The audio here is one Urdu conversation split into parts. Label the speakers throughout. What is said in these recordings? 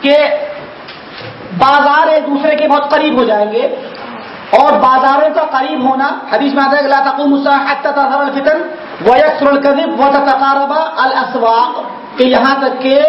Speaker 1: کے بازار ایک دوسرے کے بہت قریب ہو جائیں گے۔ اور بازاروں کا قریب ہونا، حدیث میں آتا ہے اللہ تقوم الفطن ویکسر القدب و تقاربا الاسواق کہ یہاں تک کہ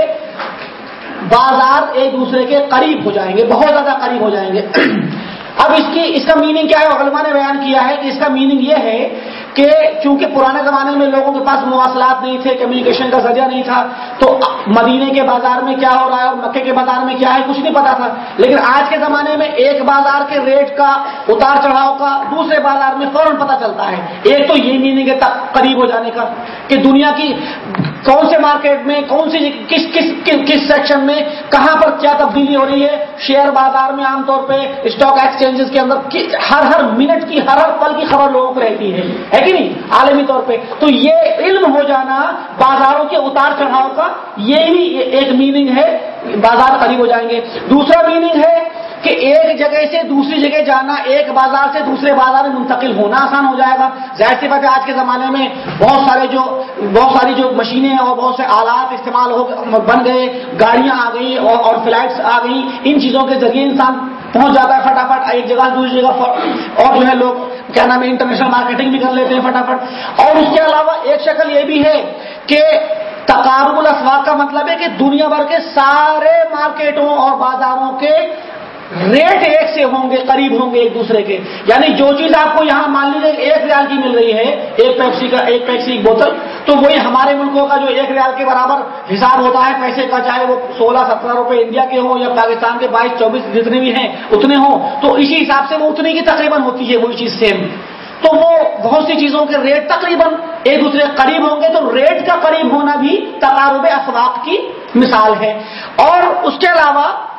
Speaker 1: بازار ایک دوسرے کے قریب ہو جائیں گے، بہت زیادہ قریب ہو جائیں گے۔ اب اس کی، اس کا میننگ کیا ہے؟ علماء نے بیان کیا ہے کہ اس کا میننگ یہ ہے کہ چونکہ پرانے زمانے میں لوگوں کے پاس مواصلات نہیں تھے کمیونیکیشن کا ذریعہ نہیں تھا، تو مدینے کے بازار میں کیا ہو رہا ہے اور مکے کے بازار میں کیا ہے، کچھ نہیں پتا تھا۔ لیکن آج کے زمانے میں ایک بازار کے ریٹ کا اتار چڑھاؤ کا دوسرے بازار میں فوراً پتا چلتا ہے۔ ایک تو یہ میننگ ہے قریب ہو جانے کا کہ دنیا کی کون سے مارکیٹ میں، کون سی کس کس کس سیکشن میں، کہاں پر کیا تبدیلی ہو رہی ہے؟ شیئر بازار میں عام طور پہ اسٹاک ایکسچینجز کے اندر ہر ہر منٹ کی ہر ہر پل کی خبر لوگوں کو رہتی ہے۔ کہ نہیں؟ عالمی طور پہ۔ تو یہ علم ہو جانا بازاروں کے اتار چڑھاؤ کا، یہ بھی ایک میننگ ہے۔ بازار قریب ہو جائیں گے۔ دوسرا میننگ ہے کہ ایک جگہ سے دوسری جگہ جانا، ایک بازار سے دوسرے بازار میں منتقل ہونا آسان ہو جائے گا۔ ظاہر سی بات ہے، آج کے زمانے میں بہت سارے جو، بہت ساری جو مشینیں اور بہت سے آلات استعمال ہو، بن گئے، گاڑیاں آ گئی اور فلائٹس آ گئی ان چیزوں کے ذریعے انسان پہنچ جاتا ہے فٹافٹ، ایک جگہ دوسری جگہ اور جو ہے لوگ، کیا نام ہے انٹرنیشنل مارکیٹنگ بھی کر لیتے ہیں فٹافٹ۔ اور اس کے علاوہ ایک شکل یہ بھی ہے کہ تقارب الاسواق کا مطلب ہے کہ دنیا بھر کے سارے مارکیٹوں اور بازاروں کے ریٹ ایک سے ہوں گے، قریب ہوں گے ایک دوسرے کے۔ یعنی جو چیز آپ کو یہاں مان لیجیے ایک ریال کی مل رہی ہے، ایک پیپسی کا ایک پیپسی کی بوتل، تو وہی ہمارے ملکوں کا جو ایک ریال کے برابر حساب ہوتا ہے، پیسے کا، چاہے وہ سولہ، سترہ روپے انڈیا کے ہوں یا پاکستان کے بائیس، چوبیس، جتنے بھی ہیں، اتنے ہوں، تو اسی حساب سے وہ اتنی کی تقریباً ہوتی ہے، وہی چیز سیم تو وہ بہت سی چیزوں کے ریٹ تقریباً ایک دوسرے قریب ہوں گے، تو ریٹ کا قریب ہونا بھی تقارب اسباق کی مثال ہے۔ اور اس کے علاوہ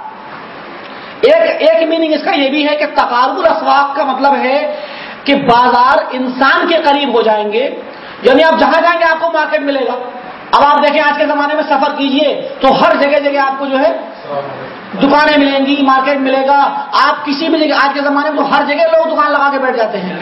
Speaker 1: ایک ایک میننگ اس کا یہ بھی ہے کہ تقارب الاسواق کا مطلب ہے کہ بازار انسان کے قریب ہو جائیں گے۔ یعنی آپ جہاں جائیں گے آپ کو مارکیٹ ملے گا۔ اب آپ دیکھیں آج کے زمانے میں سفر کیجیے تو ہر جگہ جگہ آپ کو جو ہے دکانیں ملیں گی مارکیٹ ملے گا۔ آپ کسی بھی جگہ، آج کے زمانے میں تو ہر جگہ لوگ دکان لگا کے بیٹھ جاتے ہیں۔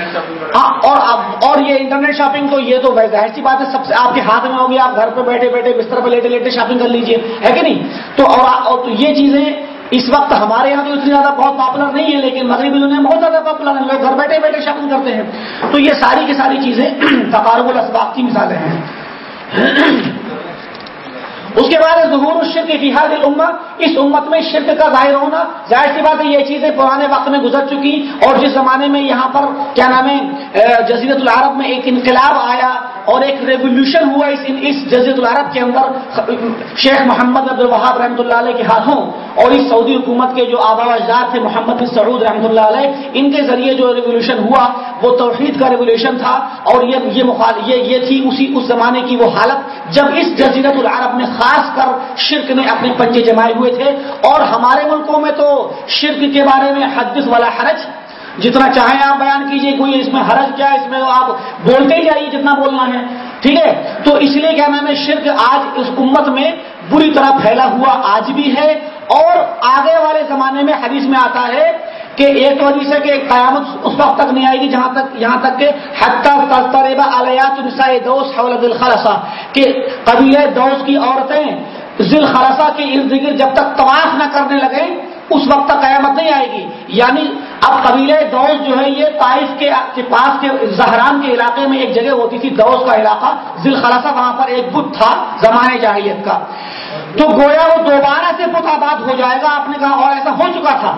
Speaker 1: ہاں، اور اور یہ انٹرنیٹ شاپنگ تو یہ تو ظاہر سی بات ہے، سب سے آپ کے ہاتھ میں ہوگی، آپ گھر پہ بیٹھے بیٹھے بستر پہ لیٹے لیٹے شاپنگ کر لیجیے، ہے کہ نہیں؟ تو اور یہ چیزیں اس وقت ہمارے یہاں تو اتنی زیادہ بہت پاپولر نہیں ہے، لیکن مغربی دنیا میں بہت زیادہ پاپولر ہے لوگ گھر بیٹھے بیٹھے شاپنگ کرتے ہیں۔ تو یہ ساری کی ساری چیزیں تقارب الاسباق کی مثالیں ہیں۔ اس کے بعد ظہور الشرک فی حال امت اس امت میں شرک کا ظاہر ہونا۔ ظاہر سی بات ہے، یہ چیزیں پرانے وقت میں گزر چکی۔ اور جس زمانے میں یہاں پر کیا نام ہے جزیرت العرب میں ایک انقلاب آیا۔ اور ایک ریولیوشن ہوا اس اس جزیرت العرب کے اندر، شیخ محمد عبد الوہاب رحمۃ اللہ علیہ کے ہاتھوں اور اس سعودی حکومت کے جو آبا اجداد تھے، محمد بن سعود رحمۃ اللہ علیہ، ان کے ذریعے جو ریولیوشن ہوا، وہ توحید کا ریولیوشن تھا اور یہ یہ یہ تھی اسی، اس زمانے کی وہ حالت جب اس جزیرت العرب میں خاص کر شرک نے اپنے پنجے جمائے ہوئے تھے اور ہمارے ملکوں میں تو شرک کے بارے میں حدث والا حرج جتنا چاہیں آپ بیان کیجیے، کوئی اس میں حرج کیا، اس میں آپ بولتے ہی جائیے جتنا بولنا ہے۔ ٹھیک ہے؟ تو اس لیے کیا نام ہے شرک آج اس امت میں بری طرح پھیلا ہوا آج بھی ہے۔ اور آگے والے زمانے میں حدیث میں آتا ہے کہ ایک وجہ سے کہ قیامت اس وقت تک نہیں آئے گی جہاں تک، یہاں تک کہ حتیٰ علیات دوست حول خلسا کہ قبیل دوست کی عورتیں ذیل خلسا کے ارد گرد جب تک طواف نہ کرنے لگے اس وقت تک قیامت نہیں آئے گی۔ یعنی اب قبیل دوست جو ہے یہ طائف کے پاس کے زہران کے علاقے میں ایک جگہ ہوتی تھی دوست کا علاقہ ذیل خلسا وہاں پر ایک بت تھا زمانے جاہلیت کا۔ تو گویا وہ دوبارہ سے بت آباد ہو جائے گا، آپ نے کہا اور ایسا ہو چکا تھا۔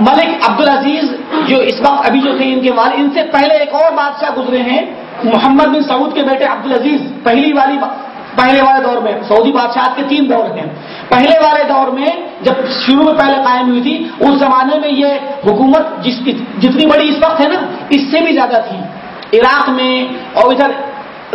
Speaker 1: ملک عبد العزیز جو اس وقت ابھی جو تھے ان کے والد، ان سے پہلے ایک اور بادشاہ گزرے ہیں، محمد بن سعود کے بیٹے عبد العزیز پہلی والی پہلے والے دور میں، سعودی بادشاہ کے تین دور ہیں۔ پہلے والے دور میں جب شروع میں پہلے قائم ہوئی تھی، اس زمانے میں یہ حکومت جس کی جتنی بڑی اس وقت ہے نا، اس سے بھی زیادہ تھی۔ عراق میں اور ادھر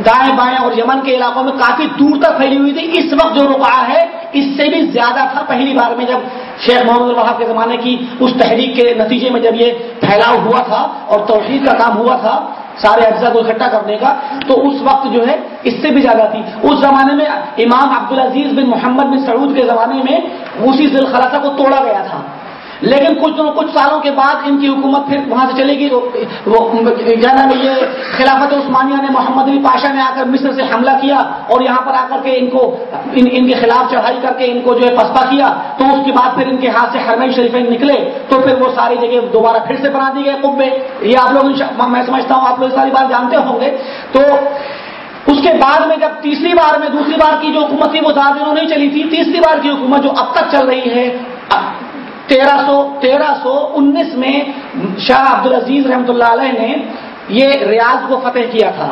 Speaker 1: دائیں بائیں اور یمن کے علاقوں میں کافی دور تک پھیلی ہوئی تھی۔ اس وقت جو رکا ہے، اس سے بھی زیادہ تھا۔ پہلی بار میں جب شیخ محمد الوہاب کے زمانے کی اس تحریک کے نتیجے میں جب یہ پھیلاؤ ہوا تھا اور توحید کا کام ہوا تھا سارے اجزا کو اکٹھا کرنے کا، تو اس وقت جو ہے، اس سے بھی زیادہ تھی۔ اس زمانے میں امام عبدالعزیز بن محمد بن سعود کے زمانے میں اسی ذیل خلاصہ کو توڑا گیا تھا۔ لیکن کچھ کچھ سالوں کے بعد ان کی حکومت پھر وہاں سے چلے گی وہ یہ خلافت عثمانیہ نے محمد علی پاشا نے آ کر مصر سے حملہ کیا اور یہاں پر آ کر کے ان کو ان, ان کے خلاف چڑھائی کر کے ان کو جو ہے پسپا کیا۔ تو اس کے بعد پھر ان کے ہاتھ سے حرمئی شریفین نکلے۔ تو پھر وہ ساری جگہ دوبارہ پھر سے بنا دی گئے قبے۔ یہ آپ لوگ میں سمجھتا ہوں آپ لوگ ساری بات جانتے ہوں گے۔ تو اس کے بعد میں جب تیسری بار میں دوسری بار کی جو حکومت تھی وہ زیادہ دنوں نہیں چلی تھی۔ تیسری بار کی حکومت جو اب تک چل رہی ہے تیرہ سو تیرہ سو انیس میں شاہ عبد العزیز رحمۃ اللہ علیہ نے یہ ریاض کو فتح کیا تھا۔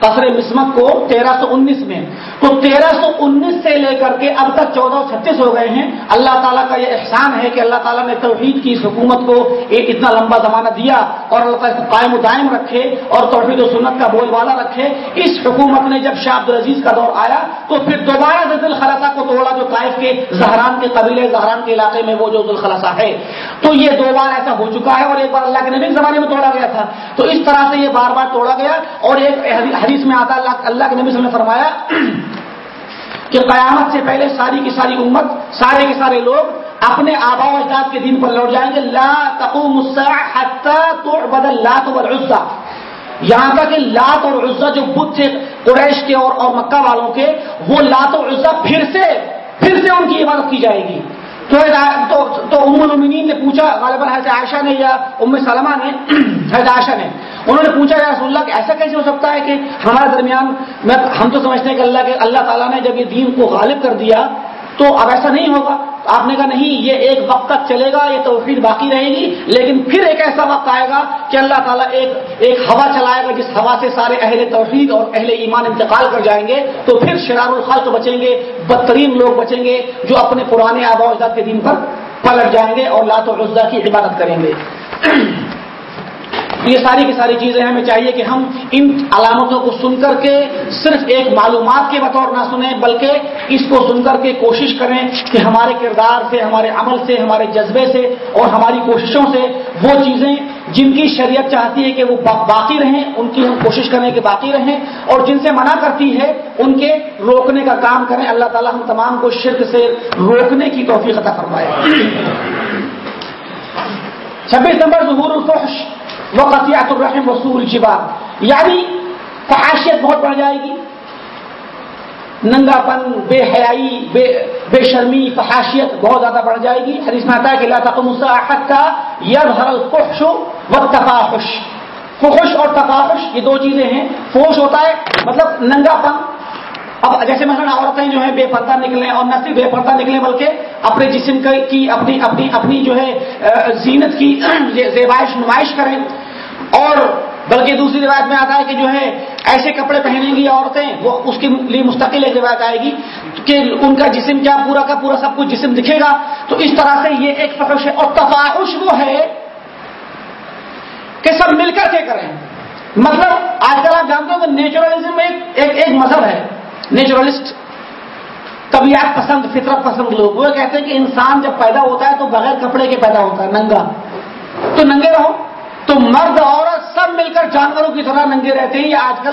Speaker 1: قصر مسمت کو تیرہ سو انیس میں۔ تو تیرہ سو انیس سے لے کر کے اب تک چودہ سو چھتیس ہو گئے ہیں۔ اللہ تعالیٰ کا یہ احسان ہے کہ اللہ تعالیٰ نے توحید کی اس حکومت کو ایک اتنا لمبا زمانہ دیا اور اللہ تعالیٰ قائم و دائم رکھے اور توحید و سنت کا بول بالا رکھے۔ اس حکومت نے جب شاہ عبد العزیز کا دور آیا تو پھر دوبارہ زد الخلاصہ کو توڑا جو طائف کے زہران کے قبیلے، زہران کے علاقے میں وہ جو الخلاصہ ہے۔ تو یہ دو بار ایسا ہو چکا ہے اور ایک بار اللہ کے نبی زمانے میں توڑا گیا تھا۔ تو اس طرح سے یہ بار بار توڑا گیا اور ایک حدیث میں آتا اللہ اللہ کے نبی صلی اللہ علیہ وسلم نے فرمایا کہ قیامت سے پہلے ساری کی ساری امت سارے کے سارے لوگ اپنے آبا و اجداد کے دین پر لوٹ جائیں گے۔ لا تقوم تعبد اللات والعزى۔ یہاں تک کہ لات اور عزا جو بدھ تھے قریش کے اور, اور مکہ والوں کے وہ لات و عزا پھر سے پھر سے ان کی عبادت کی جائے گی۔ تو تو ام المنین نے پوچھا غالباً حضرت عائشہ نے یا ام سلمہ نے حضرت عائشہ نے انہوں نے پوچھا، یا رسول اللہ، کہ ایسا کیسے ہو سکتا ہے کہ ہمارے درمیان میں، ہم تو سمجھتے ہیں کہ اللہ کے، اللہ تعالیٰ نے جب یہ دین کو غالب کر دیا، تو اب ایسا نہیں ہوگا. آپ نے کہا، نہیں، یہ ایک وقت تک چلے گا، یہ توفید باقی رہے گی، لیکن پھر ایک ایسا وقت آئے گا کہ اللہ تعالیٰ ایک ایک ہوا چلائے گا، جس ہوا سے سارے اہل توحید اور اہل ایمان انتقال کر جائیں گے، تو پھر شرار الخلق بچیں گے، بدترین لوگ بچیں گے، جو اپنے پرانے آبا اجداد کے دین پر پلٹ جائیں گے اور لات و کی عبادت کریں گے۔ یہ ساری کی ساری چیزیں ہمیں چاہیے کہ ہم ان علامتوں کو سن کر کے صرف ایک معلومات کے بطور نہ سنیں، بلکہ اس کو سن کر کے کوشش کریں کہ ہمارے کردار سے، ہمارے عمل سے، ہمارے جذبے سے اور ہماری کوششوں سے وہ چیزیں جن کی شریعت چاہتی ہے کہ وہ باقی رہیں، ان کی ہم کوشش کریں کہ باقی رہیں اور جن سے منع کرتی ہے، ان کے روکنے کا کام کریں۔ اللہ تعالیٰ ہم تمام کو شرک سے روکنے کی توفیق عطا فرمائے۔ چھبیس نمبر ظہور الفحش۔ وہ قطعت الرحم رسول جباب یعنی فحاشیت بہت بڑھ جائے گی. ننگا پن بے حیائی، بے بے شرمی، فحاشیت بہت زیادہ بڑھ جائے گی. حدیث میں آتا ہے کہ اللہ مساحت کا ید ہر الفحش و تفاحش فحش اور تفاحش یہ دو چیزیں ہیں. فوش ہوتا ہے مطلب ننگا پن اب جیسے مثلا عورتیں جو ہیں، بے پردہ نکلیں اور نہ صرف بے پردہ نکلیں، بلکہ اپنے جسم کی اپنی اپنی اپنی جو ہے زینت کی زیبائش، نمائش کریں۔ اور بلکہ دوسری روایت میں آتا ہے کہ جو ہے ایسے کپڑے پہنیں گی عورتیں وہ اس کے لیے مستقل ایک روایت آئے گی کہ ان کا جسم کیا پورا کا پورا سب کچھ جسم دکھے گا۔ تو اس طرح سے یہ ایک فحش ہے اور تفاحش وہ ہے کہ سب مل کر کے کریں۔ مطلب آج کل آپ جانتے ہو کہ نیچرلزم ایک ایک, ایک مذہب ہے۔ نیچرلسٹ طبیعت پسند فطرت پسند لوگ۔ وہ کہتے ہیں کہ انسان جب پیدا ہوتا ہے تو بغیر کپڑے کے پیدا ہوتا ہے ننگا۔ تو ننگے رہو۔ تو مرد عورت سب مل کر جانوروں کی طرح ننگے رہتے ہیں، یہ آج کل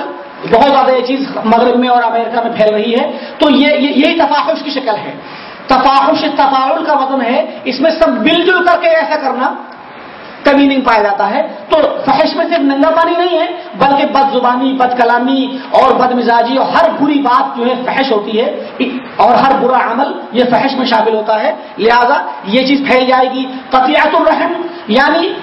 Speaker 1: بہت زیادہ یہ چیز مغرب میں اور امریکہ میں پھیل رہی ہے۔ تو یہ یہی تفاخش کی شکل ہے۔ تفاخش، تفاعل کا وزن ہے اس میں سب مل جل کر کے ایسا کرنا کمی نہیں پایا جاتا ہے۔ تو فحش میں صرف ننگا پانی نہیں ہے، بلکہ بد زبانی بد کلامی اور بد مزاجی اور ہر بری بات جو ہے فحش ہوتی ہے۔ اور ہر برا عمل یہ فحش میں شامل ہوتا ہے۔ لہذا یہ چیز پھیل جائے گی۔ قطعت الرحم یعنی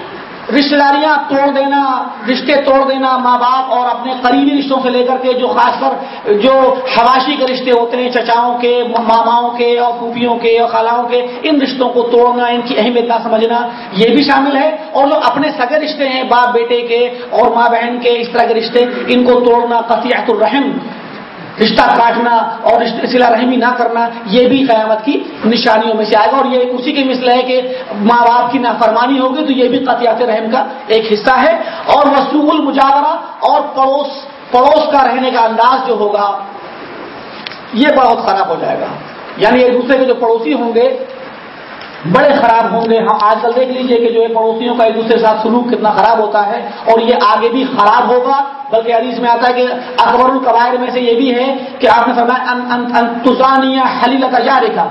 Speaker 1: رشتے داریاں توڑ دینا، رشتے توڑ دینا، ماں باپ اور اپنے قریبی رشتوں سے لے کر کے جو خاص کر جو حواشی کے رشتے ہوتے ہیں، چچاؤں کے، ماماؤں کے اور پھوپھیوں کے اور خالاؤں کے، ان رشتوں کو توڑنا، ان کی اہمیت نہ سمجھنا، یہ بھی شامل ہے۔ اور جو اپنے سگے رشتے ہیں، باپ بیٹے کے اور ماں بہن کے، اس طرح کے رشتے، ان کو توڑنا قطعت الرحم۔ رشتہ کاٹنا اور سلا رحمی نہ کرنا، یہ بھی قیامت کی نشانیوں میں سے آئے گا۔ اور یہ اسی کی مثل ہے کہ ماں باپ کی نافرمانی ہوگی تو یہ بھی قطعات رحم کا ایک حصہ ہے۔ اور وصول مجاورہ اور پڑوس پڑوس کا رہنے کا انداز جو ہوگا، یہ بہت خراب ہو جائے گا۔ یعنی ایک دوسرے کے جو پڑوسی ہوں گے بڑے خراب ہوں گے۔ ہم آج کل دیکھ لیجیے کہ جو ہے پڑوسیوں کا ایک دوسرے کے ساتھ سلوک کتنا خراب ہوتا ہے اور یہ آگے بھی خراب ہوگا۔ بلکہ حدیث میں آتا ہے کہ اکبر القواعد میں سے یہ بھی ہے کہ آپ نے فرمایا حلیل کا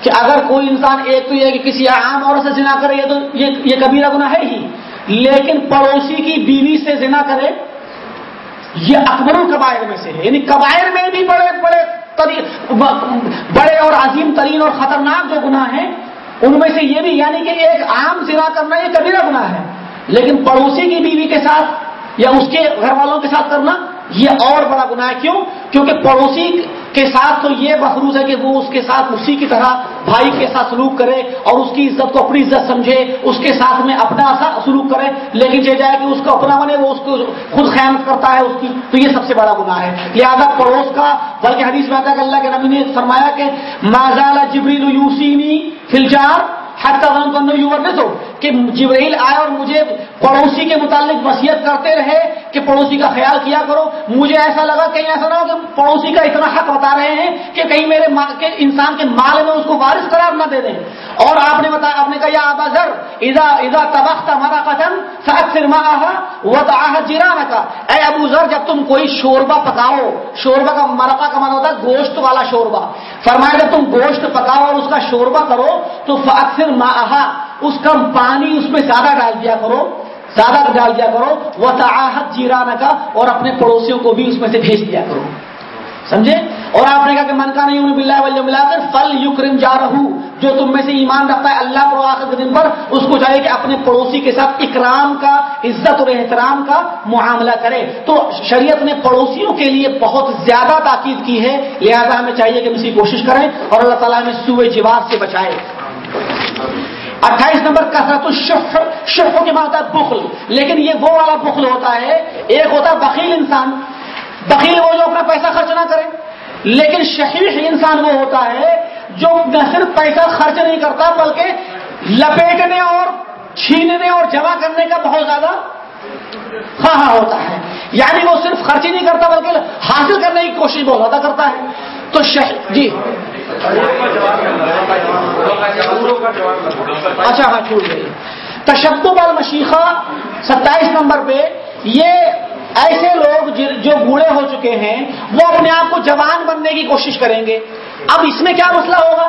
Speaker 1: کہ اگر کوئی انسان ایک تو یہ کہ کسی عام عورت سے زنا کرے، یہ تو یہ کبیرہ گناہ ہے ہی۔ لیکن پڑوسی کی بیوی سے زنا کرے، یہ اکبر القبائر میں سے ہے۔ یعنی قبائر میں بھی بڑے بڑے بڑے اور عظیم ترین اور خطرناک جو گناہ ہیں ان میں سے یہ بھی یعنی کہ ایک عام زنا کرنا یہ کبیرہ گناہ ہے، لیکن پڑوسی کی بیوی کے ساتھ یا اس کے گھر والوں کے ساتھ کرنا یہ اور بڑا گناہ ہے۔ کیوں؟ کیونکہ پڑوسی کے ساتھ تو یہ مفروض ہے کہ وہ اس کے ساتھ اسی کی طرح بھائی کے ساتھ سلوک کرے اور اس کی عزت کو اپنی عزت سمجھے، اس کے ساتھ میں اپنا سلوک کرے۔ لیکن یہ جائے کہ اس کا اپنا بنے، وہ اس کو خود خیانت کرتا ہے اس کی۔ تو یہ سب سے بڑا گناہ ہے۔ لہٰذا پڑوس کا، بلکہ حدیث میں آتا ہے کہ اللہ کے نبی نے فرمایا کہ مازال جبریل یوسینی فلجار ہو کہ جبریل آئے اور مجھے پڑوسی کے متعلق وصیت کرتے رہے کہ پڑوسی کا خیال کیا کرو۔ مجھے ایسا لگا کہیں ایسا نہ ہو کہ پڑوسی کا اتنا حق بتا رہے ہیں کہ کہیں میرے انسان کے مال میں اس کو وارث قرار نہ دے دیں۔ اور آپ نے بتایا آپ نے کہا، یا آبا ذر ادا ادا تبخت ہمارا قدم سات فرما وہ تو جیران کا اے ابو ذر، جب تم کوئی شوربہ پکاؤ شوربہ کا مرقہ کا من ہوتا ہے گوشت والا شوربہ۔ فرمایا، جب تم گوشت پکاؤ اور اس کا شوربہ کرو تو اکثر ماہا اس کا پانی اس میں زیادہ ڈال دیا کرو۔ زیادہ ڈال دیا کرو وہ تاحت جیران کا اور اپنے پڑوسیوں کو بھی اس میں سے بھیج دیا کرو۔ سمجھے؟ اور آپ نے کہا کہ من کا نہیں بلا ملا کر فل یوکرم جا رہا جو تم میں سے ایمان رکھتا ہے اللہ پر آخر دن پر، اس کو چاہیے کہ اپنے پڑوسی کے ساتھ اکرام کا، عزت اور احترام کا معاملہ کرے۔ تو شریعت نے پڑوسیوں کے لیے بہت زیادہ تاکید کی ہے، لہذا ہمیں چاہیے کہ ہم اس کی کوشش کریں اور اللہ تعالیٰ ہمیں سوئے جواب سے بچائے۔ اٹھائیس نمبر کثرت الشف شف کے بعد بخل. لیکن یہ وہ والا بخل ہوتا ہے، ایک ہوتا ہے بخیل انسان. بخیل وہ جو اپنا پیسہ خرچ نہ کرے. لیکن شہیش انسان وہ ہوتا ہے جو نہ صرف پیسہ خرچ نہیں کرتا، بلکہ لپیٹنے اور چھیننے اور جمع کرنے کا بہت زیادہ ہاں ہوتا ہے۔ یعنی وہ صرف خرچ ہی نہیں کرتا، بلکہ حاصل کرنے کی کوشش بہت زیادہ کرتا ہے۔ تو جی۔ اچھا ہاں چھوٹ گئی تشدد المشیخہ ستائیس نمبر پہ، یہ ایسے لوگ جو بوڑھے ہو چکے ہیں، وہ اپنے آپ کو جوان بننے کی کوشش کریں گے۔ اب اس میں کیا مسئلہ ہوگا؟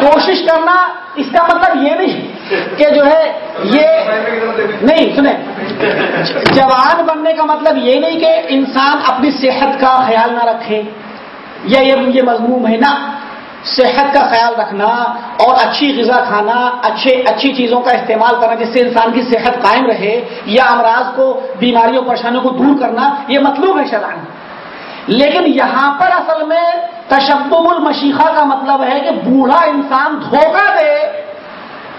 Speaker 1: کوشش کرنا اس کا مطلب یہ نہیں کہ جو ہے یہ نہیں، سنیں۔ جوان بننے کا مطلب یہ نہیں کہ انسان اپنی صحت کا خیال نہ رکھے۔ یا یہ مضموم ہے نا۔ صحت کا خیال رکھنا اور اچھی غذا کھانا، اچھے اچھی چیزوں کا استعمال کرنا جس سے انسان کی صحت قائم رہے، یا امراض کو، بیماریوں، پریشانیوں کو دور کرنا، یہ مطلوب ہے شران لیکن یہاں پر اصل میں تشدد المشیخہ کا مطلب ہے کہ بوڑھا انسان دھوکہ دے،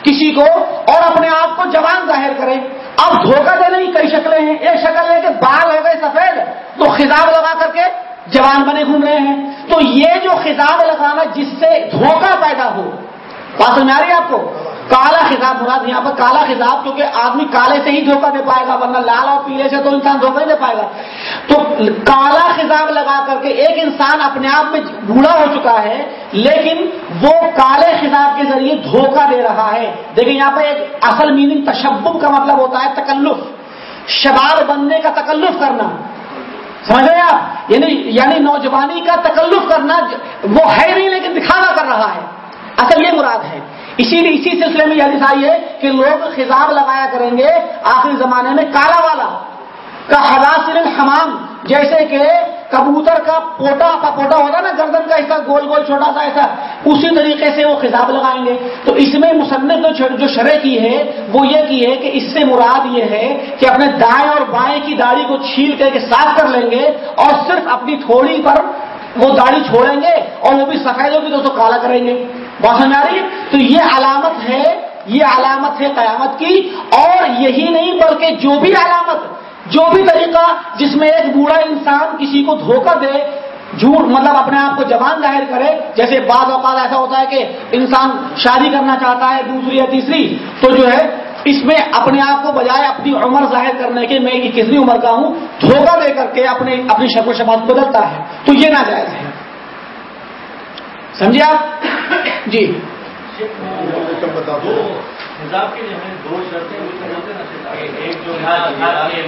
Speaker 1: کسی کو اور اپنے آپ کو جوان ظاہر کرے۔ اب دھوکہ دینے کی کئی شکلیں ہیں۔ ایک شکل ہے کہ بال ہو گئے سفید، تو خزاب لگا کر کے جوان بنے گھوم رہے ہیں۔ تو یہ جو خطاب لگانا جس سے دھوکہ پیدا ہو، بات سمجھ آ رہی ہے آپ کو؟ کالا خطاب مراد یہاں پر کالا خطاب کیونکہ آدمی کالے سے ہی دھوکہ دے پائے گا، ورنہ لال اور پیلے سے تو انسان دھوکہ نہیں دے پائے گا۔ تو کالا خطاب لگا کر کے ایک انسان اپنے آپ میں بوڑھا ہو چکا ہے، لیکن وہ کالے خطاب کے ذریعے دھوکہ دے رہا ہے۔ دیکھیں یہاں پہ ایک اصل میننگ تشبب کا مطلب ہوتا ہے تکلف۔ شباب بننے کا تکلف کرنا۔ سمجھ رہے آپ؟ یعنی یعنی نوجوانی کا تکلف کرنا، وہ ہے نہیں لیکن دکھاوا کر رہا ہے۔ اصل یہ مراد ہے۔ اسی لیے اسی سلسلے میں یہ آئی ہے کہ لوگ خزاب لگایا کریں گے آخری زمانے میں کالا والا، کا حلاصل حمام جیسے کہ کبوتر کا پوٹا کا پوٹا ہوتا نا، گردن کا ایسا گول گول چھوٹا سا ایسا اسی طریقے سے وہ خطاب لگائیں گے۔ تو اس میں مصنف جو شرح کی ہے، وہ یہ کی ہے کہ اس سے مراد یہ ہے کہ اپنے دائیں اور بائیں کی داڑھی کو چھیل کر کے صاف کر لیں گے اور صرف اپنی تھوڑی پر وہ داڑھی چھوڑیں گے اور وہ بھی سفید ہوگی تو اس کو کالا کریں گے۔ بات سمجھ آ رہی ہے؟ تو یہ علامت ہے، یہ علامت ہے قیامت کی، اور یہی نہیں بلکہ جو بھی علامت، جو بھی طریقہ جس میں ایک بوڑھا انسان کسی کو دھوکہ دے، جھوٹ مطلب اپنے آپ کو جوان ظاہر کرے، جیسے بعض اوقات ایسا ہوتا ہے کہ انسان شادی کرنا چاہتا ہے دوسری یا تیسری، تو جو ہے، اس میں اپنے آپ کو بجائے اپنی عمر ظاہر کرنے کے، میں کتنی عمر کا ہوں، دھوکہ دے کر کے اپنے، اپنی شکل شماعت بدلتا ہے، تو یہ ناجائز ہے۔ سمجھے آپ؟ جی۔ بتا دو دو شرطیں ایک جو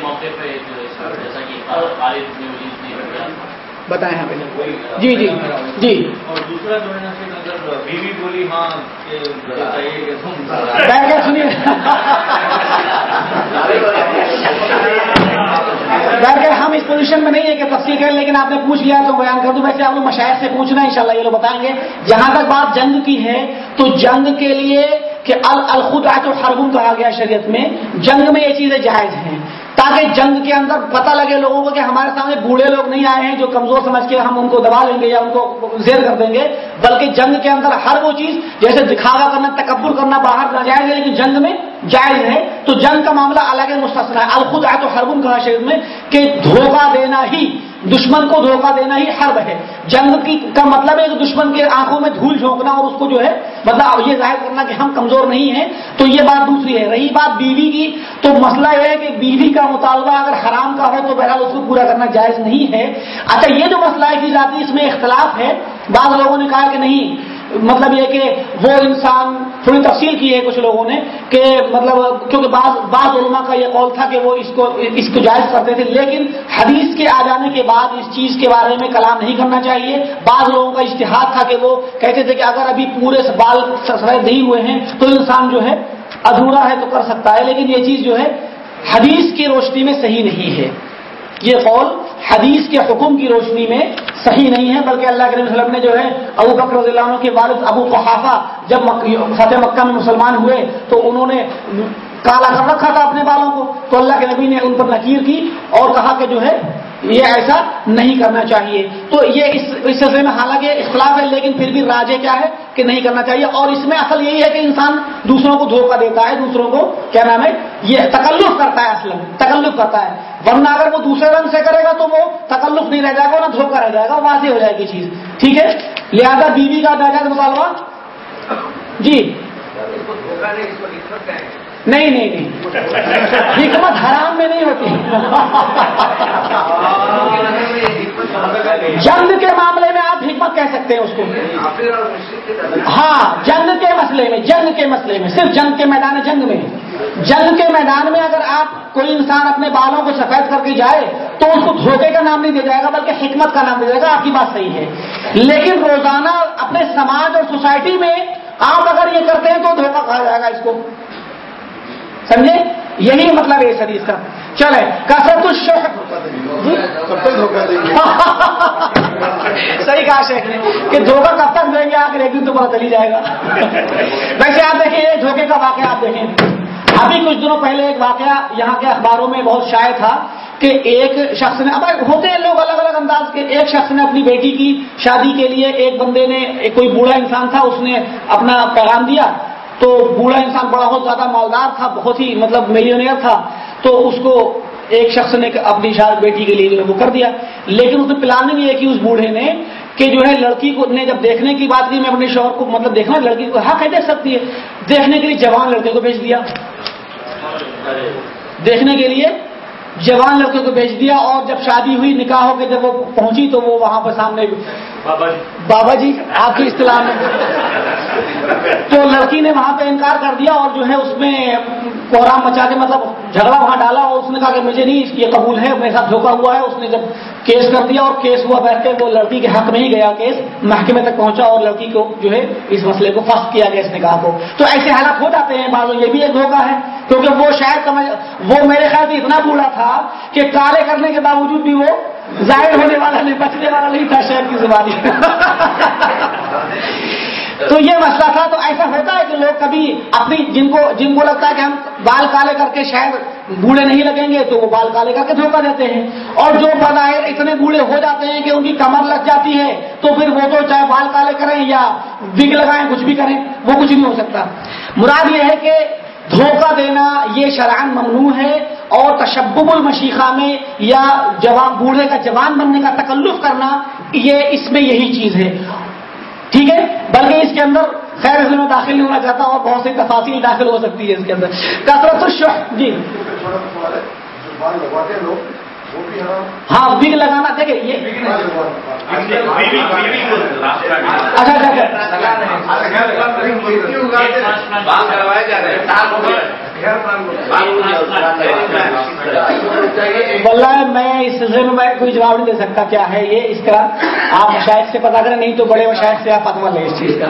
Speaker 1: موقع پہ جیسا کہ بتائیں ہمیں۔ جی جی جی۔ بیٹھ کے سنیے بیٹھ کے ہم اس پوزیشن میں نہیں ہے کہ تفصیل کریں لیکن آپ نے پوچھ لیا تو بیان کر دوں۔ ویسے آپ لوگ مشاہد سے پوچھنا انشاءاللہ یہ لوگ بتائیں گے۔ جہاں تک بات جنگ کی ہے تو جنگ کے لیے کہ الخود آج حربن کہا گیا شریعت میں۔ جنگ میں یہ چیزیں جائز ہیں۔ تاکہ جنگ کے اندر پتہ لگے لوگوں کو کہ ہمارے سامنے بوڑھے لوگ نہیں آئے ہیں جو کمزور سمجھ کے ہم ان کو دبا لیں گے یا ان کو زیر کر دیں گے، بلکہ جنگ کے اندر ہر وہ چیز جیسے دکھاوا کرنا، تکبر کرنا باہر ناجائز ہے لیکن یعنی جنگ میں جائز ہے۔ تو جنگ کا معاملہ الگ ہے مستثنا ہے۔ الخود آئے تو ہربن کہا شریف میں کہ دھوکہ دینا ہی دشمن کو دھوکہ دینا ہی حرب ہے۔ جنگ کی کا مطلب ہے کہ دشمن کے آنکھوں میں دھول جھونکنا اور اس کو جو ہے مطلب یہ ظاہر کرنا کہ ہم کمزور نہیں ہیں۔ تو یہ بات دوسری ہے۔ رہی بات بیوی کی، تو مسئلہ یہ ہے کہ بیوی کا مطالبہ اگر حرام کا ہو تو بہرحال اس کو پورا کرنا جائز نہیں ہے۔ اچھا یہ جو مسئلہ ہے کہ ذاتی اس میں اختلاف ہے، بعض لوگوں نے کہا کہ نہیں مطلب یہ کہ وہ انسان تھوڑی تفصیل کی ہے کچھ لوگوں نے کہ مطلب کیونکہ بعض بعض علماء کا یہ قول تھا کہ وہ اس کو اس کو جائز کرتے تھے، لیکن حدیث کے آ جانے کے بعد اس چیز کے بارے میں کلام نہیں کرنا چاہیے۔ بعض لوگوں کا اشتہار تھا کہ وہ کہتے تھے کہ اگر ابھی پورے بال سفید نہیں ہوئے ہیں تو انسان جو ہے ادھورا ہے تو کر سکتا ہے، لیکن یہ چیز جو ہے حدیث کی روشنی میں صحیح نہیں ہے۔ یہ قول حدیث کے حکم کی روشنی میں صحیح نہیں ہے، بلکہ اللہ کے وسلم نے جو ہے ابو بکر رضی اللہ عنہ کے والد ابو قحافہ جب فتح مکہ میں مسلمان ہوئے تو انہوں نے کالا کر رکھا تھا اپنے بالوں کو۔ تو اللہ کے نبی نے ان پر نکیر کی اور کہا کہ جو ہے، یہ ایسا نہیں کرنا چاہیے۔ تو یہ اس سلسلے میں حالانکہ اختلاف ہے، لیکن پھر بھی راجے کیا ہے؟ کہ نہیں کرنا چاہیے۔ اور اس میں اصل یہی ہے کہ انسان دوسروں کو دھوکہ دیتا ہے، دوسروں کو کیا نام ہے، یہ تکلف کرتا ہے اصل تکلف کرتا ہے۔ ورنہ اگر وہ دوسرے رنگ سے کرے گا تو وہ تکلف نہیں رہ جائے گا، نہ دھوکہ رہ جائے گا، واضح ہو جائے گی چیز۔ ٹھیک ہے؟ لہٰذا بیوی کا ناجائز مطالبہ؟ جی۔ نہیں نہیں نہیں۔ حکمت حرام میں نہیں ہوتی۔ جنگ کے معاملے میں آپ حکمت کہہ سکتے ہیں اس کو؟ ہاں جنگ کے مسئلے میں، جنگ کے مسئلے میں، صرف جنگ کے میدان، جنگ میں۔ جنگ کے میدان میں اگر آپ کوئی انسان اپنے بالوں کو سفید کر کے جائے تو اس کو دھوکے کا نام نہیں دیا جائے گا، بلکہ حکمت کا نام دیا جائے گا، آپ کی بات صحیح ہے۔ لیکن روزانہ اپنے سماج اور سوسائٹی میں آپ اگر یہ کرتے ہیں تو دھوکہ کہا جائے گا اس کو۔ سمجھے؟ یہی مطلب ہے اس حدیث کا۔ چلے، کثرت صحیح کہا شیخ نے کہ دھوکہ کب تک دیں گے؟ آ کے تو پتا چلی جائے گا۔ ویسے آپ دیکھیں، یہ دھوکے کا واقعہ آپ دیکھیں۔ ابھی کچھ دنوں پہلے ایک واقعہ یہاں کے اخباروں میں بہت شائع تھا کہ ایک شخص نے، اب ہوتے ہیں لوگ الگ الگ انداز کے، ایک شخص نے اپنی بیٹی کی شادی کے لیے ایک بندے نے، کوئی بوڑھا انسان تھا، اس نے اپنا پیغام دیا۔ تو بوڑھا انسان بڑا بہت زیادہ مالدار تھا، بہت ہی مطلب ملینئر تھا۔ تو اس کو ایک شخص نے اپنی شاد بیٹی کے لیے جو ہے وہ کر دیا۔ لیکن اس نے پلاننگ یہ کی اس بوڑھے نے کہ جو ہے لڑکی کو نے جب دیکھنے کی بات کی، میں اپنے شوہر کو مطلب دیکھنا لڑکی کو ہاں دیکھ سکتی ہے۔ دیکھنے کے لیے جوان لڑکے کو بھیج دیا۔ دیکھنے کے لیے جوان لڑکے کو بھیج دیا اور جب شادی ہوئی نکاح ہو کے جب وہ پہنچی تو وہ وہاں پہ سامنے بابا جی آپ کی اصطلاح میں۔ تو لڑکی نے وہاں پہ انکار کر دیا اور جو ہے اس میں کوہرام مچا کے مطلب جھگڑا وہاں ڈالا اور اس نے کہا کہ مجھے نہیں یہ قبول ہے، میرے ساتھ دھوکا ہوا ہے۔ اس نے جب کیس کر دیا اور کیس ہوا بیٹھ کے، وہ لڑکی کے حق میں ہی گیا کیس، محکمے تک پہنچا اور لڑکی کو جو ہے اس مسئلے کو فخ کیا گیا اس نکاح کو۔ تو ایسے حالات ہو جاتے ہیں بعض یہ بھی ایک دھوکا ہے۔ کیونکہ وہ شاید سمجھ، وہ میرے خیال سے اتنا بوڑھا تھا کہ کالے کرنے کے باوجود بھی وہ ظاہر ہونے والا نہیں، بچنے والا نہیں تھا شہر کی زبانی۔ تو یہ مسئلہ تھا، تو ایسا ہوتا ہے کہ لوگ کبھی اپنی جن کو جن کو لگتا ہے کہ ہم بال کالے کر کے شاید بوڑھے نہیں لگیں گے، تو وہ بال کالے کر کے دھوکہ دیتے ہیں۔ اور جو بظاہر اتنے بوڑھے ہو جاتے ہیں کہ ان کی کمر لگ جاتی ہے، تو پھر وہ تو چاہے بال کالے کریں یا بگ لگائیں، کچھ بھی کریں، وہ کچھ نہیں ہو سکتا۔ مراد یہ ہے کہ دھوکہ دینا یہ شرائن ممنوع ہے اور تشبب المشیخہ میں یا جوان بوڑھے کا جوان بننے کا تکلف کرنا یہ اس میں یہی چیز ہے۔ ٹھیک ہے؟ بلکہ اس کے اندر خیر اس میں داخل نہیں ہونا چاہتا اور بہت سی تفاصیل داخل ہو سکتی ہے اس کے اندر. کثرت الشح جی. ہاں وگ لگانا دیکھے یہ اچھا، اچھا،
Speaker 2: اچھا۔ بلّہ میں اس
Speaker 1: سلسلے میں میں کوئی جواب نہیں دے سکتا کیا ہے یہ اس کا آپ شاید سے پتا کریں، نہیں تو بڑے شاید سے آپ پتوا لیں اس چیز کا۔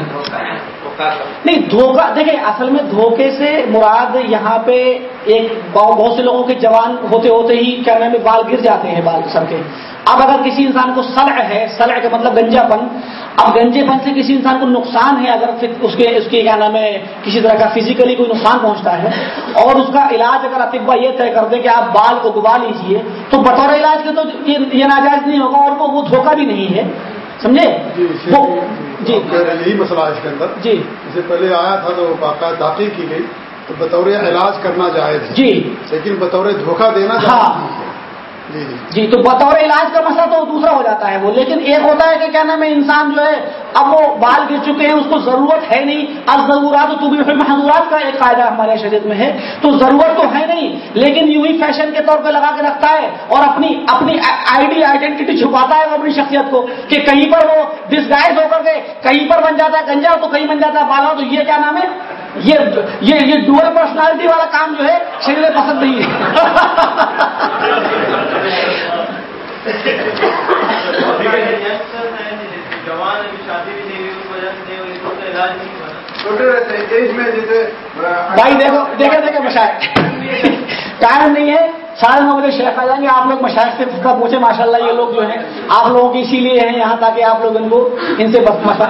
Speaker 1: نہیں، دھوکہ، دیکھیں، اصل میں دھوکے سے مراد یہاں پہ ایک بہت سے لوگوں کے جوان ہوتے ہوتے ہی کیمرے میں بال گر جاتے ہیں، بال سر کے۔ اب اگر کسی انسان کو سلع ہے، سلع کا مطلب گنجا پن۔ اب گنجے پن سے کسی انسان کو نقصان ہے، اگر اس کے اس کے کیا نام ہے، کسی طرح کا فزیکلی کوئی نقصان پہنچتا ہے۔ اور اس کا علاج اگر اطبا یہ طے کر دے کہ آپ بال کو گبا لیجیے، تو بطور علاج کے تو یہ ناجائز نہیں ہوگا اور وہ دھوکہ بھی نہیں ہے۔ سمجھے؟ جی جی,
Speaker 3: جی۔
Speaker 1: یہی
Speaker 3: مسئلہ
Speaker 1: ہے
Speaker 3: اس کے اندر۔ جی۔ اسے
Speaker 1: پہلے
Speaker 3: آیا تھا تو باقاعدہ داخل کی گئی تو بطور علاج کرنا جائز جی۔ لیکن بطور
Speaker 1: دھوکہ
Speaker 3: دینا ہاں۔ جی تو
Speaker 1: بطور
Speaker 3: علاج کا مسئلہ تو دوسرا
Speaker 1: ہو جاتا ہے وہ، لیکن ایک ہوتا ہے کہ کیا نام ہے، انسان جو ہے، اب وہ بال گر چکے ہیں، اس کو ضرورت ہے نہیں۔ اب ضرورات تو بھی محضورات کا ایک فائدہ ہمارے شریعت میں ہے۔ تو ضرورت تو ہے نہیں، لیکن یوں ہی فیشن کے طور پہ لگا کے رکھتا ہے اور اپنی اپنی آئی ڈی آئیڈینٹی چھپاتا ہے وہ اپنی شخصیت کو کہ کہیں پر وہ ڈسگائز ہو کر کے کہیں پر بن جاتا ہے، گنجا تو کہیں بن جاتا ہے، بالا تو یہ کیا نام ہے؟ یہ یہ ڈوئل پرسنالٹی والا کام جو ہے شریر پسند نہیں ہے۔ جوان شادی چھوٹے بھائی دیکھو دیکھیں دیکھے
Speaker 2: مشاعر ٹائم نہیں ہے۔ سارے مجھے شیخ آ جائیں گے آپ لوگ مشاہد سے اس کا پوچھیں
Speaker 4: ماشاء اللہ یہ لوگ جو ہیں،
Speaker 1: آپ لوگوں کی اسی لیے ہیں یہاں تاکہ آپ لوگ ان کو، ان سے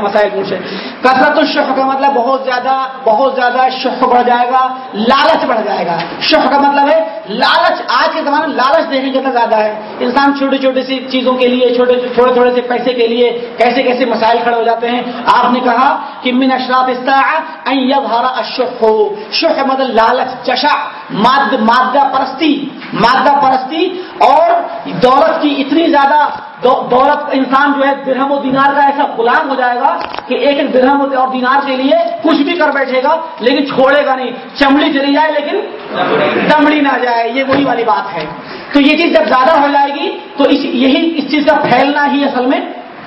Speaker 1: مسائل پوچھیں۔ کثرت الشح کا مطلب بہت زیادہ بہت زیادہ شف بڑھ جائے گا، لالچ بڑھ جائے گا۔ شف کا مطلب ہے لالچ، آج کے زمانے میں لالچ کے کتنا زیادہ ہے۔ انسان چھوٹی چھوٹی سی چیزوں کے لیے، چھوٹے تھوڑے تھوڑے سے پیسے کے لیے کیسے کیسے مسائل کھڑے ہو جاتے ہیں۔ آپ نے کہا کہ من اشراف ہارا اشف ہو شخ مطلب لالچ، چشا ماد مادہ پرستی مادہ پرستی اور دولت کی اتنی زیادہ دولت انسان جو ہے درہم و دینار کا ایسا غلام ہو جائے گا کہ ایک ایک درہم اور دینار کے لیے کچھ بھی کر بیٹھے گا، لیکن چھوڑے گا نہیں۔ چمڑی چلی جائے لیکن دمڑی نہ جائے، یہ وہی والی بات ہے۔ تو یہ چیز جب زیادہ ہو جائے گی، تو اس یہی اس چیز کا پھیلنا ہی اصل میں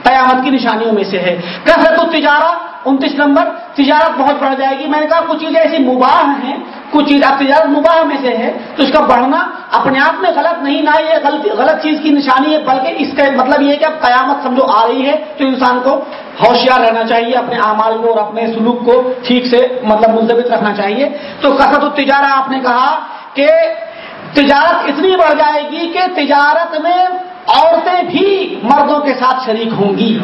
Speaker 1: قیامت کی نشانیوں میں سے ہے۔ کثرت تجارت انتیس نمبر، تجارت بہت بڑھ جائے گی۔ میں نے کہا کچھ چیزیں ایسی مباح ہیں کچھ چیز تجارت مباح میں سے ہے، تو اس کا بڑھنا اپنے آپ میں غلط نہیں، نہ یہ غلط غلط چیز کی نشانی ہے، بلکہ اس کا مطلب یہ ہے کہ اب قیامت سمجھو آ رہی ہے، تو انسان کو ہوشیار رہنا چاہیے، اپنے اعمال کو اور اپنے سلوک کو ٹھیک سے مطلب منظمت رکھنا چاہیے۔ تو کثرت التجارہ آپ نے کہا کہ تجارت اتنی بڑھ جائے گی کہ تجارت میں عورتیں بھی مردوں کے ساتھ شریک ہوں گی۔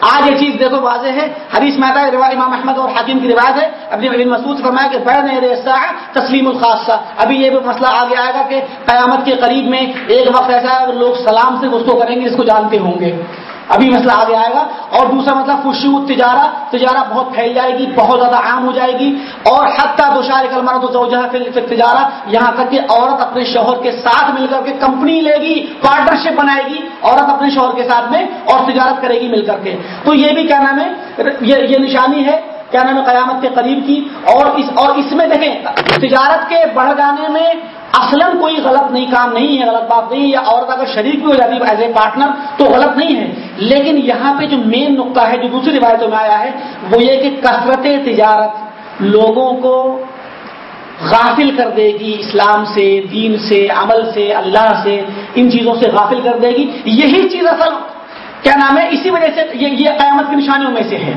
Speaker 1: آج یہ چیز دیکھو واضح ہے، حدیث میں آتا ہے، روایت امام احمد اور حاکم کی روایت ہے۔ ابھی ابن مسعود فرمایا کہ بین ریسا تسلیم الخاصہ۔ ابھی یہ مسئلہ آگے آئے گا کہ قیامت کے قریب میں ایک وقت ایسا ہے، لوگ سلام سے اس کو کریں گے، اس کو جانتے ہوں گے۔ ابھی مسئلہ آگے آئے گا۔ اور دوسرا مسئلہ خوشی تجارہ۔ تجارہ بہت پھیل جائے گی، بہت زیادہ عام ہو جائے گی۔ اور حتیٰ بشار کلمانہ تو زوجہ تجارہ، یہاں تک کہ عورت اپنے شوہر کے ساتھ مل کر کے کمپنی لے گی، پارٹنرشپ بنائے گی، عورت اپنے شوہر کے ساتھ میں اور تجارت کرے گی مل کر کے۔ تو یہ بھی کیا نام ہے یہ نشانی ہے، کیا نام ہے، قیامت کے قریب کی۔ اور اس اور اس میں دیکھیں، تجارت کے بڑھ جانے میں اصلا کوئی غلط نہیں، کام نہیں ہے، غلط بات نہیں ہے، یا عورت اگر شریک بھی ہو جاتی ہے ایز اے پارٹنر تو غلط نہیں ہے۔ لیکن یہاں پہ جو مین نقطہ ہے، جو دوسری روایتوں میں آیا ہے، وہ یہ کہ کثرت تجارت لوگوں کو غافل کر دے گی، اسلام سے، دین سے، عمل سے، اللہ سے، ان چیزوں سے غافل کر دے گی۔ یہی چیز اصل، کیا نام ہے، اسی وجہ سے یہ قیامت کی نشانیوں میں سے ہے۔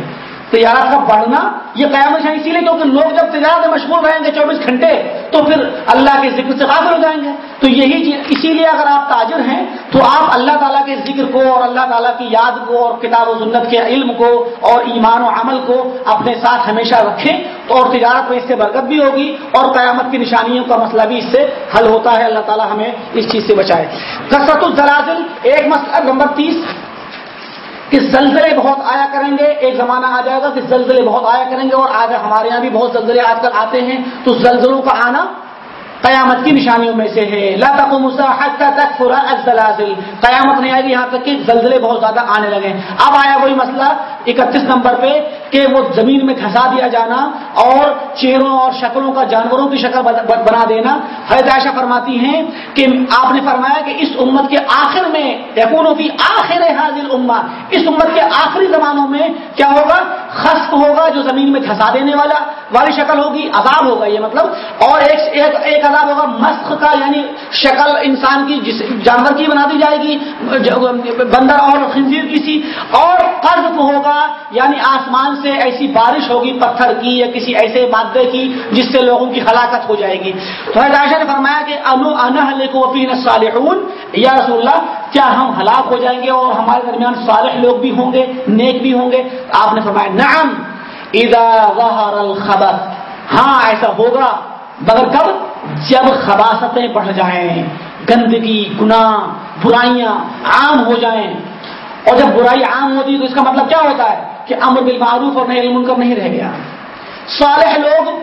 Speaker 1: تجارت کا بڑھنا یہ قیام شاہ اسی لیے کیونکہ لوگ جب تجارت میں مشغول رہیں گے چوبیس گھنٹے، تو پھر اللہ کے ذکر سے قابل ہو جائیں گے۔ تو یہی چیز، اسی لیے اگر آپ تاجر ہیں، تو آپ اللہ تعالیٰ کے ذکر کو اور اللہ تعالیٰ کی یاد کو اور کتاب و سنت کے علم کو اور ایمان و عمل کو اپنے ساتھ ہمیشہ رکھیں اور تجارت میں اس سے برکت بھی ہوگی اور قیامت کی نشانیوں کا مسئلہ بھی اس سے حل ہوتا ہے۔ اللہ تعالیٰ ہمیں اس چیز سے بچائے۔ کثرت الزلازل، ایک مسئلہ نمبر تیس۔ کہ زلزلے بہت آیا کریں گے؟ ایک زمانہ آ جائے گا کہ زلزلے بہت آیا کریں گے؟ اور آج ہمارے یہاں بھی بہت زلزلے آج کل آتے ہیں۔ تو زلزلوں کا آنا قیامت کی نشانیوں میں سے ہے۔ لا مسا کا تک پورا قیامت نہیں آئے گی یہاں تک کہ زلزلے بہت زیادہ آنے لگے۔ اب آیا وہی مسئلہ اکتیس نمبر پہ کہ وہ زمین میں کھسا دیا جانا اور چہروں اور شکلوں کا جانوروں کی شکل بنا دینا۔ حضرت عائشہ فرماتی ہیں کہ آپ نے فرمایا کہ اس امت کے آخر میں یقون فی آخر حاضر امت اس امت کے آخری زمانوں میں کیا ہوگا؟ خسک ہوگا جو زمین میں کھسا دینے والا والی شکل ہوگی عذاب ہوگا یہ مطلب۔ اور ایک ایک, ایک عذاب ہوگا مسخ کا یعنی شکل انسان کی جس جانور کی بنا دی جائے گی بندر اور خنزیر کی سی۔ اور قرض ہوگا یعنی آسمان سے ایسی بارش ہوگی، پتھر کی یا کسی ایسے مادے کی، جس سے لوگوں کی ہلاکت ہو جائے گی۔ تو عائشہ نے فرمایا کہ انو انہ کو صالحون۔ یا رسول اللہ، کیا ہم ہلاک ہو جائیں گے اور ہمارے درمیان صالح لوگ بھی ہوں گے، نیک بھی ہوں گے؟ آپ نے فرمایا، نعم، اذا ظہر الخبر ہاں ایسا ہوگا، مگر کب؟ جب خباستیں بڑھ جائیں، گندگی، گناہ، برائیاں عام ہو جائیں۔ اور جب برائی عام ہوتی ہے تو اس کا مطلب کیا ہوتا ہے کہ امر بالمعروف اور نہیں المنکر نہیں رہ گیا۔ صالح لوگ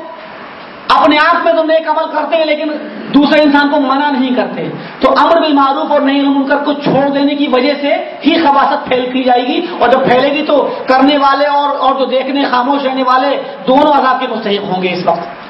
Speaker 1: اپنے آپ میں تو نیک عمل کرتے ہیں لیکن دوسرے انسان کو منع نہیں کرتے۔ تو امر بالمعروف اور نہیں المنکر کو چھوڑ دینے کی وجہ سے ہی خباست پھیلتی جائے گی۔ اور جب پھیلے گی تو کرنے والے اور اور جو دیکھنے خاموش رہنے والے دونوں عذاب کے مستحق ہوں گے اس وقت۔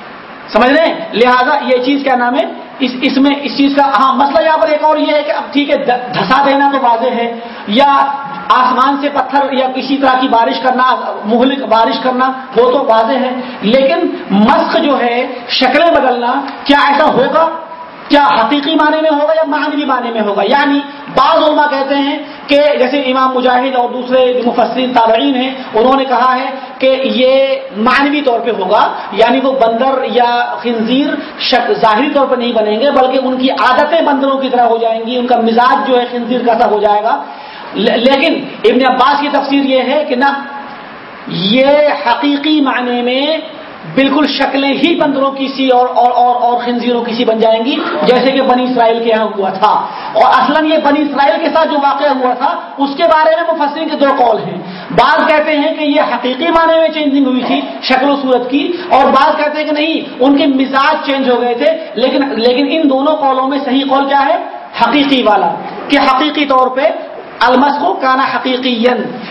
Speaker 1: سمجھ رہے ہیں؟ لہذا یہ چیز کیا نام ہے؟ اس اس میں اس چیز کا ہاں مسئلہ یہاں پر ایک اور یہ ہے کہ اب ٹھیک ہے، دھسا دینا تو واضح ہے۔ یا آسمان سے پتھر یا کسی طرح کی بارش کرنا، مہلک بارش کرنا، وہ تو واضح ہے۔ لیکن مسخ جو ہے، شکلیں بدلنا، کیا ایسا ہوگا؟ کیا حقیقی معنی میں ہوگا یا معنوی معنی میں ہوگا؟ یعنی بعض علماء کہتے ہیں کہ جیسے امام مجاہد اور دوسرے مفسرین تابعین ہیں، انہوں نے کہا ہے کہ یہ معنوی طور پہ ہوگا یعنی وہ بندر یا خنزیر شک ظاہری طور پہ نہیں بنیں گے، بلکہ ان کی عادتیں بندروں کی طرح ہو جائیں گی، ان کا مزاج جو ہے خنزیر کا سا ہو جائے گا۔ لیکن ابن عباس کی تفسیر یہ ہے کہ نہ یہ حقیقی معنی میں بالکل شکلیں ہی بندروں کی سی اور اور اور, اور خنزیروں کی سی بن جائیں گی جیسے کہ بنی اسرائیل کے یہاں ہوا تھا۔ اور اصلا یہ بنی اسرائیل کے ساتھ جو واقعہ ہوا تھا اس کے بارے میں مفسرین کے دو قول ہیں۔ بعض کہتے ہیں کہ یہ حقیقی معنی میں چینجنگ ہوئی تھی شکل و صورت کی اور بعض کہتے ہیں کہ نہیں ان کے مزاج چینج ہو گئے تھے۔ لیکن لیکن ان دونوں قولوں میں صحیح قول کیا ہے؟ حقیقی والا کہ حقیقی طور پہ المس کو کانا حقیقی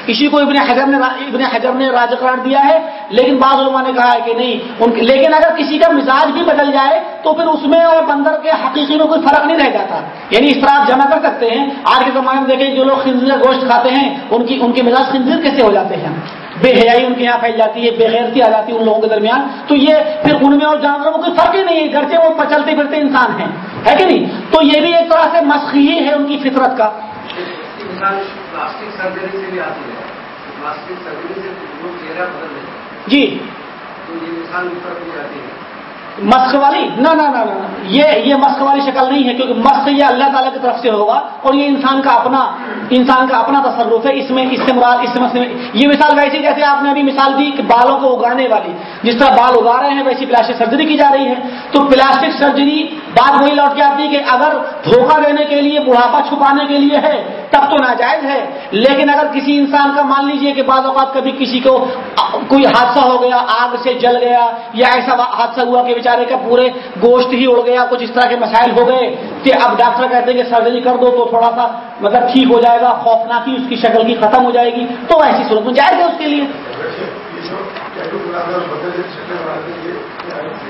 Speaker 1: اسی کو ابن حجر نے ابن حجر نے راج قرار دیا ہے، لیکن بعض علماء نے کہا ہے کہ نہیں، ان لیکن اگر کسی کا مزاج بھی بدل جائے، تو پھر اس میں اور بندر کے حقیقی میں کوئی فرق نہیں رہ جاتا۔ یعنی اس طرح آپ جمع کر سکتے ہیں، آج کے زمانے میں دیکھیں، جو لوگ خنزیر گوشت کھاتے ہیں، ان کی ان کے مزاج خنزیر کیسے ہو جاتے ہیں؟ بے حیائی ان کے یہاں پھیل جاتی ہے، بے غیرتی آ جاتی ہے ان لوگوں کے درمیان۔ تو یہ پھر ان میں اور جانوروں میں کوئی فرق ہی نہیں ہے گھر سے وہ چلتے پھرتے انسان ہیں۔ ہے کہ نہیں؟ تو یہ بھی ایک طرح سے مسخی ہے ان کی فطرت کا۔
Speaker 4: پلاسٹک سرجری سے بھی آتی ہے۔ پلاسٹک سرجری سے چہرہ بدل
Speaker 1: جی۔
Speaker 4: تو یہ مثال اوپر بھی آتی ہے۔
Speaker 1: مسخ والی؟ نہ نہ نہ یہ یہ مسخ والی شکل نہیں ہے، کیونکہ مسخ یہ اللہ تعالیٰ کی طرف سے ہوگا اور یہ انسان کا اپنا، انسان کا اپنا تصرف ہے۔ اس میں، اس سے مراد، اس میں۔ یہ مثال ویسی جیسے آپ نے ابھی مثال دی کہ بالوں کو اگانے والی۔ جس طرح بال اگا رہے ہیں، ویسی پلاسٹک سرجری کی جا رہی ہے۔ تو پلاسٹک سرجری بات وہی لوٹ کے آتی ہے کہ اگر دھوکہ دینے کے لیے، بڑھاپا چھپانے کے لیے ہے، تب تو ناجائز ہے۔ لیکن اگر کسی انسان کا مان لیجیے کہ بعض اوقات کبھی کسی کو کوئی حادثہ ہو گیا، آگ سے جل گیا یا ایسا حادثہ ہوا کہ بیچارے کا پورے گوشت ہی اڑ گیا، کچھ اس طرح کے مسائل ہو گئے کہ اب ڈاکٹر کہتے ہیں کہ سرجری کر دو تو تھوڑا سا مطلب ٹھیک ہو جائے گا خوفناکی اس کی شکل کی ختم ہو جائے گی۔ تو ایسی صورت میں جائز ہے اس کے لیے۔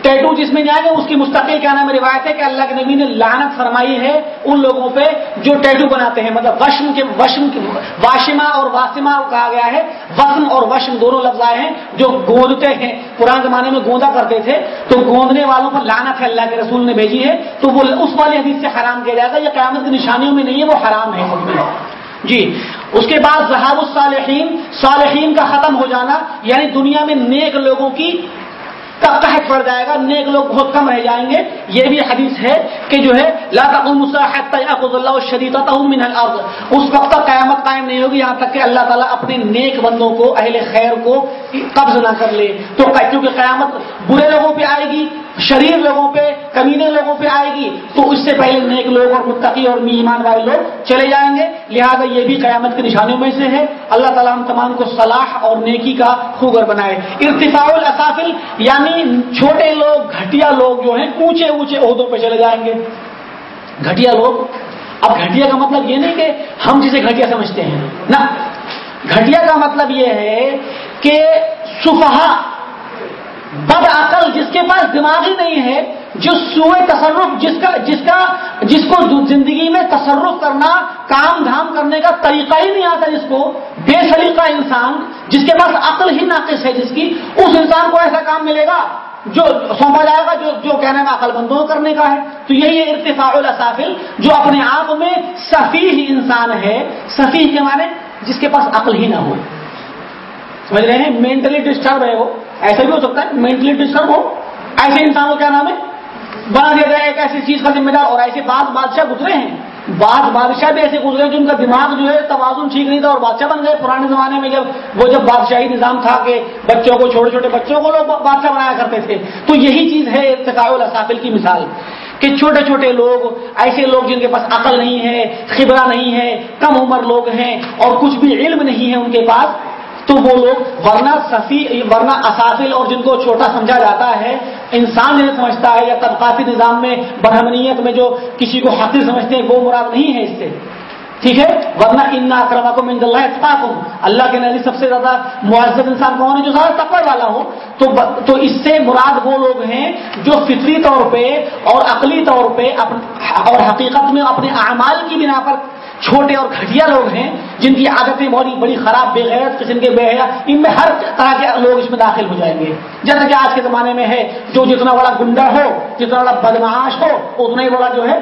Speaker 1: ٹیٹو جس میں جائے گا، اس کی مستقل کیا نام روایت ہے کہ اللہ کے نبی نے لانت فرمائی ہے ان لوگوں پہ جو ٹیٹو بناتے ہیں۔ مطلب وشم کے وشم کے واشما اور واسما کہا گیا ہے۔ وسم اور وشم دونوں لفظ آئے ہیں جو گوندتے ہیں۔ پرانے زمانے میں گوندا کرتے تھے۔ تو گوندنے والوں پر لانت ہے، اللہ کے رسول نے بھیجی ہے۔ تو وہ اس والی حدیث سے حرام کیا جائے گا۔ یہ قیامت کی نشانیوں میں نہیں ہے، وہ حرام ہے۔ جی۔ اس کے بعد ذہاب الصالحین، صالحین کا ختم ہو جانا یعنی دنیا میں نیک لوگوں کی تب تحت پڑ جائے گا، نیک لوگ بہت کم رہ جائیں گے۔ یہ بھی حدیث ہے کہ جو ہے، لا اللہ شدید اس وقت تک قیامت قائم نہیں ہوگی، یہاں تک کہ اللہ تعالیٰ اپنے نیک بندوں کو، اہل خیر کو قبض نہ کر لے۔ تو کیونکہ قیامت برے لوگوں پہ آئے گی شریر لوگوں پہ، کمینے لوگوں پہ آئے گی۔ تو اس سے پہلے نیک لوگ اور متقی اور ایمان والے لوگ چلے جائیں گے۔ لہذا یہ بھی قیامت کے نشانیوں میں سے ہے۔ اللہ تعالیٰ ہم تمام کو صلاح اور نیکی کا خوگر بنائے۔ ارتفاع الاسافل یعنی چھوٹے لوگ، گھٹیا لوگ جو ہیں، اونچے اونچے عہدوں پہ چلے جائیں گے۔ گھٹیا لوگ؟ اب گھٹیا کا مطلب یہ نہیں کہ ہم جسے گھٹیا سمجھتے ہیں۔ نہ، گھٹیا کا مطلب یہ ہے کہ سفہا بد عقل جس کے پاس دماغ ہی نہیں ہے جو سوئے تصرف، جس کا جس کا، جس کو زندگی میں تصرف کرنا، کام دھام کرنے کا طریقہ ہی نہیں آتا جس کو، بے سلیقہ انسان جس کے پاس عقل ہی ناقص ہے جس کی، اس انسان کو ایسا کام ملے گا جو سونپا جائے گا، جو جو کہنے میں عقل بندوں کرنے کا ہے۔ تو یہی ہے ارتفاع الاسافل، جو اپنے آپ میں سفیح انسان ہے۔ سفیح کے معنی جس کے پاس عقل ہی نہ ہو۔ سمجھ رہے ہیں؟ مینٹلی ڈسٹرب ہے وہ۔ ایسا بھی ہو سکتا ہے۔ مینٹلی ڈسٹرب ہو۔ ایسے انسان کو کیا نام ہے؟ بنا دیا جائے ایک ایسی چیز کا ذمہ دار اور ایسے بعض بادشاہ گزرے ہیں۔ بعض بادشاہ بھی ایسے گزرے جن کا دماغ جو ہے توازن ٹھیک نہیں تھا اور بادشاہ بن گئے۔ پرانے زمانے میں جب وہ جب بادشاہی نظام تھا کہ بچوں کو، چھوٹے چھوٹے بچوں کو لوگ بادشاہ بنایا کرتے تھے۔ تو یہی چیز ہے ارتقاء الاسافل کی مثال کہ چھوٹے چھوٹے لوگ، ایسے لوگ جن کے پاس عقل نہیں ہے، خبرہ نہیں ہے، کم عمر لوگ ہیں اور کچھ بھی علم نہیں ہے ان کے پاس۔ تو وہ لوگ ورنہ صفی ورنہ اسافل اور جن کو چھوٹا سمجھا جاتا ہے، انسان جنہیں سمجھتا ہے یا طبقاتی نظام میں، برہمنیت میں جو کسی کو حقیق سمجھتے ہیں، وہ مراد نہیں ہے اس سے۔ ٹھیک ہے؟ ورنہ ان اکرما کو من اللہ اتفاق اللہ کے نزدیک سب سے زیادہ معذب انسان کون ہے؟ جو زیادہ تقوی والا ہو۔ تو تو اس سے مراد وہ لوگ ہیں جو فطری طور پہ اور عقلی طور پہ اور حقیقت میں اپنے اعمال کی بنا پر چھوٹے اور گھٹیا لوگ ہیں، جن کی عادتیں بہت بڑی خراب، بے غیرت قسم کے، بے حیا ان میں ہر طرح کے لوگ اس میں داخل ہو جائیں گے۔ جیسا کہ آج کے زمانے میں ہے، جو جتنا بڑا گنڈا ہو، جتنا بڑا بدماش ہو، اتنا ہی بڑا جو ہے،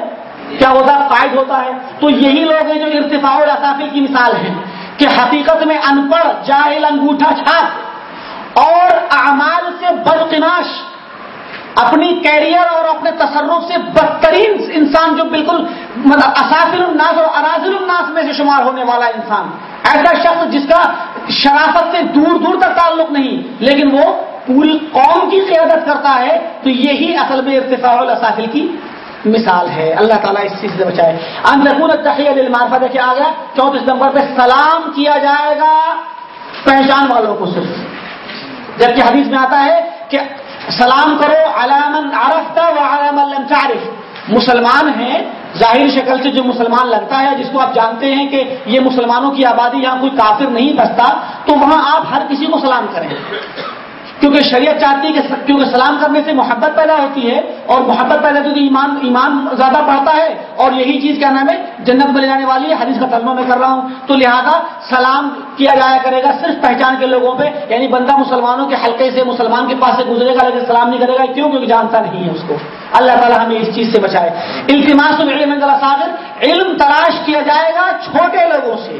Speaker 1: کیا ہوتا ہے؟ قائد ہوتا ہے۔ تو یہی لوگ ہیں جو ارتفاع اور کی مثال ہیں کہ حقیقت میں ان پڑھ جاہل، انگوٹھا، چھاپ اور اعمال سے بدقناش اپنی کیریئر اور اپنے تصرف سے بدترین انسان جو بالکل مطلب اسافر الناس اور اناظر الناس میں سے شمار ہونے والا انسان. ایسا شخص جس کا شرافت سے دور دور تک تعلق نہیں، لیکن وہ پوری قوم کی قیادت کرتا ہے، تو یہی اصل میں ارتفاع الاسافل کی مثال ہے۔ اللہ تعالیٰ اس چیز سے بچائے۔ اندرکون تحید معرفہ دیکھے آ گیا۔ چونتیس نمبر پہ سلام کیا جائے گا پہچان والوں کو صرف۔ جبکہ حدیث میں آتا ہے کہ سلام کرو علامن عرفتا و علام تعرف۔ مسلمان ہیں ظاہر شکل سے جو مسلمان لگتا ہے، جس کو آپ جانتے ہیں کہ یہ مسلمانوں کی آبادی یہاں کوئی کافر نہیں بستا، تو وہاں آپ ہر کسی کو سلام کریں۔ کیونکہ شریعت چاہتی ہے کہ کیونکہ سلام کرنے سے محبت پیدا ہوتی ہے اور محبت پیدا ہوتی ہے ایمان ایمان زیادہ بڑھتا ہے اور یہی چیز کیا نام ہے؟ جنت میں لے جانے والی ہے، حدیث کا ترجمہ میں کر رہا ہوں۔ تو لہذا سلام کیا جایا کرے گا صرف پہچان کے لوگوں پہ یعنی بندہ مسلمانوں کے حلقے سے مسلمان کے پاس سے گزرے گا، لیکن سلام نہیں کرے گا، کیوں؟ کیونکہ جانتا نہیں ہے اس کو۔ اللہ تعالیٰ ہمیں اس چیز سے بچائے۔ التماس علم ساگر علم تلاش کیا جائے گا چھوٹے لوگوں سے۔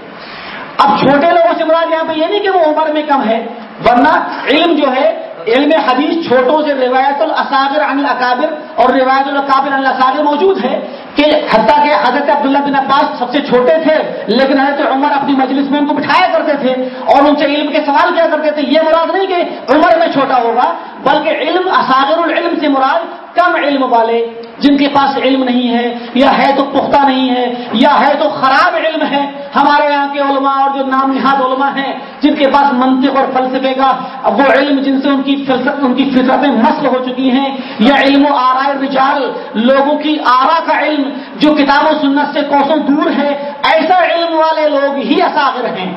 Speaker 1: اب چھوٹے لوگوں سے مراد یہاں پہ یہ نہیں کہ وہ عمر میں کم ہے۔ ورنہ علم جو ہے، علم حدیث چھوٹوں سے روایت الاساگر عن الاکابر اور روایت القابر عن موجود ہے کہ حتیٰ کہ حضرت عبداللہ بن عباس سب سے چھوٹے تھے، لیکن حضرت عمر اپنی مجلس میں ان کو بٹھایا کرتے تھے اور ان سے علم کے سوال کیا کرتے تھے۔ یہ مراد نہیں کہ عمر میں چھوٹا ہوگا، بلکہ علم اساگر العلم سے مراد کم علم والے جن کے پاس علم نہیں ہے، یا ہے تو پختہ نہیں ہے، یا ہے تو خراب علم ہے۔ ہمارے یہاں کے علماء اور جو نام نہاد علماء ہیں، جن کے پاس منطق اور فلسفے کا وہ علم جن سے ان کی ان کی فطرتیں مسل ہو چکی ہیں، یا علم و آرائے رجال، لوگوں کی آرا کا علم جو کتاب و سنت سے کوسوں دور ہے، ایسا علم والے لوگ ہی اصاغر ہیں۔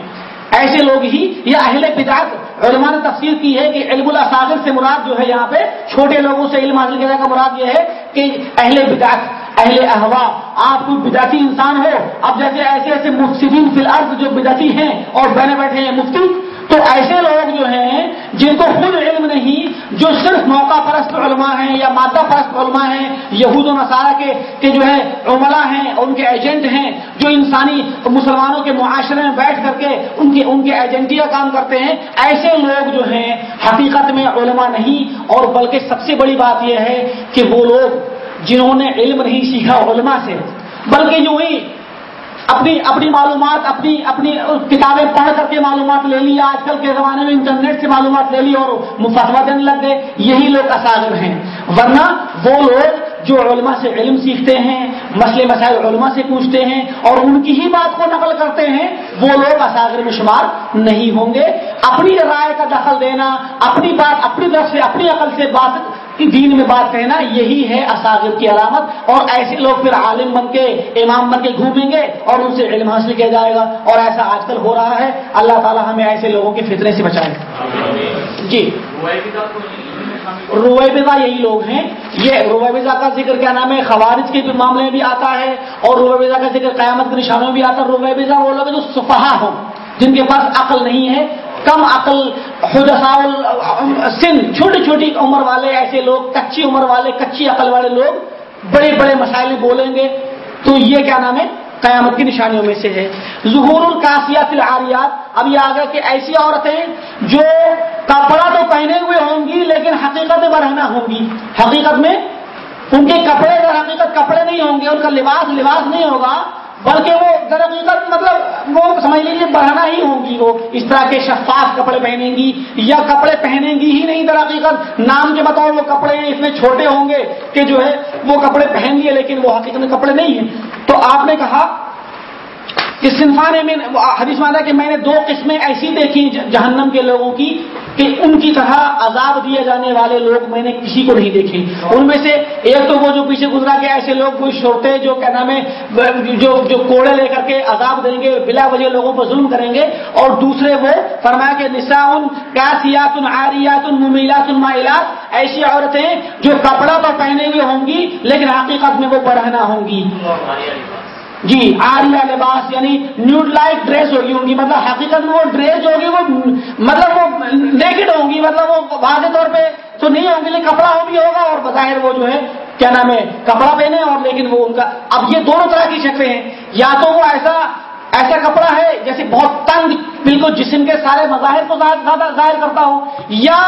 Speaker 1: ایسے لوگ ہی یا اہل بدعت علماء نے تفسیر کی ہے کہ علم الاساغر سے مراد جو ہے یہاں پہ چھوٹے لوگوں سے علم حاصل کرنے کا مراد یہ ہے کہ اہل بدعت، اہل احوا، آپ کوئی بدعتی انسان ہو اب جیسے ایسے ایسے مفسدین فی الارض جو بدعتی ہیں اور بہنے بیٹھے ہیں، مفتی تو ایسے لوگ جو ہیں جن کو خود علم نہیں، جو صرف موقع پرست علماء ہیں یا مادہ پرست علماء ہیں، یہود و نصارہ کے کہ جو ہے عملہ ہیں، ان کے ایجنٹ ہیں، جو انسانی مسلمانوں کے معاشرے میں بیٹھ کر کے ان کے ان کے ایجنٹیا کام کرتے ہیں، ایسے لوگ جو ہیں، حقیقت میں علماء نہیں۔ اور بلکہ سب سے بڑی بات یہ ہے کہ وہ لوگ جنہوں نے علم نہیں سیکھا علماء سے، بلکہ جو ہی اپنی اپنی معلومات، اپنی اپنی کتابیں پڑھ کر کے معلومات لے لی، آج کل کے زمانے میں انٹرنیٹ سے معلومات لے لی اور مفتوا دینے لگ گئے، یہی لوگ اساگر ہیں۔ ورنہ وہ لوگ جو علماء سے علم سیکھتے ہیں، مسئلے مسائل علماء سے پوچھتے ہیں اور ان کی ہی بات کو نقل کرتے ہیں، وہ لوگ اساگر میں شمار نہیں ہوں گے۔ اپنی رائے کا دخل دینا، اپنی بات، اپنی طرف سے، اپنی عقل سے بات دین میں بات کہنا یہی ہے اساغر کی علامت اور ایسے لوگ پھر عالم بن کے امام بن کے گھومیں گے اور ان سے علم حاصل کیا جائے گا اور ایسا آج کل ہو رہا ہے۔ اللہ تعالیٰ ہمیں ایسے لوگوں کے فطرے سے بچائے۔ جی۔ رویبزا یہی لوگ ہیں۔ یہ رویبزا کا ذکر کیا نام ہے خوارج کے معاملے میں بھی آتا ہے اور رویبزا کا ذکر قیامت کے نشانوں میں بھی آتا ہے۔ رویبزا وہ لوگ جو صفحہ ہوں جن کے پاس عقل نہیں ہے۔ کم عقل حدثاء سن، چھوٹی چھوٹی عمر والے ایسے لوگ، کچی عمر والے، کچی عقل والے لوگ بڑے بڑے مسائل بولیں گے۔ تو یہ کیا نام ہے؟ قیامت کی نشانیوں میں سے ہے۔ ظہور القاسیات العاریات اب یہ آگا کہ ایسی عورتیں جو کپڑا تو پہنے ہوئے ہوں گی، لیکن حقیقت میں برہنا ہوں گی۔ حقیقت میں ان کے کپڑے در حقیقت کپڑے نہیں ہوں گے، ان کا لباس لباس نہیں ہوگا بلکہ وہ در حقیقت مطلب وہ سمجھ لیجیے بڑھنا ہی ہوگی، وہ اس طرح کے شفاف کپڑے پہنیں گی یا کپڑے پہنیں گی ہی نہیں در حقیقت۔ نام کے بطور وہ کپڑے اتنے چھوٹے ہوں گے کہ جو ہے وہ کپڑے پہن لیے لیکن وہ حقیقت میں کپڑے نہیں ہیں۔ تو آپ نے کہا کہ صنفان میں حدیث مانا کہ میں نے دو قسمیں ایسی دیکھی جہنم کے لوگوں کی کہ ان کی طرح عذاب دیے جانے والے لوگ میں نے کسی کو نہیں دیکھے۔ ان میں سے ایک تو وہ جو پیچھے گزرا کے ایسے لوگ کوئی شوتے جو کیا نام ہے، جو جو کوڑے لے کر کے عذاب دیں گے، بلا وجہ لوگوں پر ظلم کریں گے۔ اور دوسرے وہ فرمایا کہ نسا ان کاسیات آریات ممیلات مائلات، ایسی عورتیں جو کپڑا تو پہنے ہوئے ہوں گی، لیکن حقیقت میں وہ پڑھنا ہوں گی۔ جی آریہ لباس یعنی نیوڈ لائٹ ڈریس ہوگی ہوں گی مطلب حقیقت میں وہ ڈریس ہوگی، وہ مطلب وہ نیکڈ ہوں گی مطلب وہ واضح طور پہ تو نہیں ہوں گی، لیکن کپڑا ہو بھی ہوگا اور بظاہر وہ جو ہے، کیا نام ہے، کپڑا پہنے اور لیکن وہ ان کا، اب یہ دونوں طرح کی شکلیں ہیں۔ یا تو وہ ایسا ایسا کپڑا ہے جیسے بہت تنگ، بالکل جسم کے سارے مظاہر کو ظاہر کرتا ہو، یا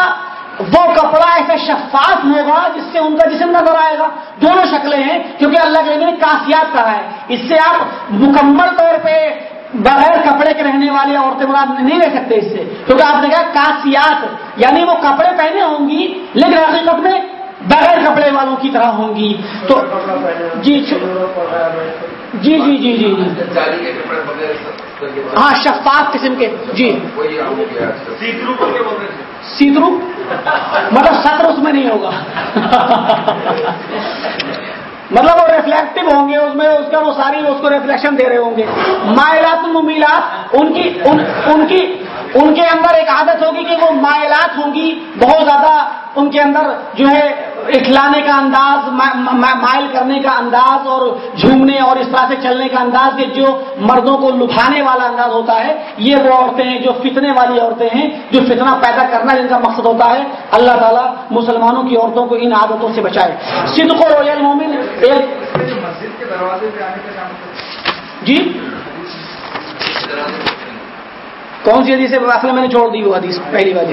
Speaker 1: وہ کپڑا ایسا شفاف ہوگا جس سے ان کا جسم نظر آئے گا۔ دونوں شکلیں ہیں کیونکہ اللہ کے نے کاسیات کہا ہے۔ اس سے آپ مکمل طور پہ بغیر کپڑے کے رہنے والی عورتیں مراد نہیں رہ سکتے اس سے۔ کیونکہ آپ نے کہا کاسیات یعنی وہ کپڑے پہنے ہوں گی لیکن حقیقت میں بغیر کپڑے والوں کی طرح ہوں گی۔ تو جی جی جی جی جی جی۔ ہاں شفاف قسم کے۔ جی۔ سیدرو مطلب سطر اس میں نہیں ہوگا۔ مطلب وہ ریفلیکٹو ہوں گے اس میں اس کا وہ ساری اس کو ریفلیکشن دے رہے ہوں گے۔ مائلات ممیلات ان کی ان, ان کی ان کے اندر ایک عادت ہوگی کہ وہ مائلات ہوں گی بہت زیادہ ان کے اندر جو ہے اٹھلانے کا انداز مائل کرنے کا انداز اور جھومنے اور اس طرح سے چلنے کا انداز کہ جو مردوں کو لبھانے والا انداز ہوتا ہے، یہ وہ عورتیں ہیں جو فتنے والی عورتیں ہیں جو فتنہ پیدا کرنا جن کا مقصد ہوتا ہے، اللہ تعالیٰ مسلمانوں کی عورتوں کو ان عادتوں سے بچائے۔ صدق و رویل مومن، ایک
Speaker 4: مسجد کے دروازے پہ آنے کا
Speaker 1: جی؟ کون سی حدیث اصل میں نے چھوڑ دی وہ حدیث، پہلی بات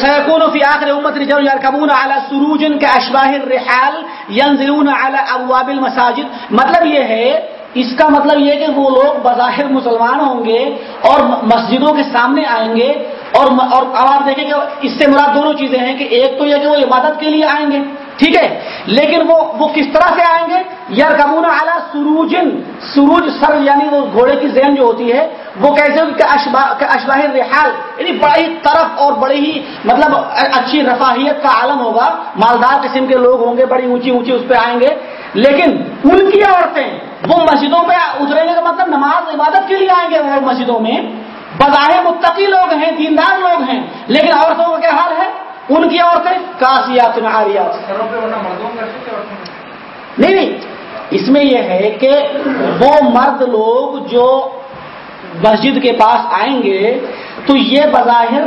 Speaker 1: سيكون في آخر أمة رجال يركبون على سروج كأشباه الرحال ينزلون على أبواب المساجد. مطلب یہ ہے، اس کا مطلب یہ کہ وہ لوگ بظاہر مسلمان ہوں گے اور مسجدوں کے سامنے آئیں گے اور اور اب آپ دیکھیں کہ اس سے مراد دونوں چیزیں ہیں کہ ایک تو یہ کہ وہ عبادت کے لیے آئیں گے۔ ٹھیک ہے لیکن وہ وہ کس طرح سے آئیں گے؟ یار کمون اعلیٰ سروجن سروج سر یعنی وہ گھوڑے کی ذہن جو ہوتی ہے، وہ کیسے اشباہ رحال یعنی بڑی طرف اور بڑی ہی مطلب اچھی رفاہیت کا عالم ہوگا۔ مالدار قسم کے لوگ ہوں گے، بڑی اونچی اونچی اس پہ آئیں گے۔ لیکن ان کی عورتیں، وہ مسجدوں پہ اتریں گے کا مطلب نماز، عبادت کے لیے آئیں گے وہ مسجدوں میں۔ بظاہر متقی لوگ ہیں، دیندار لوگ ہیں، لیکن عورتوں کا کیا حال ہے؟ ان کی عورتیں؟ کاسیات ناریات نہیں نہیں. اس میں یہ ہے کہ وہ مرد لوگ جو مسجد کے پاس آئیں گے، تو یہ بظاہر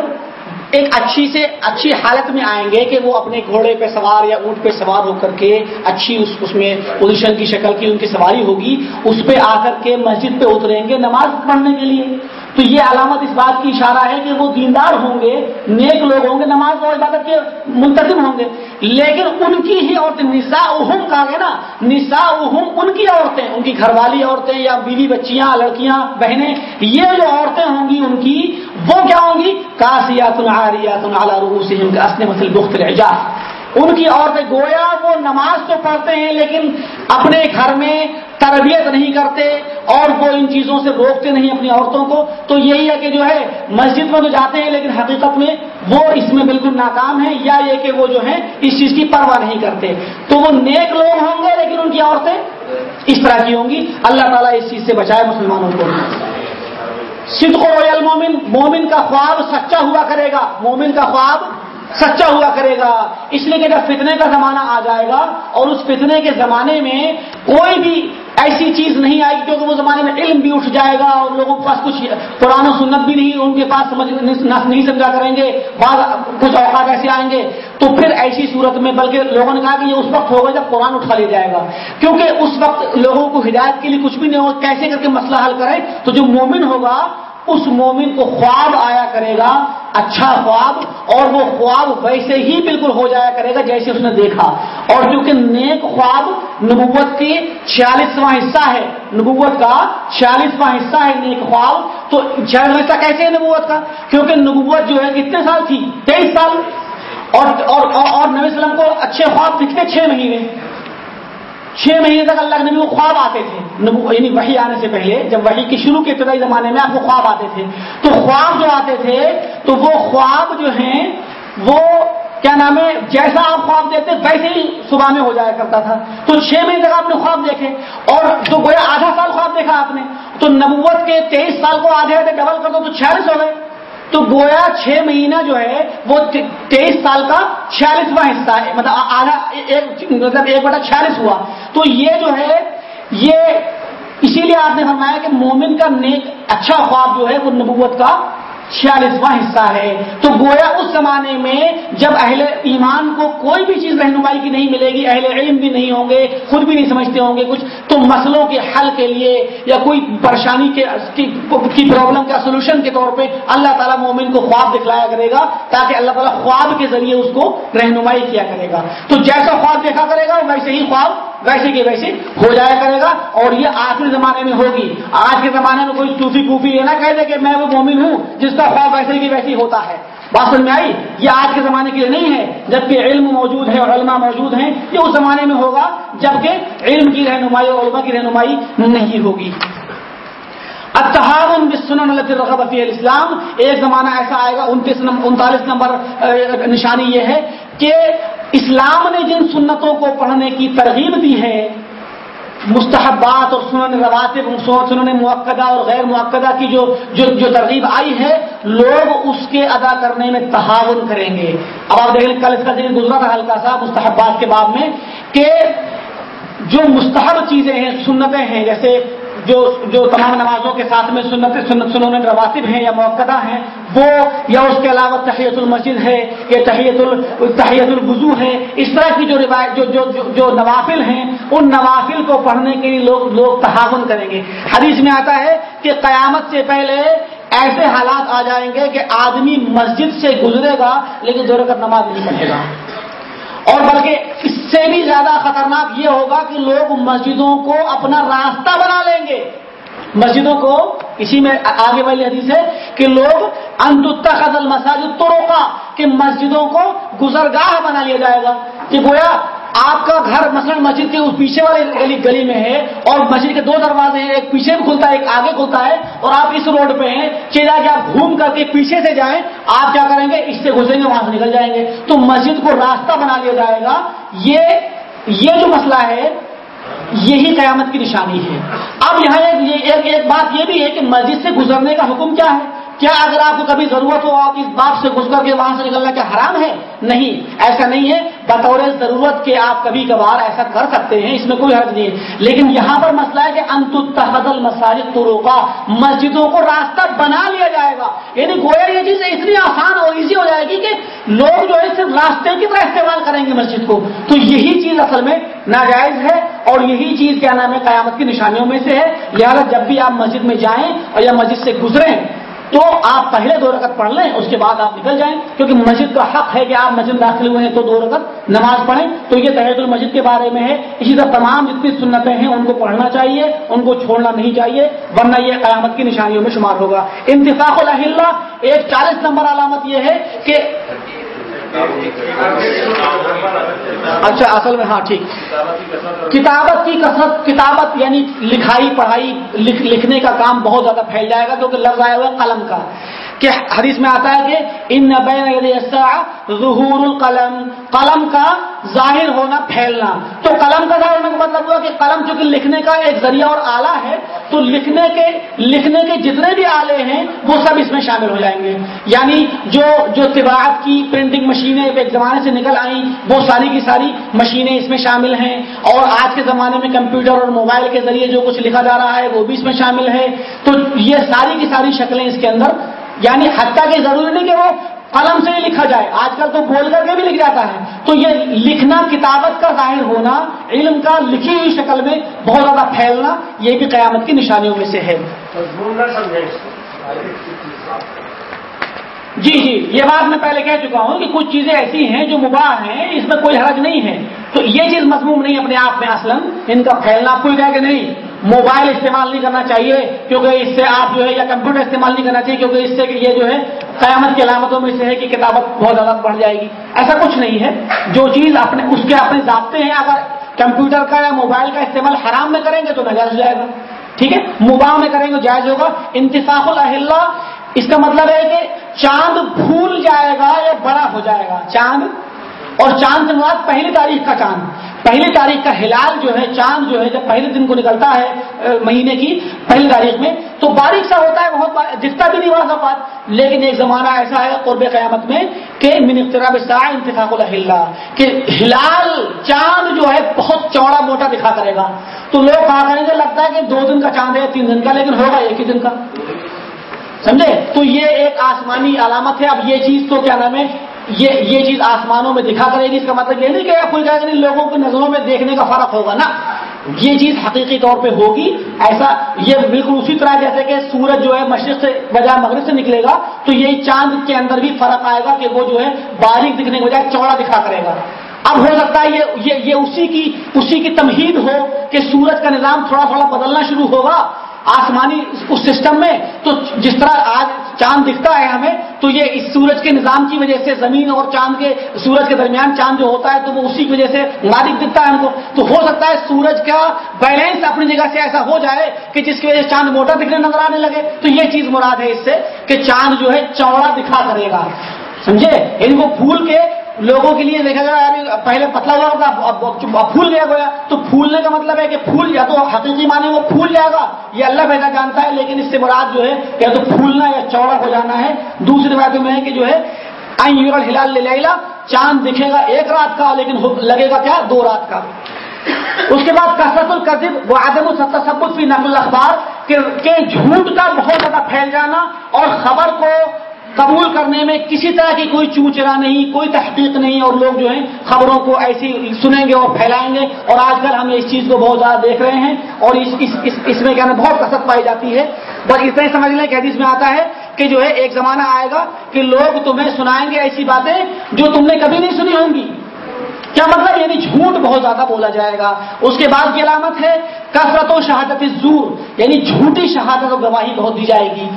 Speaker 1: ایک اچھی سے اچھی حالت میں آئیں گے کہ وہ اپنے گھوڑے پہ سوار یا اونٹ پہ سوار ہو کر کے اچھی اس اس میں پوزیشن کی شکل کی ان کی سواری ہوگی، اس پہ آ کر کے مسجد پہ اتریں گے نماز پڑھنے کے لیے۔ تو یہ علامت اس بات کی اشارہ ہے کہ وہ دیندار ہوں گے، نیک لوگ ہوں گے، نماز اور عبادت کے منتظم ہوں گے۔ لیکن ان کی ہی عورتیں نسا اہم کہا گیا نا نسا اہم ان کی عورتیں، ان کی گھر والی عورتیں یا بیوی بچیاں، لڑکیاں، بہنیں، یہ جو عورتیں ہوں گی ان کی، وہ کیا ہوں گی؟ کاسیات العاریات اعلیٰ روسیم کا اصل مسل بخت اعجاز ان کی عورتیں گویا وہ نماز تو پڑھتے ہیں لیکن اپنے گھر میں تربیت نہیں کرتے اور وہ ان چیزوں سے روکتے نہیں اپنی عورتوں کو۔ تو یہی ہے کہ جو ہے مسجد میں تو جاتے ہیں لیکن حقیقت میں وہ اس میں بالکل ناکام ہے یا یہ کہ وہ جو ہے اس چیز کی پرواہ نہیں کرتے۔ تو وہ نیک لوگ ہوں گے لیکن ان کی عورتیں اس طرح کی ہوں گی۔ اللہ تعالیٰ اس چیز سے بچائے مسلمانوں کو۔ صدق و مومن مومن کا خواب سچا ہوا کرے گا۔ مومن کا خواب سچا ہوا کرے گا۔ اس لیے کہ جب فتنے کا زمانہ آ جائے گا اور اس فتنے کے زمانے میں کوئی بھی ایسی چیز نہیں آئے گی، کیونکہ وہ زمانے میں علم بھی اٹھ جائے گا اور لوگوں کے پاس کچھ قرآن و سنت بھی نہیں، ان کے پاس سمجھ نہیں سمجھا کریں گے۔ بعض کچھ اوقات ایسے آئیں گے۔ تو پھر ایسی صورت میں، بلکہ لوگوں نے کہا کہ یہ اس وقت ہوگا جب قرآن اٹھا لیا جائے گا۔ کیونکہ اس وقت لوگوں کو ہدایت کے لیے کچھ بھی نہیں ہوگا کیسے کر کے مسئلہ حل کریں تو جو مومن ہوگا، اس مومن کو خواب آیا کرے گا اچھا خواب اور وہ خواب ویسے ہی بالکل ہو جایا کرے گا جیسے اس نے دیکھا۔ اور کیونکہ نیک خواب نبوت کی چھیالیسواں حصہ ہے نبوت کا چھیالیسواں حصہ ہے نیک خواب تو چھیالیسواں حصہ کیسے ہے نبوت کا؟ کیونکہ نبوت جو ہے کتنے سال تھی؟ تیئیس سال۔ اور اور, اور, اور نبی وسلم کو اچھے خواب دکھتے چھ مہینے۔ چھ مہینے تک اللہ کے نبی کو خواب آتے تھے۔ یعنی وہی آنے سے پہلے، جب وہی کی شروع کے ابتدائی زمانے میں آپ کو خواب آتے تھے۔ تو خواب جو آتے تھے، تو وہ خواب جو ہیں، وہ کیا نام ہے، جیسا آپ خواب دیتے، ویسے ہی صبح میں ہو جایا کرتا تھا۔ تو چھ مہینے تک آپ نے خواب دیکھے۔ اور تو گویا آدھا سال خواب دیکھا آپ نے، تو نبوت کے تیئیس سال کو آدھے آدھے ڈبل کر دو تو چھیالیس ہو گئے۔ تو گویا چھ مہینہ جو ہے وہ تیئیس سال کا چھیالیسواں حصہ ہے مطلب آدھا مطلب ایک بٹا چھیالیس ہوا۔ تو یہ جو ہے، یہ اسی لیے آپ نے فرمایا کہ مومن کا نیک اچھا خواب جو ہے وہ نبوت کا چھیالیسواں حصہ ہے۔ تو گویا اس زمانے میں جب اہل ایمان کو کوئی بھی چیز رہنمائی کی نہیں ملے گی، اہل علم بھی نہیں ہوں گے، خود بھی نہیں سمجھتے ہوں گے کچھ، تو مسئلوں کے حل کے لیے یا کوئی پریشانی کے کی پرابلم کا سولوشن کے طور پہ اللہ تعالیٰ مومن کو خواب دکھلایا کرے گا تاکہ اللہ تعالیٰ خواب کے ذریعے اس کو رہنمائی کیا کرے گا۔ تو جیسا خواب دیکھا کرے گا، ویسے ہی خواب ویسے کے ویسے ہو جایا کرے گا اور یہ آخری زمانے میں ہوگی۔ آج کے زمانے میں کوئی صوفی کوفی یہ نہ کہہ دے کہ میں وہ مومن ہوں جس کا خواب ویسے کی ویسی ہوتا ہے۔ بات سمجھ میں آئی؟ یہ آج کے زمانے کے لیے نہیں ہے، جبکہ علم موجود ہے اور علما موجود ہیں، یہ اس زمانے میں ہوگا جبکہ علم کی رہنمائی اور علما کی رہنمائی نہیں ہوگی۔ اتحاد سنن الرغبتی اسلام ایک زمانہ ایسا آئے گا، انتیس انتالیس نمبر نشانی یہ ہے کہ اسلام نے جن سنتوں کو پڑھنے کی ترغیب دی ہے، مستحبات اور سنن رواتب، سنن موقع اور غیر موقع کی جو جو جو ترغیب آئی ہے، لوگ اس کے ادا کرنے میں تعاون کریں گے۔ اب آپ دیکھیں کل اس کا ذکر گزرا تھا ہلکا سا مستحبات کے باب میں کہ جو مستحب چیزیں ہیں، سنتیں ہیں، جیسے جو جو تمام نمازوں کے ساتھ میں سنت سنت سنون رواتب ہیں یا موقع ہیں وہ یا اس کے علاوہ تحیت المسجد ہے یا تحیت تحیت الوضو ہے اس طرح کی جو روایت جو جو, جو, جو نوافل ہیں ان نوافل کو پڑھنے کے لیے لوگ لوگ تعاون کریں گے۔ حدیث میں آتا ہے کہ قیامت سے پہلے ایسے حالات آ جائیں گے کہ آدمی مسجد سے گزرے گا لیکن دور کا نماز نہیں پڑھے گا۔ اور بلکہ اس سے بھی زیادہ خطرناک یہ ہوگا کہ لوگ مسجدوں کو اپنا راستہ بنا لیں گے۔ مسجدوں کو، اسی میں آگے والی حدیث ہے کہ لوگ انتخل مساجد تو روکا کہ مسجدوں کو گزرگاہ بنا لیا جائے گا۔ کہ گویا آپ کا گھر مثلا مسجد کے اس پیچھے والے گلی گلی میں ہے اور مسجد کے دو دروازے ہیں ایک پیچھے بھی کھلتا ہے ایک آگے کھلتا ہے اور آپ اس روڈ پہ ہیں چیزا کہ آپ گھوم کر کے پیچھے سے جائیں آپ کیا کریں گے؟ اس سے گھسیں گے وہاں سے نکل جائیں گے۔ تو مسجد کو راستہ بنا لیا جائے گا۔ یہ یہ جو مسئلہ ہے یہی قیامت کی نشانی ہے۔ اب یہاں ایک ایک, ایک بات یہ بھی ہے کہ مسجد سے گزرنے کا حکم کیا ہے؟ کیا اگر آپ کو کبھی ضرورت ہو آپ اس باپ سے گھس کر کے وہاں سے نکلنا کیا حرام ہے؟ نہیں، ایسا نہیں ہے۔ بطور ضرورت کے آپ کبھی کبھار ایسا کر سکتے ہیں، اس میں کوئی حرض نہیں ہے۔ لیکن یہاں پر مسئلہ ہے کہ انتحد المساجد تو روکا مسجدوں کو راستہ بنا لیا جائے گا۔ یعنی گویا یہ چیز اتنی آسان اور ایزی ہو جائے گی کہ لوگ جو ہے صرف راستے کی طرح استعمال کریں گے مسجد کو۔ تو یہی چیز اصل میں ناجائز ہے اور یہی چیز کیا نام ہے، قیامت کی نشانیوں میں سے ہے۔ لہٰذا جب بھی آپ مسجد میں جائیں اور یا مسجد سے گزریں تو آپ پہلے دو رکعت پڑھ لیں، اس کے بعد آپ نکل جائیں، کیونکہ مسجد کا حق ہے کہ آپ مسجد داخل ہوئے ہیں تو دو رکعت نماز پڑھیں۔ تو یہ تحید المسجد کے بارے میں ہے۔ اسی طرح تمام جتنی سنتیں ہیں، ان کو پڑھنا چاہیے، ان کو چھوڑنا نہیں چاہیے، ورنہ یہ قیامت کی نشانیوں میں شمار ہوگا۔ انتفاق الحلہ ایک چالیس نمبر علامت یہ ہے کہ اچھا اصل میں ہاں ٹھیک۔ کتابت کی کثرت، کتابت یعنی لکھائی، پڑھائی لکھنے کا کام بہت زیادہ پھیل جائے گا کیونکہ لفظ آیا ہوا قلم کا۔ کہ حدیث میں آتا ہے کہ ان بین ظہور القلم، قلم کا ظاہر ہونا، پھیلنا۔ تو قلم کا ظاہر ہونے کا مطلب ہوا کہ قلم چونکہ لکھنے کا ایک ذریعہ اور آلہ ہے، تو لکھنے کے لکھنے کے جتنے بھی آلے ہیں، وہ سب اس میں شامل ہو جائیں گے۔ یعنی جو جو طباعت کی پرنٹنگ مشینیں ایک زمانے سے نکل آئیں، وہ ساری کی ساری مشینیں اس میں شامل ہیں۔ اور آج کے زمانے میں کمپیوٹر اور موبائل کے ذریعے جو کچھ لکھا جا رہا ہے، وہ بھی اس میں شامل ہے۔ تو یہ ساری کی ساری شکلیں اس کے اندر یعنی حتیٰ کہ ضروری نہیں کہ وہ قلم سے ہی لکھا جائے۔ آج کل تو بول کر کے بھی لکھ جاتا ہے۔ تو یہ لکھنا کتابت کا ظاہر ہونا علم کا لکھی ہوئی شکل میں بہت زیادہ پھیلنا یہ بھی قیامت کی نشانیوں میں سے ہے۔ جی جی یہ بات میں پہلے کہہ چکا ہوں کہ کچھ چیزیں ایسی ہیں جو مباح ہیں اس میں کوئی حرج نہیں ہے۔ تو یہ چیز مضموم نہیں اپنے آپ میں اصلا ان کا پھیلنا کوئی کہہ کہ نہیں۔ موبائل استعمال نہیں کرنا چاہیے، کیونکہ اس سے آپ جو ہے یا کمپیوٹر استعمال نہیں کرنا چاہیے، کیونکہ اس سے یہ جو ہے قیامت کی علامتوں میں سے ہے کہ کتابت بہت زیادہ بڑھ جائے گی۔ ایسا کچھ نہیں ہے۔ جو چیز اپنے، اس کے اپنے ضابطے ہیں، اگر کمپیوٹر کا یا موبائل کا استعمال حرام میں کریں گے تو نجائز ہو جائے گا ٹھیک ہے؟ مباح میں کریں گے جائز ہوگا۔ انتفاق الحلہ اس کا مطلب ہے کہ چاند پھول جائے گا یا بڑا ہو جائے گا۔ چاند، اور چاند سے مراد پہلی تاریخ کا چاند۔ پہلی تاریخ کا ہلال جو ہے، چاند جو ہے، جب پہلے دن کو نکلتا ہے مہینے کی پہلی تاریخ میں، تو باریک سا ہوتا ہے، بہت دکھتا بھی نہیں وہاں بات، لیکن ایک زمانہ ایسا ہے قرب قیامت میں کہ من اقتراب الساعہ الحلہ، کہ ہلال، چاند جو ہے، بہت چوڑا موٹا دکھا کرے گا۔ تو لوگ کہا کریں گے، لگتا ہے کہ دو دن کا چاند ہے، تین دن کا، لیکن ہوگا ایک ہی دن کا۔ سمجھے؟ تو یہ ایک آسمانی علامت ہے۔ اب یہ چیز تو کیا نام ہے؟ یہ یہ چیز آسمانوں میں دکھا کرے گی اس کا مطلب یہ نہیں کہ کوئی کہا کہ نہیں لوگوں کی نظروں میں دیکھنے کا فرق ہوگا نا یہ چیز حقیقی طور پہ ہوگی ایسا یہ بالکل اسی طرح جیسے کہ سورج جو ہے مشرق سے بجائے مغرب سے نکلے گا تو یہی چاند کے اندر بھی فرق آئے گا کہ وہ جو ہے باریک دکھنے کے بجائے چوڑا دکھا کرے گا۔ اب ہو سکتا ہے یہ یہ, یہ اسی کی اسی کی تمہید ہو کہ سورج کا نظام تھوڑا تھوڑا بدلنا شروع ہوگا آسمانی اس سسٹم میں تو جس طرح آج چاند دکھتا ہے ہمیں، تو یہ اس سورج کے نظام کی وجہ سے زمین اور چاند کے سورج کے درمیان چاند جو ہوتا ہے تو وہ اسی کی وجہ سے مالک دکھتا ہے ہم کو۔ تو ہو سکتا ہے سورج کا بیلنس اپنی جگہ سے ایسا ہو جائے کہ جس کی وجہ سے چاند موٹا دکھنے نظر آنے لگے۔ تو یہ چیز مراد ہے اس سے کہ چاند جو ہے چوڑا دکھا کرے گا۔ سمجھے؟ یعنی ان کو پھول کے لوگوں کے لیے دیکھا گیا ابھی یعنی پہلے پتلا ہوا ہوتا اب- پھول گیا گیا۔ تو پھولنے کا مطلب ہے کہ پھول یا تو حقیقی معنی وہ پھول جائے گا، یہ اللہ بہتر جانتا ہے، لیکن اس سے مراد جو ہے یا تو پھولنا یا چوڑا ہو جانا ہے۔ دوسری روایتوں میں ہے کہ جو ہے ہلال لے لیلا چاند دکھے گا ایک رات کا، لیکن لگے گا کیا؟ دو رات کا۔ اس کے بعد کثرت القذب وہ عدم التصبت فی نقل الاخبار، کہ کہ جھوٹ کا بہت زیادہ پھیل جانا اور خبر کو قبول کرنے میں کسی طرح کی کوئی چوچرا نہیں کوئی تحقیق نہیں اور لوگ جو ہیں خبروں کو ایسی سنیں گے اور پھیلائیں گے اور آج کل ہم اس چیز کو بہت زیادہ دیکھ رہے ہیں اور اس اس, اس, اس میں کیا نا بہت کثرت پائی جاتی ہے۔ بس اتنا ہی سمجھ لیں کہ حدیث میں آتا ہے کہ جو ہے ایک زمانہ آئے گا کہ لوگ تمہیں سنائیں گے ایسی باتیں جو تم نے کبھی نہیں سنی ہوں گی۔ کیا مطلب؟ یعنی جھوٹ بہت زیادہ بولا جائے گا۔ اس کے بعد کی علامت ہے کثرت و شہادت زور یعنی جھوٹی شہادت و گواہی بہت دی جائے گی۔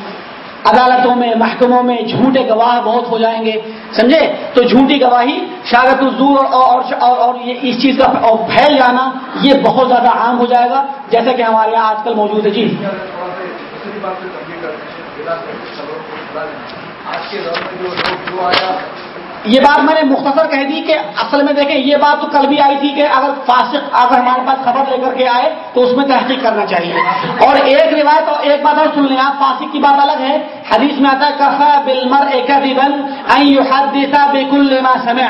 Speaker 1: عدالتوں میں محکموں میں جھوٹے گواہ بہت ہو جائیں گے سمجھے؟ تو جھوٹی گواہی شاگت الزور اور, اور, اور, اور یہ اس چیز کا پھیل جانا یہ بہت زیادہ عام ہو جائے گا جیسا کہ ہمارے یہاں آج کل موجود ہے۔ جی۔
Speaker 3: آج کے دور میں جو آیا
Speaker 1: یہ بات میں نے مختصر کہہ دی کہ اصل میں دیکھیں، یہ بات تو کل بھی آئی تھی کہ اگر فاسق اگر ہمارے پاس خبر لے کر کے آئے تو اس میں تحقیق کرنا چاہیے۔ اور ایک روایت اور ایک بات اور سن لیں، آپ فاسق کی بات الگ ہے۔ حدیث میں آتا ہے، کفا بلمر ایک سمع.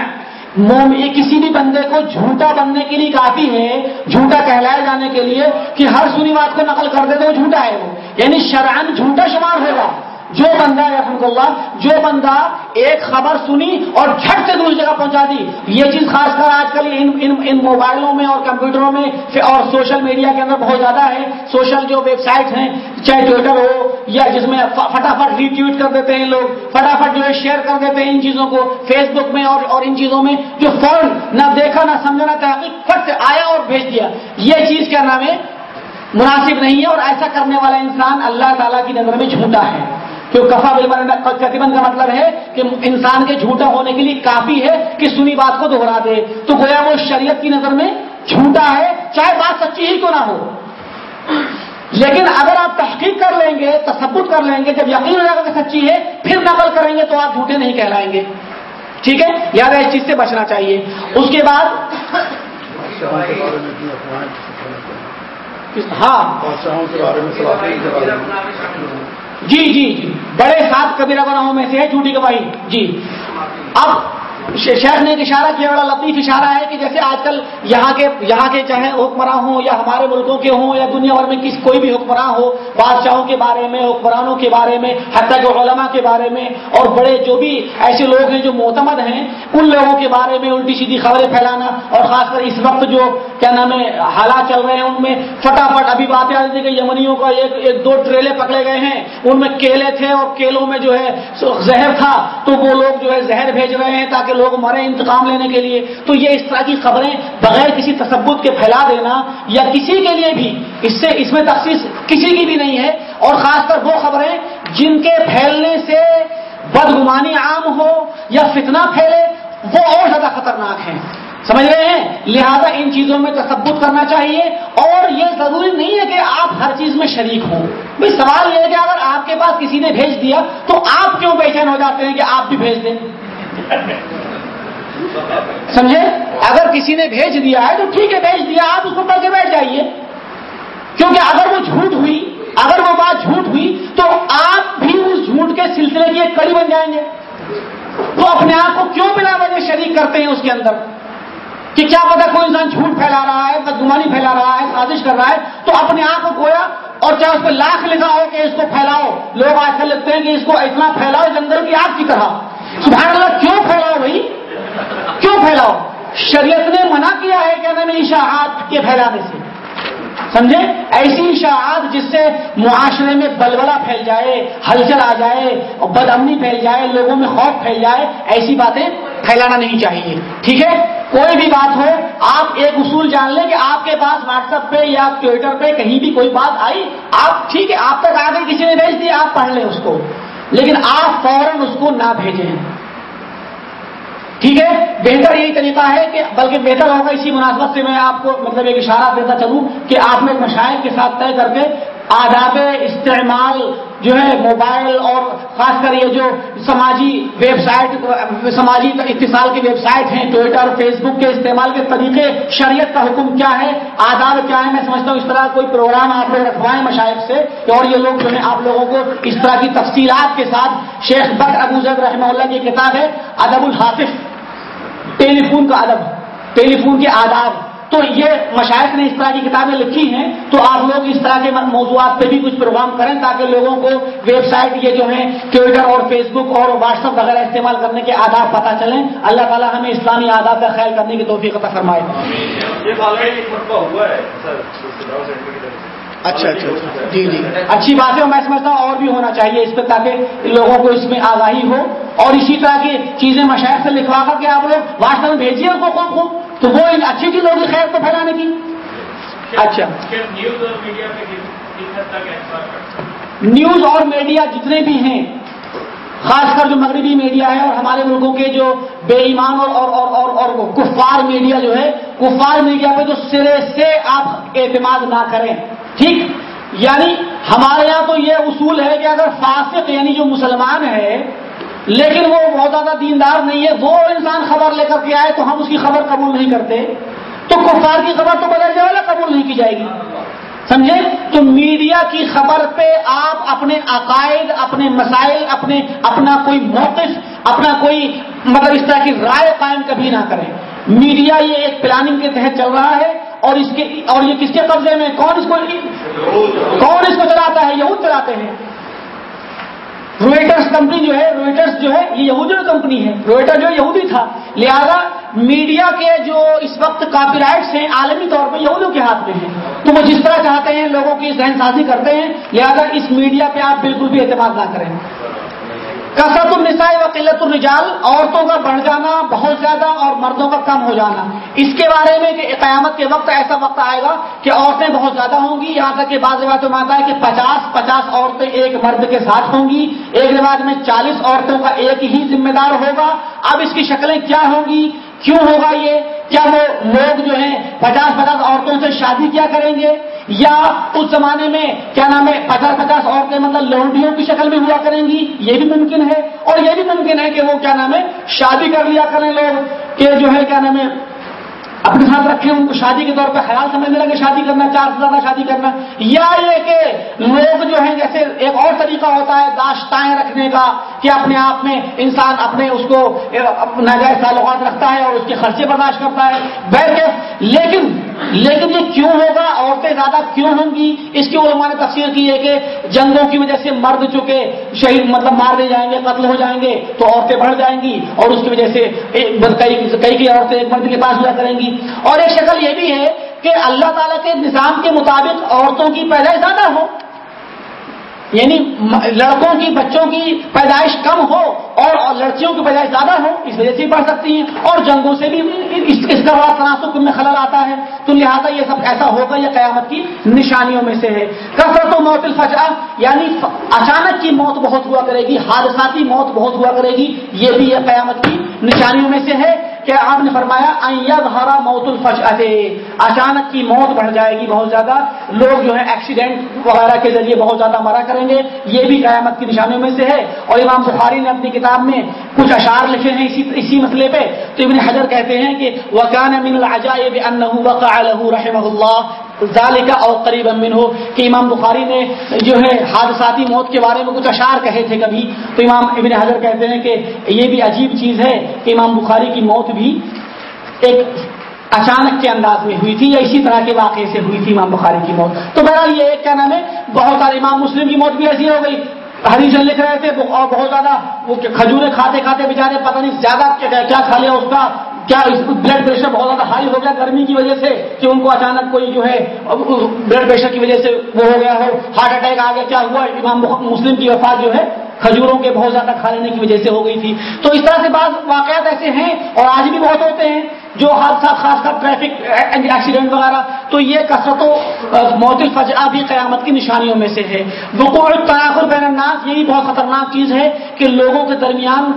Speaker 1: موم، یہ کسی بھی بندے کو جھوٹا بننے کے لیے کافی ہے، جھوٹا کہلائے جانے کے لیے کہ ہر سنی بات کو نقل کر دے تو جھوٹا ہے وہ۔ یعنی شرعن جھوٹا شمار ہوگا جو بندہ رحمۃ اللہ جو بندہ ایک خبر سنی اور جھٹ سے دوسری جگہ پہنچا دی۔ یہ چیز خاص کر آج کل ان ان, ان موبائلوں میں اور کمپیوٹروں میں اور سوشل میڈیا کے اندر بہت زیادہ ہے۔ سوشل جو ویب سائٹ ہیں چاہے ٹویٹر ہو یا جس میں فٹافٹ ری ٹویٹ کر دیتے ہیں لوگ فٹافٹ جو ہے شیئر کر دیتے ہیں ان چیزوں کو۔ فیس بک میں اور اور ان چیزوں میں جو فوراً نہ دیکھا نہ سمجھا نہ تحقیق فٹ سے آیا اور بھیج دیا۔ یہ چیز کیا نام ہے؟ مناسب نہیں ہے اور ایسا کرنے والا انسان اللہ تعالیٰ کی نظر میں جھوٹا ہے۔ کیوں کفا قطبن کا مطلب ہے کہ انسان کے جھوٹا ہونے کے لیے کافی ہے کہ سنی بات کو دہرا دے۔ تو گویا وہ شریعت کی نظر میں جھوٹا ہے چاہے بات سچی ہی کیوں نہ ہو۔ لیکن اگر آپ تحقیق کر لیں گے تصبت کر لیں گے جب یقین ہو جائے گا کہ سچی ہے پھر نقل کریں گے تو آپ جھوٹے نہیں کہلائیں گے۔ ٹھیک ہے؟ یاد اس چیز سے بچنا چاہیے۔ اس کے بعد ہاں جی جی جی۔ بڑے سات کبیرہ گناہوں میں سے ہے جھوٹی گواہی۔ جی۔ اب شیخ نے ایک اشارہ کیا، بڑا لطیف اشارہ ہے کہ جیسے آج کل یہاں کے یہاں کے چاہے حکمراں ہوں یا ہمارے ملکوں کے ہوں یا دنیا بھر میں کس کوئی بھی حکمراں ہو، بادشاہوں کے بارے میں، حکمرانوں کے بارے میں، حتیٰ کہ علماء کے بارے میں، اور بڑے جو بھی ایسے لوگ ہیں جو معتمد ہیں، ان لوگوں کے بارے میں الٹی سیدھی خبریں پھیلانا اور خاص کر اس وقت جو کیا نام ہے، حالات چل رہے ہیں، ان میں فٹافٹ ابھی باتیں آ رہی تھی کہ یمنیوں کا ایک ایک دو ٹریلے پکڑے گئے ہیں، ان میں کیلے تھے اور کیلوں میں جو ہے زہر تھا، تو وہ لوگ جو ہے زہر بھیج رہے ہیں تاکہ لوگ مرے انتقام لینے کے لیے، تو یہ اس طرح کی خبریں بغیر کسی تصبت کے پھیلا دینا یا کسی کے لیے بھی، اس سے اس میں تخصیص کسی کی بھی نہیں ہے۔ اور خاص کر وہ خبریں جن کے پھیلنے سے بدگمانی عام ہو یا فتنہ پھیلے، وہ اور زیادہ خطرناک ہیں۔ سمجھ رہے ہیں؟ لہذا ان چیزوں میں تصبت کرنا چاہیے۔ اور یہ ضروری نہیں ہے کہ آپ ہر چیز میں شریک ہوں۔ بھائی سوال یہ ہے کہ اگر آپ کے پاس کسی نے بھیج دیا تو آپ کیوں بے چین ہو جاتے ہیں کہ آپ بھی بھیج دیں؟ سمجھے؟ اگر کسی نے بھیج دیا ہے تو ٹھیک ہے، بھیج دیا، آپ اس کو پڑھ کے بیٹھ جائیے۔ کیونکہ اگر وہ جھوٹ ہوئی، اگر وہ بات جھوٹ ہوئی، تو آپ بھی اس جھوٹ کے سلسلے کی ایک کڑی بن جائیں گے۔ تو اپنے آپ کو کیوں بنا وجہ شریک کرتے ہیں اس کے اندر؟ کہ کیا پتا کوئی انسان جھوٹ پھیلا رہا ہے، بدگمانی پھیلا رہا ہے، سازش کر رہا ہے، تو اپنے آپ کو گویا اور چاہے اس پہ لاکھ لکھا ہو کہ اس کو پھیلاؤ۔ لوگ آج کل لگتے ہیں کہ اس کو اتنا پھیلاؤ جنگل کی آگ کی طرح۔ سبحان اللہ کیوں پھیلاؤ بھائی؟ کیوں پھیلاؤ شریعت نے منع کیا ہے کیا نام اشاعت کے پھیلانے سے۔ سمجھے؟ ایسی اشاعت جس سے معاشرے میں بلبلا پھیل جائے، ہلچل آ جائے، اور بد امنی پھیل جائے، لوگوں میں خوف پھیل جائے، ایسی باتیں پھیلانا نہیں چاہیے۔ ٹھیک ہے؟ کوئی بھی بات ہو، آپ ایک اصول جان لیں کہ آپ کے پاس واٹس ایپ پہ یا ٹویٹر پہ کہیں بھی کوئی بات آئی، آپ ٹھیک ہے، آپ تک آگے کسی نے بھیج دیا آپ پڑھ لیں اس کو۔ لیکن آپ فوراً اس کو نہ بھیجیں۔ ٹھیک ہے؟ بہتر یہی طریقہ ہے کہ بلکہ بہتر ہوگا اسی مناسبت سے میں آپ کو مطلب ایک اشارہ دیتا چلوں کہ آپ نے مشاہد کے ساتھ طے کر کے آداب استعمال جو ہے موبائل اور خاص کر یہ جو سماجی ویب سائٹ سماجی اتصال کی ویب سائٹ ہیں، ٹویٹر فیس بک کے استعمال کے طریقے، شریعت کا حکم کیا ہے، آداب کیا ہے، میں سمجھتا ہوں اس طرح کوئی پروگرام آپ لوگ رکھوائیں مشاہد سے اور یہ لوگ جو ہے آپ لوگوں کو اس طرح کی تفصیلات کے ساتھ شیخ بکر ابو زید رحمہ اللہ کی کتاب ہے، ادب الحافظ۔ ٹیلی فون کا ادب، ٹیلی فون کے آداب۔ تو یہ مشاعر نے اس طرح کی کتابیں لکھی ہیں تو آپ لوگ اس طرح کے موضوعات پہ بھی کچھ پروگرام کریں تاکہ لوگوں کو ویب سائٹ یہ جو ہیں ٹویٹر اور فیس بک اور واٹس ایپ وغیرہ استعمال کرنے کے آداب پتہ چلیں۔ اللہ تعالیٰ ہمیں اسلامی آداب کا خیال کرنے کی توفیق عطا فرمائے۔ اچھا اچھا جی جی۔ اچھی بات ہے میں سمجھتا ہوں اور بھی ہونا چاہیے اس پہ تاکہ لوگوں کو اس میں آگاہی ہو۔ اور اسی طرح کی چیزیں مشاہد سے لکھوا کر کے آپ لوگ واٹس میں بھیجیے ان کو خوب خوب۔ تو وہ اچھی چیز ہوگی خیر کو پھیلانے کی؟ اچھا۔ نیوز اور میڈیا جتنے بھی ہیں خاص کر جو مغربی میڈیا ہے اور ہمارے ملکوں کے جو بے ایمان اور اور, اور, اور, اور کفار میڈیا جو ہے کفار میڈیا پہ جو سرے سے آپ اعتماد نہ کریں۔ ٹھیک؟ یعنی ہمارے یہاں تو یہ اصول ہے کہ اگر فاسق یعنی جو مسلمان ہے لیکن وہ بہت زیادہ دیندار نہیں ہے۔ وہ انسان خبر لے کر کے آئے تو ہم اس کی خبر قبول نہیں کرتے۔ تو کفار کی خبر تو بدل جائے والا قبول نہیں کی جائے گی۔ سمجھے؟ تو میڈیا کی خبر پہ آپ اپنے عقائد، اپنے مسائل، اپنے، اپنا کوئی موقف، اپنا کوئی مطلب اس طرح کی رائے قائم کبھی نہ کریں۔ میڈیا یہ ایک پلاننگ کے تحت چل رہا ہے اور اس کے، اور یہ کس کے قبضے میں؟ کون اس کو، کون اس کو چلاتا ہے؟ یہود چلاتے ہیں۔ رویٹرس کمپنی جو ہے رویٹرس جو ہے، یہ یہودی کمپنی ہے. رویٹر جو یہودی تھا. لہذا میڈیا کے جو اس وقت کاپی رائٹس ہیں، عالمی طور پہ یہودیوں کے ہاتھ میں ہیں. تو وہ جس طرح چاہتے ہیں لوگوں کی ذہن سازی کرتے ہیں، لہذا اس میڈیا پہ آپ بالکل بھی اعتماد نہ کریں. کثرت النساء و قلت الرجال، عورتوں کا بڑھ جانا، بہت زیادہ، اور مردوں کا کم ہو جانا۔ اس کے بارے میں کہ قیامت کے وقت ایسا وقت آئے گا کہ عورتیں بہت زیادہ ہوں گی۔ یہاں تک کہ بعض روایتوں میں آتا ہے کہ پچاس پچاس عورتیں ایک مرد کے ساتھ ہوں گی۔ ایک رواج میں چالیس عورتوں کا ایک ہی ذمہ دار ہوگا۔ اب اس کی شکلیں کیا ہوں گی؟ کیوں ہوگا یہ؟ کیا وہ لوگ جو ہیں پچاس پچاس عورتوں سے شادی کیا کریں گے؟ یا اس زمانے میں کیا نام ہے پچاس پچاس عورتیں مطلب لونڈیوں کی شکل میں ہوا کریں گی؟ یہ بھی ممکن ہے۔ اور یہ بھی ممکن ہے کہ وہ کیا نام ہے شادی کر لیا کریں لوگ۔ کہ جو ہے کیا نام ہے اپنے ساتھ رکھے ان کو شادی کے طور پہ خیال سمجھنے لگے، شادی کرنا، چار سے زیادہ شادی کرنا۔ یا یہ کہ لوگ جو ہیں، جیسے ایک اور طریقہ ہوتا ہے، داشتائیں رکھنے کا، کہ اپنے آپ میں انسان اپنے اس کو ناجائز تعلقات رکھتا ہے اور اس کے خرچے برداشت کرتا ہے۔ بہرکیف لیکن لیکن یہ کیوں ہوگا؟ عورتیں زیادہ کیوں ہوں گی؟ اس کی علماء نے تفسیر کی ہے کہ جنگوں کی وجہ سے مرد چکے شہید مطلب مار دے جائیں گے، قتل ہو جائیں گے، تو عورتیں بڑھ جائیں گی اور اس کی وجہ سے کئی کئی عورتیں ایک مرد کے پاس ہوا کریں گی۔ اور ایک شکل یہ بھی ہے کہ اللہ تعالیٰ کے نظام کے مطابق عورتوں کی پیدائش زیادہ ہو یعنی لڑکوں کی، بچوں کی پیدائش کم ہو اور لڑکیوں کی پیدائش زیادہ ہو، اس وجہ سے بڑھ سکتی ہیں اور جنگوں سے بھی اس کا بڑا تناسب میں خلل آتا ہے۔ تو لہٰذا یہ سب ایسا ہوگا، یہ قیامت کی نشانیوں میں سے ہے۔ کثرت و موت الفجا یعنی اچانک کی موت بہت ہوا کرے گی، حادثاتی موت بہت ہوا کرے گی، یہ بھی یہ قیامت کی نشانیوں میں سے ہے۔ کہ آپ نے فرمایا ہرا موت الفش اچانک کی موت بڑھ جائے گی بہت زیادہ، لوگ جو ہے ایکسیڈنٹ وغیرہ کے ذریعے بہت زیادہ مرا کریں گے، یہ بھی قیامت کی نشانیوں میں سے ہے۔ اور امام بخاری نے اپنی کتاب میں کچھ اشعار لکھے ہیں اسی اسی مسئلے پہ۔ تو ابن حضر کہتے ہیں کہ وکان من العجائب انه وقع له رحمه الله۔ ذالک او قریب امن ہو کہ امام بخاری نے جو ہے حادثاتی موت کے بارے میں کچھ اشعار کہے تھے کبھی۔ تو امام ابن حضر کہتے ہیں کہ یہ بھی عجیب چیز ہے کہ امام بخاری کی موت بھی ایک اچانک کے انداز میں ہوئی تھی یا اسی طرح کے واقعے سے ہوئی تھی امام بخاری کی موت۔ تو بہرحال یہ ایک کیا نام ہے، بہت سارے امام مسلم کی موت بھی ایسی ہو گئی۔ ہریشن لکھ رہے تھے، اور بہت زیادہ وہ کھجورے کھاتے کھاتے بےچارے پتہ نہیں زیادہ کیا کھا لیا اس کا۔ کیا بلڈ پریشر بہت زیادہ ہائی ہو گیا گرمی کی وجہ سے کہ ان کو اچانک کوئی جو ہے بلڈ پریشر کی وجہ سے وہ ہو گیا ہو ہارٹ اٹیک آ گیا، کیا ہوا؟ امام مسلم کی وفات جو ہے کھجوروں کے بہت زیادہ کھا لینے کی وجہ سے ہو گئی تھی۔ تو اس طرح سے بعض واقعات ایسے ہیں اور آج بھی بہت ہوتے ہیں جو حادثات خاص کر ٹریفک ایکسیڈنٹ وغیرہ۔ تو یہ کثرت و موت الفجا بھی قیامت کی نشانیوں میں سے ہے۔ وقوع تناخر بین الناس، یہی بہت خطرناک چیز ہے کہ لوگوں کے درمیان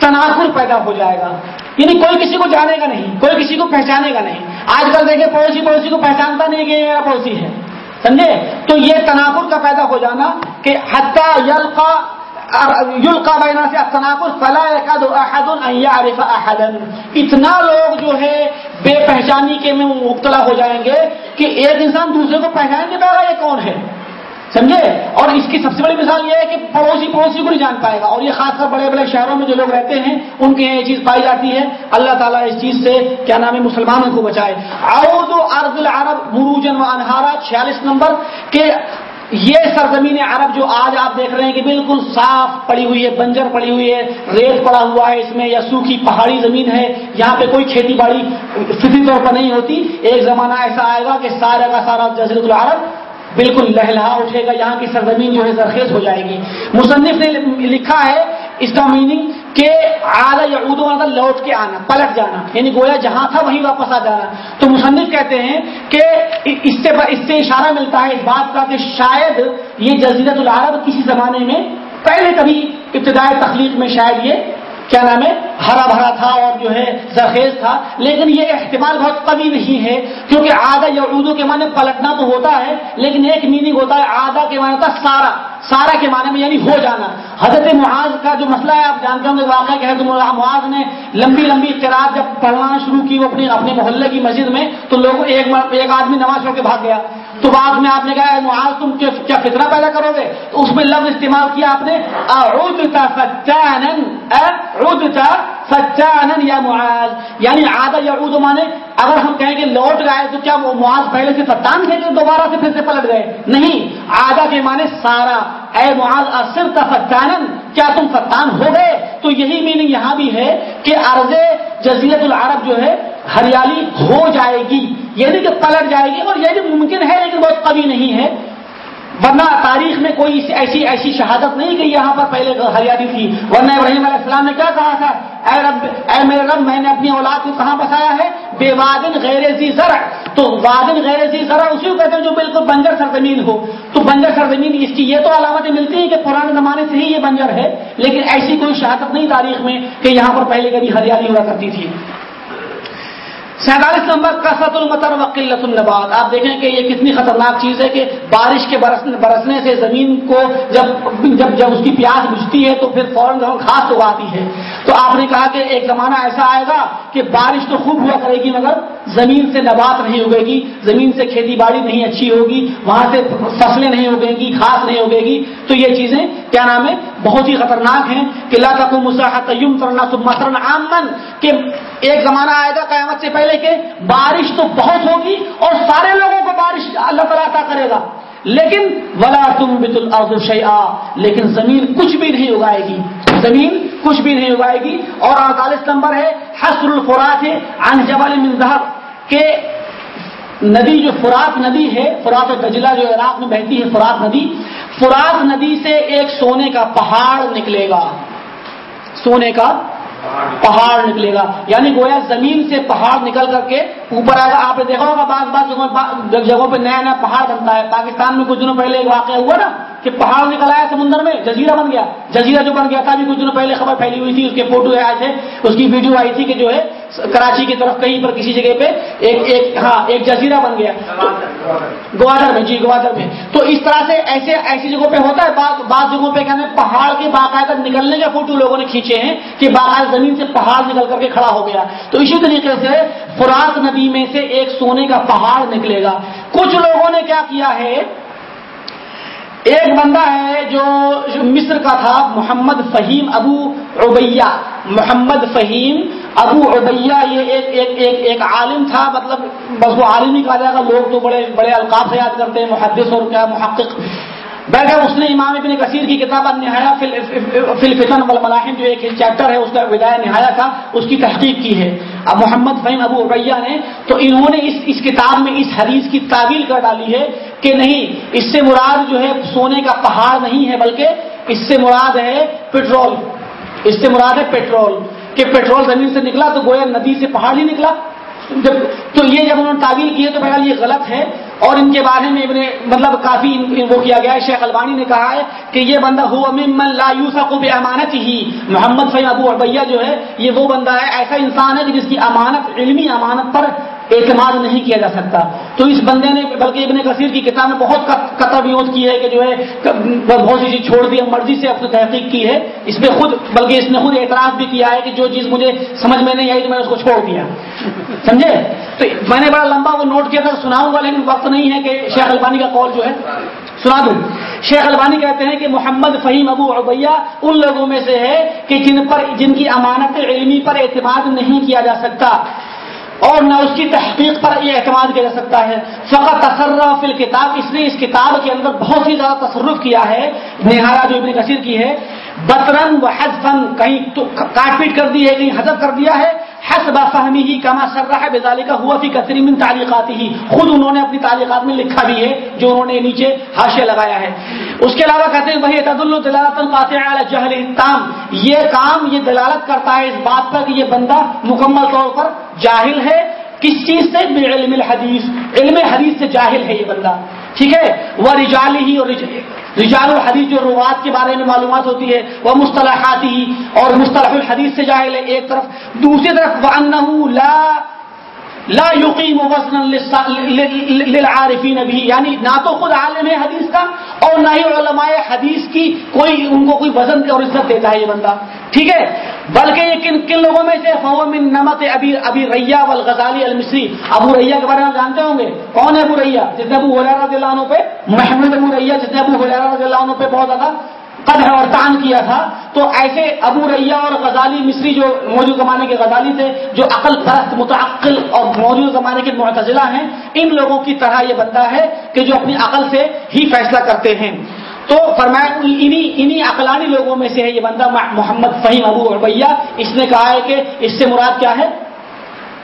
Speaker 1: تناخر پیدا ہو جائے گا۔ یعنی کوئی کسی کو جانے گا نہیں، کوئی کسی کو پہچانے گا نہیں۔ آج کل دیکھیں، پڑوسی پڑوسی کو پہچانتا نہیں کہ یہ میرا پڑوسی ہے۔ سمجھے؟ تو یہ تناخر کا پیدا ہو جانا کہ حتیٰ یلقا یلقا بینا سے تناخر فلاح عارف احدن اتنا لوگ جو ہے بے پہچانی کے میں مبتلا ہو جائیں گے کہ ایک انسان دوسرے کو پہچان نہیں پائے یہ کون ہے؟ سمجھے؟ اور اس کی سب سے بڑی مثال یہ ہے کہ پڑوسی پڑوسی کو نہیں جان پائے گا۔ اور یہ خاص کر بڑے بڑے شہروں میں جو لوگ رہتے ہیں، ان کے یہ چیز پائی جاتی ہے۔ اللہ تعالیٰ اس چیز سے کیا نام ہے، مسلمانوں کو بچائے۔ اور جو ارض العرب مروجن و انہارا، چھیالیس نمبر کے یہ سرزمین عرب جو آج آپ دیکھ رہے ہیں کہ بالکل صاف پڑی ہوئی ہے، بنجر پڑی ہوئی ہے، ریت پڑا ہوا ہے اس میں، یا سوکھی پہاڑی زمین ہے، یہاں پہ کوئی کھیتی باڑی فطری طور پر نہیں ہوتی۔ ایک زمانہ ایسا آئے گا کہ سارا کا سارا جزرت العرب بالکل لہلا اٹھے گا، یہاں کی سرزمین جو ہے زرخیز ہو جائے گی۔ مصنف نے لکھا ہے اس کا میننگ کہ اعلیٰ یا اردو لوٹ کے آنا، پلٹ جانا۔ یعنی گویا جہاں تھا وہیں واپس آ جانا۔ تو مصنف کہتے ہیں کہ اس سے اس سے اشارہ ملتا ہے اس بات کا کہ شاید یہ جزیرت العرب کسی زمانے میں پہلے کبھی ابتدائی تخلیق میں شاید یہ کیا نام ہے؟ ہرا بھرا تھا اور جو ہے زرخیز تھا، لیکن یہ احتمال بہت کمی نہیں ہے، کیونکہ آدھا یا اردو کے معنی پلٹنا تو ہوتا ہے، لیکن ایک میننگ ہوتا ہے آدھا کے معنی ہوتا ہے سارا سارا کے معنی میں یعنی ہو جانا۔ حضرت معاذ کا جو مسئلہ ہے، آپ جانتے ہوں گے، واقعہ کہ حضرت معاذ نے لمبی لمبی اختراع جب پڑھنا شروع کی وہ اپنے اپنے محلے کی مسجد میں، تو لوگ ایک ایک آدمی نماز پڑھ کے بھاگ گیا۔ تو بعد میں آپ نے کہا معاذ، تم کیا فتنہ پیدا کرو گے؟ تو اس میں لفظ استعمال کیا آپ نے سچانن یا معاذ. یعنی آدھا یا اردو مانے، اگر ہم کہیں کہ لوٹ گئے تو کیا وہ معاذ پہلے سے فتان تھے کہ دوبارہ سے پھر سے پلٹ گئے؟ نہیں آدھا کے معنی سارا، اے معاذ اصل کا فتانن کیا تم فتان ہو گئے؟ تو یہی میننگ یہاں بھی ہے کہ عرض جزیرت العرب جو ہے، ہریالی ہو جائے گی۔ یعنی کہ پلٹ جائے گی اور یہ بھی ممکن ہے لیکن بہت کبھی نہیں ہے۔ ورنہ تاریخ میں کوئی ایسی ایسی شہادت نہیں کہ یہاں پر پہلے ہریالی تھی۔ ورنہ ابراہیم علیہ السلام نے کیا کہا تھا؟ اے رب اے میرے رب، میں نے اپنی اولاد کو کہاں بسایا ہے؟ بے وادن غیر زی زرع تو وادن غیر زی زرع اسی کو کہتے ہیں جو بالکل بنجر سرزمین ہو۔ تو بنجر سرزمین اس کی یہ تو علامتیں ملتی ہیں کہ پرانے زمانے سے ہی یہ بنجر ہے۔ لیکن ایسی کوئی شہادت نہیں تاریخ میں کہ یہاں پر پہلے کبھی ہریالی ہوا کرتی تھی۔ سینتالیس نمبر کثرت المطر وقلت النبات۔ آپ دیکھیں کہ یہ کتنی خطرناک چیز ہے کہ بارش کے برسنے برسنے سے زمین کو جب جب جب اس کی پیاس بجھتی ہے تو پھر فوراً گھاس اگاتی ہے۔ تو آپ نے کہا کہ ایک زمانہ ایسا آئے گا کہ بارش تو خوب ہوا کرے گی مگر زمین سے نبات نہیں اگے گی، زمین سے کھیتی باڑی نہیں اچھی ہوگی، وہاں سے فصلیں نہیں اگیں گی گھاس نہیں اگے گی۔ تو یہ چیزیں کیا نام ہے، بہت ہی خطرناک ہیں کہ لا تک مساحت کرنا مثلاً عامن کہ ایک زمانہ آئے گا قیامت سے پہلے کہ بارش تو بہت ہوگی اور سارے لوگوں کو بارش اللہ تعالیٰ عطا کرے گا۔ لیکن ولا تم بت الارض لیکن زمین کچھ بھی نہیں اگائے گی۔ زمین کچھ بھی نہیں اگائے گی۔ اور اڑتالیس نمبر ہے حسر الفرات ہے عن جبل من ذهب۔ کہ ندی جو فرات ندی ہے، فرات دجلہ جو عراق میں بہتی ہے، فرات ندی فرات ندی سے ایک سونے کا پہاڑ نکلے گا۔ سونے کا پہاڑ نکلے گا۔ یعنی گویا زمین سے پہاڑ نکل کر کے اوپر آئے گا آپ نے دیکھا ہوگا بعض بعض جگہوں پہ نیا نیا پہاڑ بنتا ہے۔ پاکستان میں کچھ دنوں پہلے ایک واقعہ ہوا نا۔ کہ پہاڑ نکل آیا سمندر میں، جزیرہ بن گیا۔ جزیرہ جو بن گیا تھا، ابھی کچھ دنوں پہلے خبر پھیلی ہوئی تھی، اس کے فوٹو آئے تھے۔ اس کی ویڈیو آئی تھی کہ جو ہے، کراچی کی طرف کہیں پر کسی جگہ پہ ایک ایک ہاں ایک جزیرہ بن گیا۔ گوادر میں جی گوادر میں۔ تو اس طرح سے ایسے ایسی جگہوں پہ ہوتا ہے، بعض جگہوں پہ کہنا پہاڑ کے باقاعدہ نکلنے کے فوٹو لوگوں نے کھینچے ہیں کہ باقاعدہ زمین سے پہاڑ نکل کر کے کھڑا ہو گیا۔ تو اسی طریقے سے خوراک ندی میں سے ایک سونے کا پہاڑ نکلے گا۔ کچھ لوگوں نے کیا کیا ہے؟ ایک بندہ ہے جو مصر کا تھا، محمد فہیم ابو عبیہ۔ محمد فہیم ابو عبیہ یہ ایک ایک ایک ایک عالم تھا مطلب بس وہ عالم ہی کہا جائے گا، لوگ تو بڑے بڑے القاف سے یاد کرتے ہیں، محدث اور کیا، محقق۔ بہرحال اس نے امام ابن کثیر کی کتاب نہایا فلفتن والملاحم جو ایک چیپٹر ہے، اس کا وداع نہایا تھا، اس کی تحقیق کی ہے۔ اب محمد فہیم ابو ابیا نے، تو انہوں نے اس اس کتاب میں اس حدیث کی تعویل کر ڈالی ہے کہ نہیں، اس سے مراد جو ہے سونے کا پہاڑ نہیں ہے، بلکہ اس سے مراد ہے پیٹرول اس سے مراد ہے پیٹرول کہ پیٹرول زمین سے نکلا تو گویا ندی سے پہاڑ ہی نکلا۔ جب تو یہ جب انہوں نے تعویل کی ہے تو بہرحال یہ غلط ہے۔ اور ان کے بارے میں ابن مطلب کافی وہ کیا گیا ہے، شیخ البانی نے کہا ہے کہ یہ بندہ ہو ممن لا یوسف امانت ہی محمد سید ابو ابیا جو ہے، یہ وہ بندہ ہے، ایسا انسان ہے کہ جس کی امانت، علمی امانت پر اعتماد نہیں کیا جا سکتا۔ تو اس بندے نے بلکہ ابن کثیر کی کتاب میں بہت قطر یوز کی ہے کہ جو ہے بہت سی چیز چھوڑ دی مرضی سے اپنی تحقیق کی ہے۔ اس میں خود بلکہ اس نے خود اعتراض بھی کیا ہے کہ جو چیز مجھے سمجھ میں نہیں آئی تو میں نے اس کو چھوڑ دیا۔ سمجھے؟ تو میں نے بڑا لمبا وہ نوٹ کیا تھا سناؤں گا، لیکن وقت نہیں ہے کہ شیخ البانی کا قول جو ہے، سنا دوں۔ شیخ البانی کہتے ہیں کہ محمد فہیم ابو عبیہ ان لوگوں میں سے ہے کہ جن پر جن کی امانت علمی پر اعتماد نہیں کیا جا سکتا۔ اور نہ اس کی تحقیق پر یہ اعتماد کیا جا سکتا ہے۔ فقط تصرف کتاب الکتاب، اس نے اس کتاب کے اندر بہت ہی زیادہ تصرف کیا ہے۔ نہارا جو ابن کثیر کی ہے بطرن و حذفن کہیں کاٹ پیٹ کر دی ہے، کہیں حذف کر دیا ہے۔ حسب فہمی ہی کما سر بزالی کا ہوا فی کثری من تعلیقاتی ہی خود انہوں نے اپنی تعلیقات میں لکھا بھی ہے جو انہوں نے نیچے حاشیہ لگایا ہے۔ اس کے علاوہ کہتے ہیں وہی تد الدلالت القاطع جہل تام یہ کام، یہ دلالت کرتا ہے اس بات پر کہ یہ بندہ مکمل طور پر جاہل ہے۔ کس چیز سے؟ علم الحدیث علم حدیث سے جاہل ہے یہ بندہ۔ ٹھیک ہے؟ وہ رجالی ہی اور رجال الحدیث جو روات کے بارے میں معلومات ہوتی ہے وہ مصطلحات ہی اور مصطلح الحدیث سے جاہل ہے ایک طرف. دوسری طرف وہ لا لا یقیم وزن للعارفین بھی یعنی نہ تو خود عالم ہے حدیث کا اور نہ ہی علماء حدیث کی کوئی ان کو کوئی وزن اور عزت دیتا ہے یہ بندہ. ٹھیک ہے؟ بلکہ یہ کن کن لوگوں میں سے من نمت ابی ابی ریا والغزالی المصری۔ ابو ریا کے بارے میں جانتے ہوں گے۔ کون ہے ابو ریا جس نے ابو حرا رضی اللہ عنہ پہ محمد ابو ریا جس نے ابو رضی اللہ عنہ پہ بہت زیادہ قدر اور تان کیا تھا۔ تو ایسے ابو ریا اور غزالی مصری جو موجود زمانے کے غزالی تھے، جو عقل پرست، متعقل اور موجود زمانے کے معتزلہ ہیں، ان لوگوں کی طرح یہ بندہ ہے کہ جو اپنی عقل سے ہی فیصلہ کرتے ہیں۔ تو فرمایا انہی انہی لوگوں میں سے ہے یہ بندہ محمد فہیم ابو ربیہ اس نے کہا ہے کہ اس سے مراد کیا ہے؟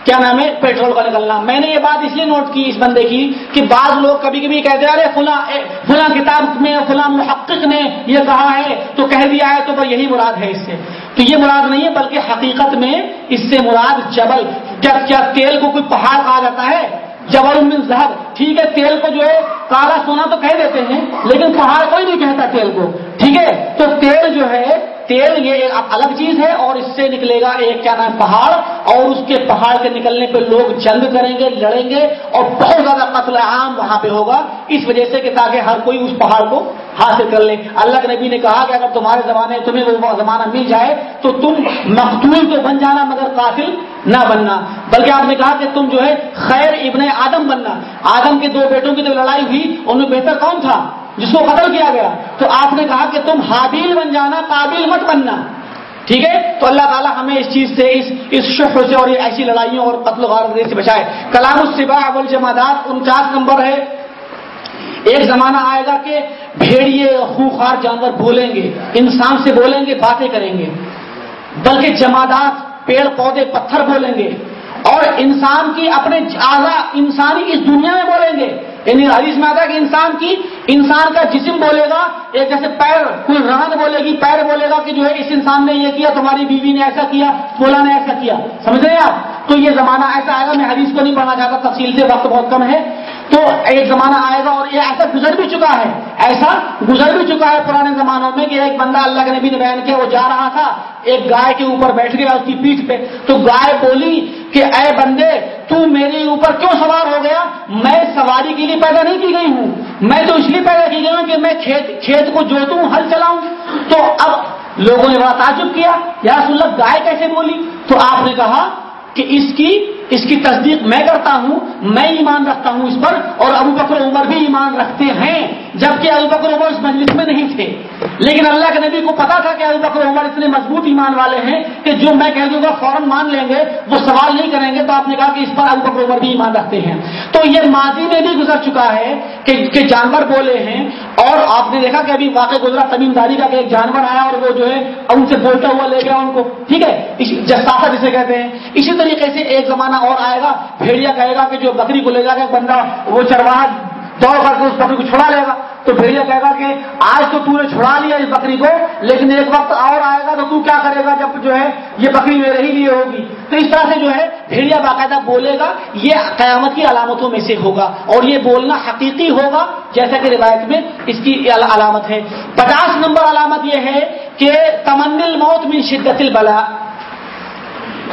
Speaker 1: کیا نام ہے؟ پیٹرول کا نکلنا۔ میں نے یہ بات اس لیے نوٹ کی اس بندے کی کہ بعض لوگ کبھی کبھی کہتے ہیں، ارے فلاں فلاں کتاب میں، فلاں محقق نے یہ کہا ہے، تو کہہ دیا ہے، تو بس یہی مراد ہے اس سے۔ تو یہ مراد نہیں ہے، بلکہ حقیقت میں اس سے مراد جبل، جب کیا تیل کو کوئی پہاڑ کہا جاتا ہے جبل من زہر، ٹھیک ہے، تیل کو جو ہے کالا سونا تو کہہ دیتے ہیں، لیکن پہاڑ کوئی نہیں کہتا تیل کو۔ ٹھیک ہے؟ تو تیل جو ہے، تیل یہ الگ چیز ہے اور اس سے نکلے گا ایک کیا نام پہاڑ، اور اس کے پہاڑ کے نکلنے پہ لوگ جنگ کریں گے، لڑیں گے اور بہت زیادہ قتل عام وہاں پہ ہوگا۔ اس وجہ سے کہ تاکہ ہر کوئی اس پہاڑ کو حاصل کر لے۔ اللہ کے نبی نے کہا کہ اگر تمہارے زمانے تمہیں وہ زمانہ مل جائے تو تم مقتول تو بن جانا مگر قاتل نہ بننا۔ بلکہ آپ نے کہا کہ تم جو ہے خیر ابن آدم بننا۔ آدم کے دو بیٹوں کی جو لڑائی ہوئی، ان میں بہتر کون تھا؟ جس کو قتل کیا گیا، تو آپ نے کہا کہ تم حابیل بن جانا، قابل مت بننا۔ ٹھیک ہے؟ تو اللہ تعالیٰ ہمیں اس چیز سے، اس اس شہر سے اور ایسی لڑائیوں اور قتل غار سے بچائے۔ کلام الصبا اول جماعت انچاس نمبر ہے۔ ایک زمانہ آئے گا کہ بھیڑیے خوخار جانور بولیں گے، انسان سے بولیں گے، باتیں کریں گے۔ بلکہ جمادات، پیڑ، پودے، پتھر بولیں گے۔ اور انسان کی اپنے اعضا انسانی اس دنیا میں بولیں گے۔ یعنی حدیث میں آتا ہے کہ انسان کی انسان کا جسم بولے گا، ایک جیسے پیر، کوئی رحن بولے گی، پیر بولے گا کہ جو ہے اس انسان نے یہ کیا، تمہاری بیوی نے ایسا کیا بولا نے ایسا کیا۔ سمجھ رہے ہیں آپ؟ تو یہ زمانہ ایسا آئے گا میں حدیث کو نہیں پڑھنا چاہتا، تفصیل سے وقت بہت کم ہے۔ تو ایک زمانہ آئے گا اور یہ ایسا گزر بھی چکا ہے۔ ایسا گزر بھی چکا ہے پرانے زمانوں میں کہ ایک بندہ اللہ کے نبی نے بیان کیا، وہ جا رہا تھا، ایک گائے کے اوپر بیٹھ گیا اس کی پیٹھ پہ۔ تو گائے بولی کہ اے بندے، تو میرے اوپر کیوں سوار ہو گیا؟ میں سواری کے لیے پیدا نہیں کی گئی ہوں۔ میں تو اس لیے پیدا کی گئی ہوں کہ میں کھیت کھیت کو جوتوں، ہل چلاؤں۔ تو اب لوگوں نے بڑا تعجب کیا، یا رسول اللہ، گائے کیسے بولی؟ تو آپ نے کہا کہ اس کی اس کی تصدیق میں کرتا ہوں، میں ایمان رکھتا ہوں اس پر، اور ابو بکر عمر بھی ایمان رکھتے ہیں۔ جبکہ ابو بکر عمر اس مجلس میں نہیں تھے۔ لیکن اللہ کے نبی کو پتا تھا کہ ابو بکر عمر اتنے مضبوط ایمان والے ہیں کہ جو میں کہہ دوں گا فوراً مان لیں گے وہ سوال نہیں کریں گے تو آپ نے کہا کہ اس پر ابو بکر عمر بھی ایمان رکھتے ہیں۔ تو یہ ماضی میں بھی گزر چکا ہے کہ, کہ جانور بولے ہیں۔ اور آپ نے دیکھا کہ ابھی واقع گزرا تمیم داری کا کہ ایک جانور آیا اور وہ جو ہے ان سے بولتا ہوا لے گیا ان کو۔ ٹھیک ہے؟ جساسا جسے کہتے ہیں۔ اسی طریقے سے ایک زمانہ اور آئے گا بھیڑیا کہے گا کہ جو بکری کو لے جا کے بندہ وہ چرواہ دوڑ کر کے اس بکری کو چھڑا لے گا۔ تو بھیڑیا کہے گا کہ آج تو تو نے چھڑا لیا اس بکری کو، لیکن ایک وقت اور آئے گا تو تو کیا کرے گا جب جو ہے یہ بکری میرے ہی لیے ہوگی۔ تو اس طرح سے جو ہے بھیڑیا باقاعدہ بولے گا، یہ قیامت کی علامتوں میں سے ہوگا۔ اور یہ بولنا حقیقی ہوگا، جیسا کہ روایت میں اس کی علامت ہے۔ پچاس نمبر علامت یہ ہے کہ تمن الموت من شدت البلا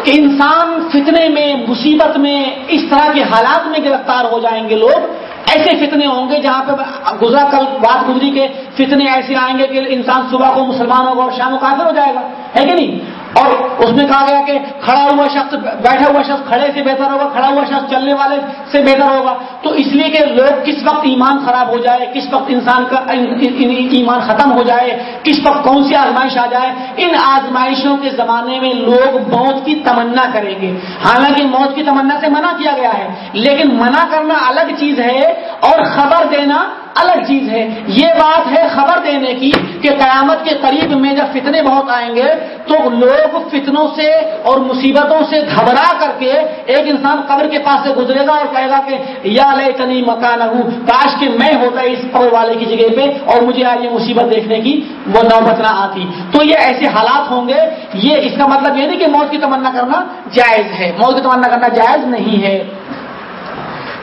Speaker 1: کہ انسان فتنے میں، مصیبت میں، اس طرح کے حالات میں گرفتار ہو جائیں گے لوگ۔ ایسے فتنے ہوں گے جہاں پہ گزرا کل بات گزری کے فتنے ایسے آئیں گے کہ انسان صبح کو مسلمان ہوگا اور شام کو کافر ہو جائے گا، ہے کہ نہیں؟ اور اس میں کہا گیا کہ کھڑا ہوا شخص، بیٹھا ہوا شخص کھڑے سے بہتر ہوگا، کھڑا ہوا شخص چلنے والے سے بہتر ہوگا۔ تو اس لیے کہ لوگ کس وقت ایمان خراب ہو جائے، کس وقت انسان کا ایمان ختم ہو جائے، کس وقت کون سی آزمائش آ جائے، ان آزمائشوں کے زمانے میں لوگ موت کی تمنا کریں گے۔ حالانکہ موت کی تمنا سے منع کیا گیا ہے، لیکن منع کرنا الگ چیز ہے اور خبر دینا الگ چیز ہے۔ یہ بات ہے خبر دینے کی کہ قیامت کے قریب میں جب فتنے بہت آئیں گے تو لوگ فتنوں سے اور مصیبتوں سے گھبرا کر کے ایک انسان قبر کے پاس سے گزرے گا اور کہے گا کہ یا لے تنی مکان ہوں کاش کہ میں ہوتا اس قبر والے کی جگہ پہ اور مجھے آج یہ مصیبت دیکھنے کی وہ نوبت نہ آتی۔ تو یہ ایسے حالات ہوں گے۔ یہ اس کا مطلب یہ نہیں کہ موت کی تمنا کرنا جائز ہے۔ موت کی تمنا کرنا جائز نہیں ہے۔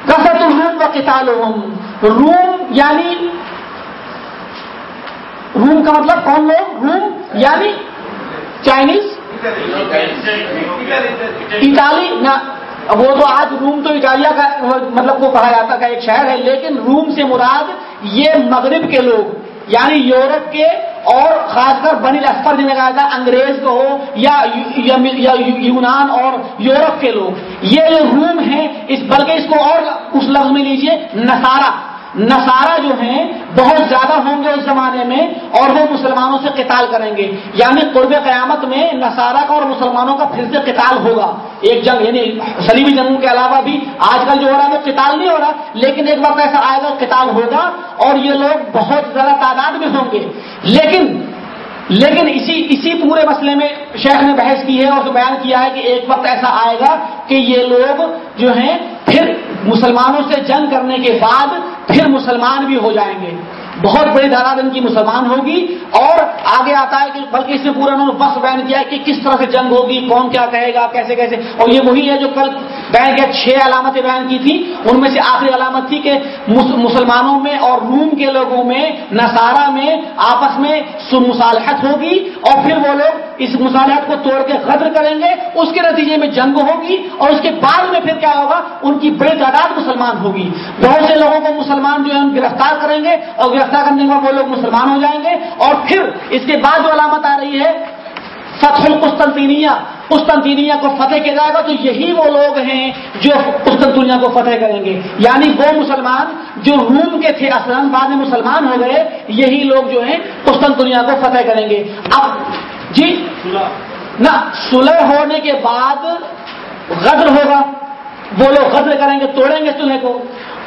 Speaker 1: کثرت الروم و کتال روم یعنی روم کا مطلب کون لوگ؟ روم؟ یعنی چائنیز؟ اٹالی؟ نہ، وہ تو آج روم تو اٹالیا کا مطلب وہ کہا جاتا کا ایک شہر ہے، لیکن روم سے مراد یہ مغرب کے لوگ یعنی یورپ کے اور خاص کر بنی لشکر جنہیں کہا جاتا انگریز کو ہو یا یونان اور یورپ کے لوگ۔ یہ جو روم ہیں، اس بلکہ اس کو اور اس لفظ میں لیجیے نسارا نصارہ جو ہیں بہت زیادہ ہوں گے اس زمانے میں اور وہ مسلمانوں سے قتال کریں گے۔ یعنی قرب قیامت میں نصارہ کا اور مسلمانوں کا پھر سے قتال ہوگا۔ ایک جنگ یعنی سلیبی جنگوں کے علاوہ بھی آج کل جو ہو رہا ہے وہ قتال نہیں ہو رہا، لیکن ایک وقت ایسا آئے گا، قتال ہوگا اور یہ لوگ بہت زیادہ تعداد میں ہوں گے۔ لیکن لیکن اسی اسی پورے مسئلے میں شیخ نے بحث کی ہے اور بیان کیا ہے کہ ایک وقت ایسا آئے گا کہ یہ لوگ جو ہیں، پھر مسلمانوں سے جنگ کرنے کے بعد پھر مسلمان بھی ہو جائیں گے۔ بہت بڑی تعداد ان کی مسلمان ہوگی اور آگے آتا ہے کہ بلکہ اس میں پورا انہوں نے بس بیان کیا ہے کہ کس طرح سے جنگ ہوگی، کون کیا کہے گا، کیسے کیسے۔ اور یہ وہی ہے جو کل بیان کیا، چھ علامتیں بیان کی تھی ان میں سے آخری علامت تھی کہ مسلمانوں میں اور روم کے لوگوں میں، نصارہ میں، آپس میں مصالحت ہوگی اور پھر وہ لوگ اس مصالحت کو توڑ کے قدر کریں گے۔ اس کے نتیجے میں جنگ ہوگی اور اس کے بعد میں پھر کیا ہوگا؟ ان کی بڑی تعداد مسلمان ہوگی۔ بہت سے لوگوں کو مسلمان جو ہے گرفتار کریں گے اور گرفتار کرنے کے وہ لوگ مسلمان ہو جائیں گے اور پھر اس کے بعد جو علامت آ رہی ہے، فتح القسطنطینیہ، قسطنطینیہ کو فتح کیا جائے گا تو یہی وہ لوگ ہیں جو قسطنطنیہ کو فتح کریں گے۔ یعنی وہ مسلمان جو روم کے تھے اصل بعد میں مسلمان ہو گئے، یہی لوگ جو ہیں قسطنطنیہ کو فتح کریں گے۔ اب جی نہ سلح ہونے کے بعد غدر ہوگا۔ وہ لوگ غدر کریں گے، توڑیں گے سلح کو۔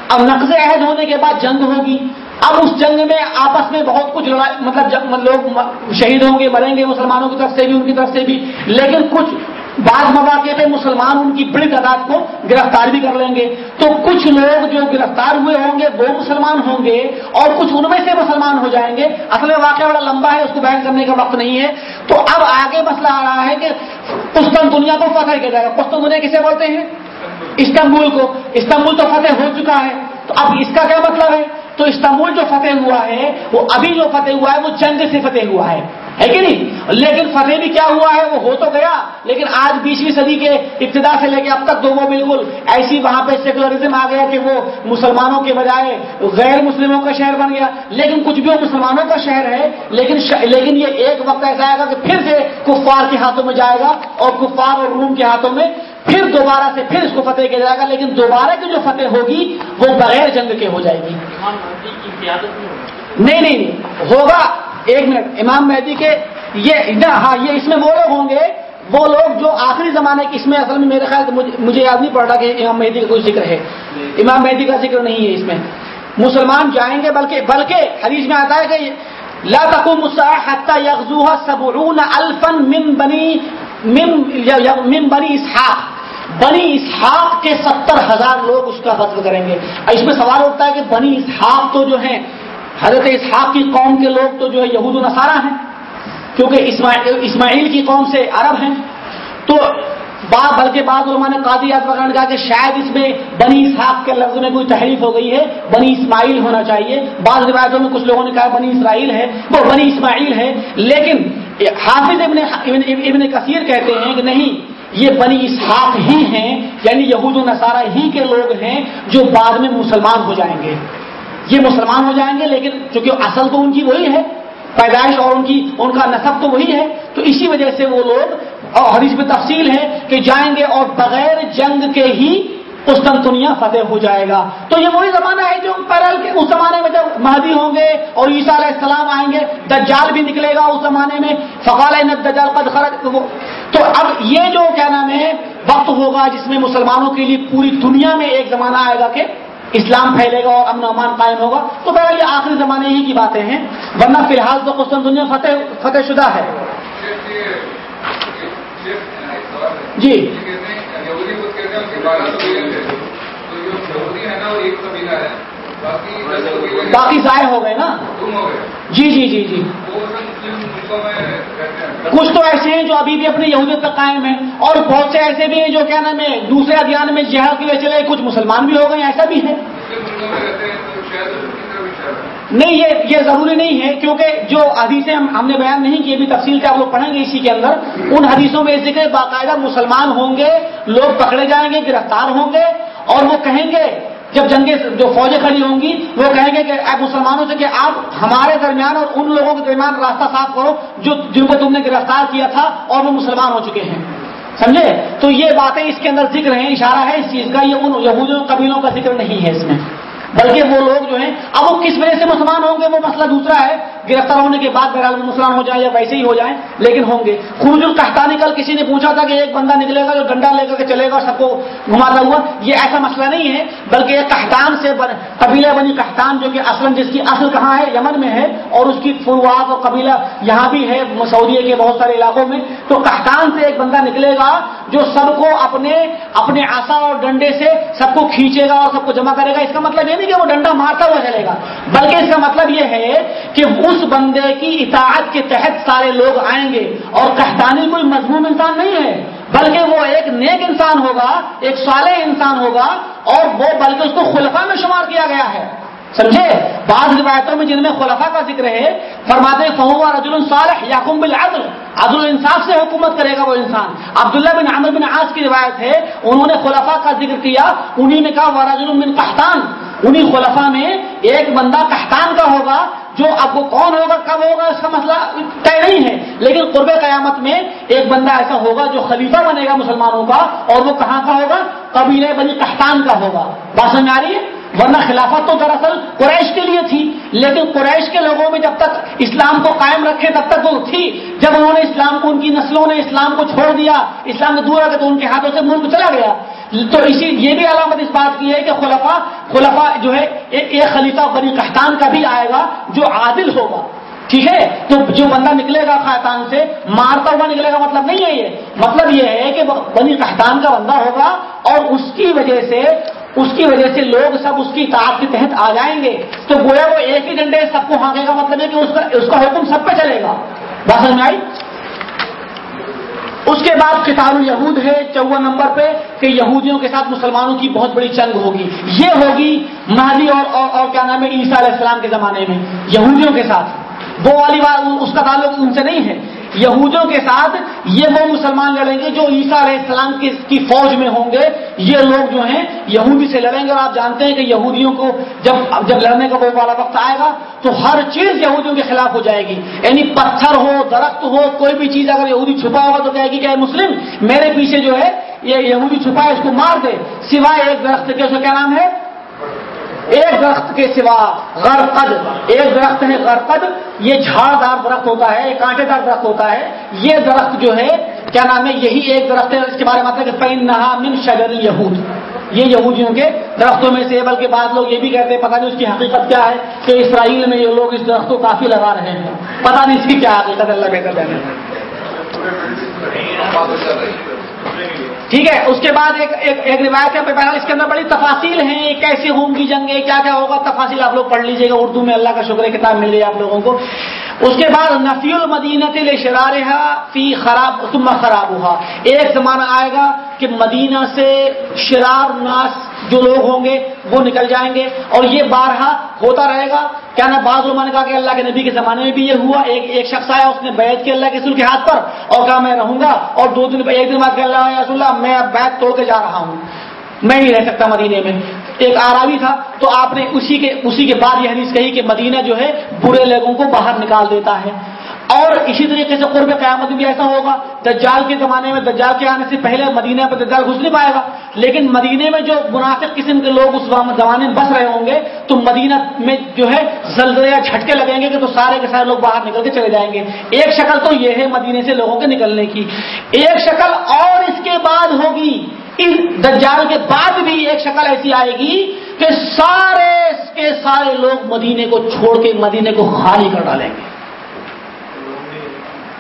Speaker 1: اب نقض عہد ہونے کے بعد جنگ ہوگی۔ اب اس جنگ میں آپس میں بہت کچھ لڑائی مطلب, مطلب لوگ شہید ہوں گے، مریں گے مسلمانوں کی طرف سے بھی، ان کی طرف سے بھی، لیکن کچھ بعض مواقع پہ مسلمان ان کی بڑی تعداد کو گرفتار بھی کر لیں گے۔ تو کچھ لوگ جو گرفتار ہوئے ہوں گے، وہ مسلمان ہوں گے اور کچھ ان میں سے مسلمان ہو جائیں گے۔ اصل میں واقعہ بڑا لمبا ہے، اس کو بیان کرنے کا وقت نہیں ہے۔ تو اب آگے مسئلہ آ رہا ہے کہ پستن دنیا کو فتح کیا جائے گا۔ پستن دنیا کسے بولتے ہیں؟ استنبول کو۔ استنبول تو فتح ہو چکا ہے۔ تو اب اس کا کیا مطلب ہے؟ تو استنبول جو فتح ہوا ہے، وہ ابھی جو فتح ہوا ہے، وہ جنگ سے فتح ہوا ہے۔ ہے کہ نہیں؟ لیکن فتح بھی کیا ہوا ہے؟ وہ ہو تو گیا، لیکن آج بیسویں صدی کے ابتدا سے لے کے اب تک تو وہ بالکل ایسی وہاں پہ سیکولرزم آ گیا کہ وہ مسلمانوں کے بجائے غیر مسلموں کا شہر بن گیا۔ لیکن کچھ بھی وہ مسلمانوں کا شہر ہے، لیکن ش... لیکن یہ ایک وقت ایسا آئے گا کہ پھر سے کفار کے ہاتھوں میں جائے گا اور کفار اور روم کے ہاتھوں میں پھر دوبارہ سے پھر اس کو فتح کیا جائے گا، لیکن دوبارہ کی جو فتح ہوگی، وہ بغیر جنگ کے ہو جائے گی۔ نہیں نہیں ہوگا۔ ایک منٹ امام مہدی کے یہ ہاں یہ اس میں وہ لوگ ہوں گے وہ لوگ جو آخری زمانے کے اس میں اصل میں میرے خیال مجھے یاد نہیں پڑ رہا کہ امام مہدی کا کوئی ذکر ہے۔ امام مہدی کا ذکر نہیں ہے اس میں۔ مسلمان جائیں گے بلکہ بلکہ حدیث میں آتا ہے کہ لا تقوم حتى يغزوها سبعون الفا من بني من من بني اسحاق۔ بنی اسحاق کے ستر ہزار لوگ اس کا غزل کریں گے۔ اس میں سوال ہوتا ہے کہ بنی اسحاق تو جو ہیں، حضرت اسحاق کی قوم کے لوگ تو جو ہے یہود و نصارہ ہیں، کیونکہ اسماعیل کی قوم سے عرب ہیں۔ تو بعد، بلکہ بعض علماء نے قادی وغیرہ نے کہا کہ شاید اس میں بنی اسحاق کے لفظ میں کوئی تحریف ہو گئی ہے، بنی اسماعیل ہونا چاہیے۔ بعض روایتوں میں کچھ لوگوں نے کہا بنی اسرائیل ہے، وہ بنی اسماعیل ہے۔ لیکن حافظ ابن ابن کثیر کہتے ہیں کہ نہیں یہ بنی اسحاق ہی ہیں یعنی یہود و نصارہ ہی کے لوگ ہیں جو بعد میں مسلمان ہو جائیں گے۔ یہ مسلمان ہو جائیں گے، لیکن چونکہ اصل تو ان کی وہی ہے، پیدائش اور ان کی، ان کا نصب تو وہی ہے، تو اسی وجہ سے وہ لوگ، اور حدیث میں تفصیل ہے کہ جائیں گے اور بغیر جنگ کے ہی قسطنطنیہ فتح ہو جائے گا۔ تو یہ وہی زمانہ ہے جو پیرل کے اس زمانے میں جب مہدی ہوں گے اور عیسیٰ علیہ السلام آئیں گے، دجال بھی نکلے گا اس زمانے میں۔ فقال دجال قد خرج۔ تو اب یہ جو کیا نام ہے، وقت ہوگا جس میں مسلمانوں کے لیے پوری دنیا میں ایک زمانہ آئے گا کہ اسلام پھیلے گا اور امن امان قائم ہوگا۔ تو بہرحال یہ آخری زمانے ہی کی باتیں ہیں۔ ورنہ فی الحال تو قسطن دنیا فتح فتح شدہ ہے۔ جی۔ باقی ضائع ہو گئے نا؟ جی جی جی جی۔ کچھ تو ایسے ہیں جو ابھی بھی اپنے یہودیت تک قائم ہیں اور بہت سے ایسے بھی ہیں جو کیا نام ہے، دوسرے ادھیان میں جہاد کے لیے چلے، کچھ مسلمان بھی ہو گئے ایسا بھی ہے؟ نہیں، یہ یہ ضروری نہیں ہے، کیونکہ جو حدیثیں ہم نے بیان نہیں کی، ابھی تفصیل سے آپ لوگ پڑھیں گے اسی کے اندر۔ ان حدیثوں میں ذکر باقاعدہ مسلمان ہوں گے، لوگ پکڑے جائیں گے، گرفتار ہوں گے، اور وہ کہیں گے، جب جنگیں جو فوجیں کھڑی ہوں گی، وہ کہیں گے کہ مسلمانوں سے کہ آپ ہمارے درمیان اور ان لوگوں کے درمیان راستہ صاف کرو، جو جن کو تم نے گرفتار کیا تھا، اور وہ مسلمان ہو چکے ہیں۔ سمجھے؟ تو یہ باتیں اس کے اندر ذکر ہیں، اشارہ ہے اس چیز کا، یہ ان یہود قبیلوں کا ذکر نہیں ہے اس میں۔ بلکہ وہ لوگ جو ہیں، اب وہ کس وجہ سے مسلمان ہوں گے؟ وہ مسئلہ دوسرا ہے۔ گرفتار ہونے کے بعد بہرحال مسلمان ہو جائیں یا ویسے ہی ہو جائیں، لیکن ہوں گے۔ خروج القحطانی، کل کسی نے پوچھا تھا کہ ایک بندہ نکلے گا جو ڈنڈا لے کر کے چلے گا اور سب کو گھماتا ہوا، یہ ایسا مسئلہ نہیں ہے، بلکہ یہ قحطان سے قبیلہ بنی قحطان جو کہ اصل جس کی اصل کہاں ہے؟ یمن میں ہے اور اس کی فروعات اور قبیلہ یہاں بھی ہے، سعودیہ کے بہت سارے علاقوں میں۔ تو قحطان سے ایک بندہ نکلے گا جو سب کو اپنے اپنے آسا اور ڈنڈے سے سب کو کھینچے گا اور سب کو جمع کرے گا، اس کا مطلب یہ نہیں کہ وہ ڈنڈا مارتا ہوا چلے گا، بلکہ اس کا مطلب یہ ہے کہ اس بندے کی اطاعت کے تحت سارے لوگ آئیں گے اور قحطانی کوئی مضمون انسان نہیں ہے، بلکہ وہ ایک نیک انسان ہوگا، ایک صالح انسان ہوگا اور وہ بلکہ اس کو خلفا میں شمار کیا گیا ہے۔ سمجھے؟ بعض روایتوں میں جن میں خلفا کا ذکر ہے، فرماتے فہو رجل صالح یاقم بالعدل۔ عدل انصاف سے حکومت کرے گا وہ انسان۔ عبداللہ بن عمر بن عاص کی روایت ہے، انہوں نے خلفا کا ذکر کیا، انہی میں کہا، ورجل من قحطان۔ انہی خلفا میں ایک بندہ قحطان کا ہوگا، جو اب وہ کون ہوگا، کب ہوگا، اس کا مسئلہ طے نہیں ہے۔ لیکن قرب قیامت میں ایک بندہ ایسا ہوگا جو خلیفہ بنے گا مسلمانوں کا، اور وہ کہاں کا ہوگا؟ قبیلہ بنی قحطان کا ہوگا۔ بات سمجھ آ رہی ہے؟ ورنہ خلافت تو دراصل قریش کے لیے تھی، لیکن قریش کے لوگوں میں جب تک اسلام کو قائم رکھے تب تک وہ تھی۔ جب انہوں نے اسلام کو، ان کی نسلوں نے اسلام کو چھوڑ دیا، اسلام میں دور آ تو ان کے ہاتھوں سے ملک چلا گیا۔ تو اسی، یہ بھی علامت اس بات کی ہے کہ خلفا خلفا جو ہے، ایک خلیفہ بنی قحطان کا بھی آئے گا جو عادل ہوگا۔ ٹھیک ہے؟ تو جو بندہ نکلے گا خیتان سے مارتا ہوا نکلے گا مطلب نہیں ہے یہ۔ مطلب یہ ہے کہ بنی قحطان کا بندہ ہوگا اور اس کی وجہ سے اس کی وجہ سے لوگ سب اس کی اطاعت کے تحت آ جائیں گے۔ تو گویا وہ ایک ہی ڈنڈے سب کو ہانکے کا مطلب ہے کہ اس کا اس کا حکم سب پہ چلے گا۔ بس میں آئی؟ اس کے بعد کتاب الہود ہے چون نمبر پہ کہ یہودیوں کے ساتھ مسلمانوں کی بہت بڑی چنگ ہوگی۔ یہ ہوگی مہدی اور اور, اور کیا نام ہے عیسیٰ علیہ السلام کے زمانے میں یہودیوں کے ساتھ۔ وہ والی بات اس کا تعلق ان سے نہیں ہے۔ یہودیوں کے ساتھ یہ وہ مسلمان لڑیں گے جو عیسیٰ علیہ السلام کی فوج میں ہوں گے. یہ لوگ جو ہیں، یہودی سے لڑیں گے اور آپ جانتے ہیں کہ یہودیوں کو جب جب لڑنے کا وہ والا وقت آئے گا تو ہر چیز یہودیوں کے خلاف ہو جائے گی. یعنی پتھر ہو، درخت ہو، کوئی بھی چیز اگر یہودی چھپا ہوگا تو کہے گی کہ مسلم، میرے پیچھے جو ہے، یہ یہودی چھپا ہے اس کو مار دے. سوائے ایک درخت کے، اس کا کیا نام ہے؟ ایک درخت کے سوا غرقد، ایک درخت ہے غرقد، یہ جھاڑ دار درخت ہوتا ہے کانٹے دار درخت ہوتا ہے۔ یہ درخت جو ہے، کیا نام ہے، یہی ایک درخت ہے، اس کے بارے میں مطلب کہ پین نہا من شجر یہود یہ یہودیوں کے درختوں میں سے، بلکہ بعض لوگ یہ بھی کہتے ہیں، پتہ نہیں اس کی حقیقت کیا ہے کہ اسرائیل میں یہ لوگ اس درخت کو کافی لگا رہے ہیں۔ پتہ نہیں اس کی کیا حقیقت اللہ بہتر جانے۔ ٹھیک ہے اس کے بعد ایک ایک, ایک روایت ہے پہلے اس کے اندر بڑی تفاصیل ہیں کیسے ہوں گی جنگیں کیا کیا ہوگا تفاصیل آپ لوگ پڑھ لیجیے گا اردو میں اللہ کا شکر کتاب مل رہی ہے آپ لوگوں کو۔ اس کے بعد نفی المدینت شرارہ فی خراب تم خراب ہوا ایک زمانہ آئے گا کہ مدینہ سے شرار ناس جو لوگ ہوں گے وہ نکل جائیں گے اور یہ بارہا ہوتا رہے گا۔ کیا نا بعض لوگوں نے کہا کہ اللہ کے نبی کے زمانے میں بھی یہ ہوا۔ ایک ایک شخص آیا، اس نے بیت کے اللہ کے سل کے ہاتھ پر اور کہا، میں رہوں گا اور دو دن ایک دن بعد کہ اللہ رسول اللہ، میں اب بیت توڑ کے جا رہا ہوں۔ میں نہیں رہ سکتا مدینے میں۔ ایک آراوی تھا، تو آپ نے اسی کے اسی کے بعد یہ حدیث کہی کہ مدینہ جو ہے، برے لوگوں کو باہر نکال دیتا ہے۔ اور اسی طریقے سے قرب قیامت بھی ایسا ہوگا، دجال کے زمانے میں، دجال کے آنے سے پہلے مدینہ پہ دجال گھس نہیں پائے گا۔ لیکن مدینے میں جو مناسب قسم کے لوگ اس زمانے میں بس رہے ہوں گے، تو مدینہ میں جو ہے زلزلے یا جھٹکے لگیں گے کہ تو سارے کے سارے لوگ باہر نکل کے چلے جائیں گے۔ ایک شکل تو یہ ہے مدینے سے لوگوں کے نکلنے کی۔ ایک شکل اور اس کے بعد ہوگی۔ اس دجال کے بعد بھی ایک شکل ایسی آئے گی کہ سارے کے سارے لوگ مدینے کو چھوڑ کے مدینے کو خالی کر ڈالیں گے۔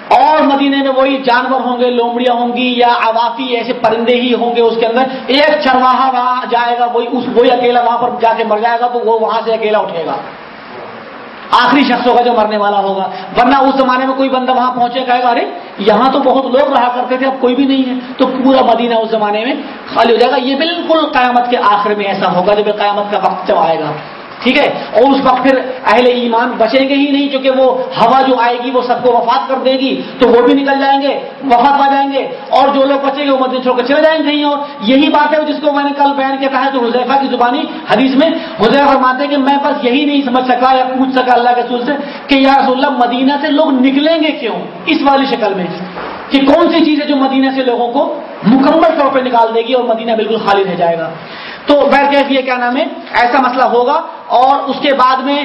Speaker 1: اور مدینے میں وہی جانور ہوں گے، لومڑیاں ہوں گی یا عوافی، ایسے پرندے ہی ہوں گے اس کے اندر۔ ایک چرواہا وہاں جائے گا، وہی اس وہی اکیلا وہاں پر جا کے مر جائے گا، تو وہ وہاں سے اکیلا اٹھے گا۔ آخری شخص ہوگا جو مرنے والا ہوگا۔ ورنہ اس زمانے میں کوئی بندہ وہاں پہنچے کہے گا، ارے، یہاں تو بہت لوگ رہا کرتے تھے، اب کوئی بھی نہیں ہے۔ تو پورا مدینہ اس زمانے میں خالی ہو جائے گا۔ یہ بالکل قیامت کے آخر میں ایسا ہوگا جب قیامت کا وقت جب آئے گا۔ ٹھیک ہے؟ اور اس وقت پھر اہل ایمان بچیں گے ہی نہیں، چونکہ وہ ہوا جو آئے گی، وہ سب کو وفات کر دے گی، تو وہ بھی نکل جائیں گے، وفات پا جائیں گے۔ اور جو لوگ بچیں گے، وہ مدین چھوڑ کر چلے جائیں گے اور۔ یہی بات ہے جس کو میں نے کل بیان کیا کہا جو حضیفہ کی زبانی حدیث میں۔ حضیفہ فرماتے ہیں کہ میں بس یہی نہیں سمجھ سکا یا پوچھ سکا اللہ کے رسول سے کہ یا رسول اللہ، مدینہ سے لوگ نکلیں گے کیوں؟ اس والی شکل میں۔ کہ کون سی چیز ہے جو مدینہ سے لوگوں کو مکمل طور پہ نکال دے گی اور مدینہ بالکل خالی رہ جائے گا۔ تو بہرکیف یہ کیا نام ہے؟ ایسا مسئلہ ہوگا۔ اور اس کے بعد میں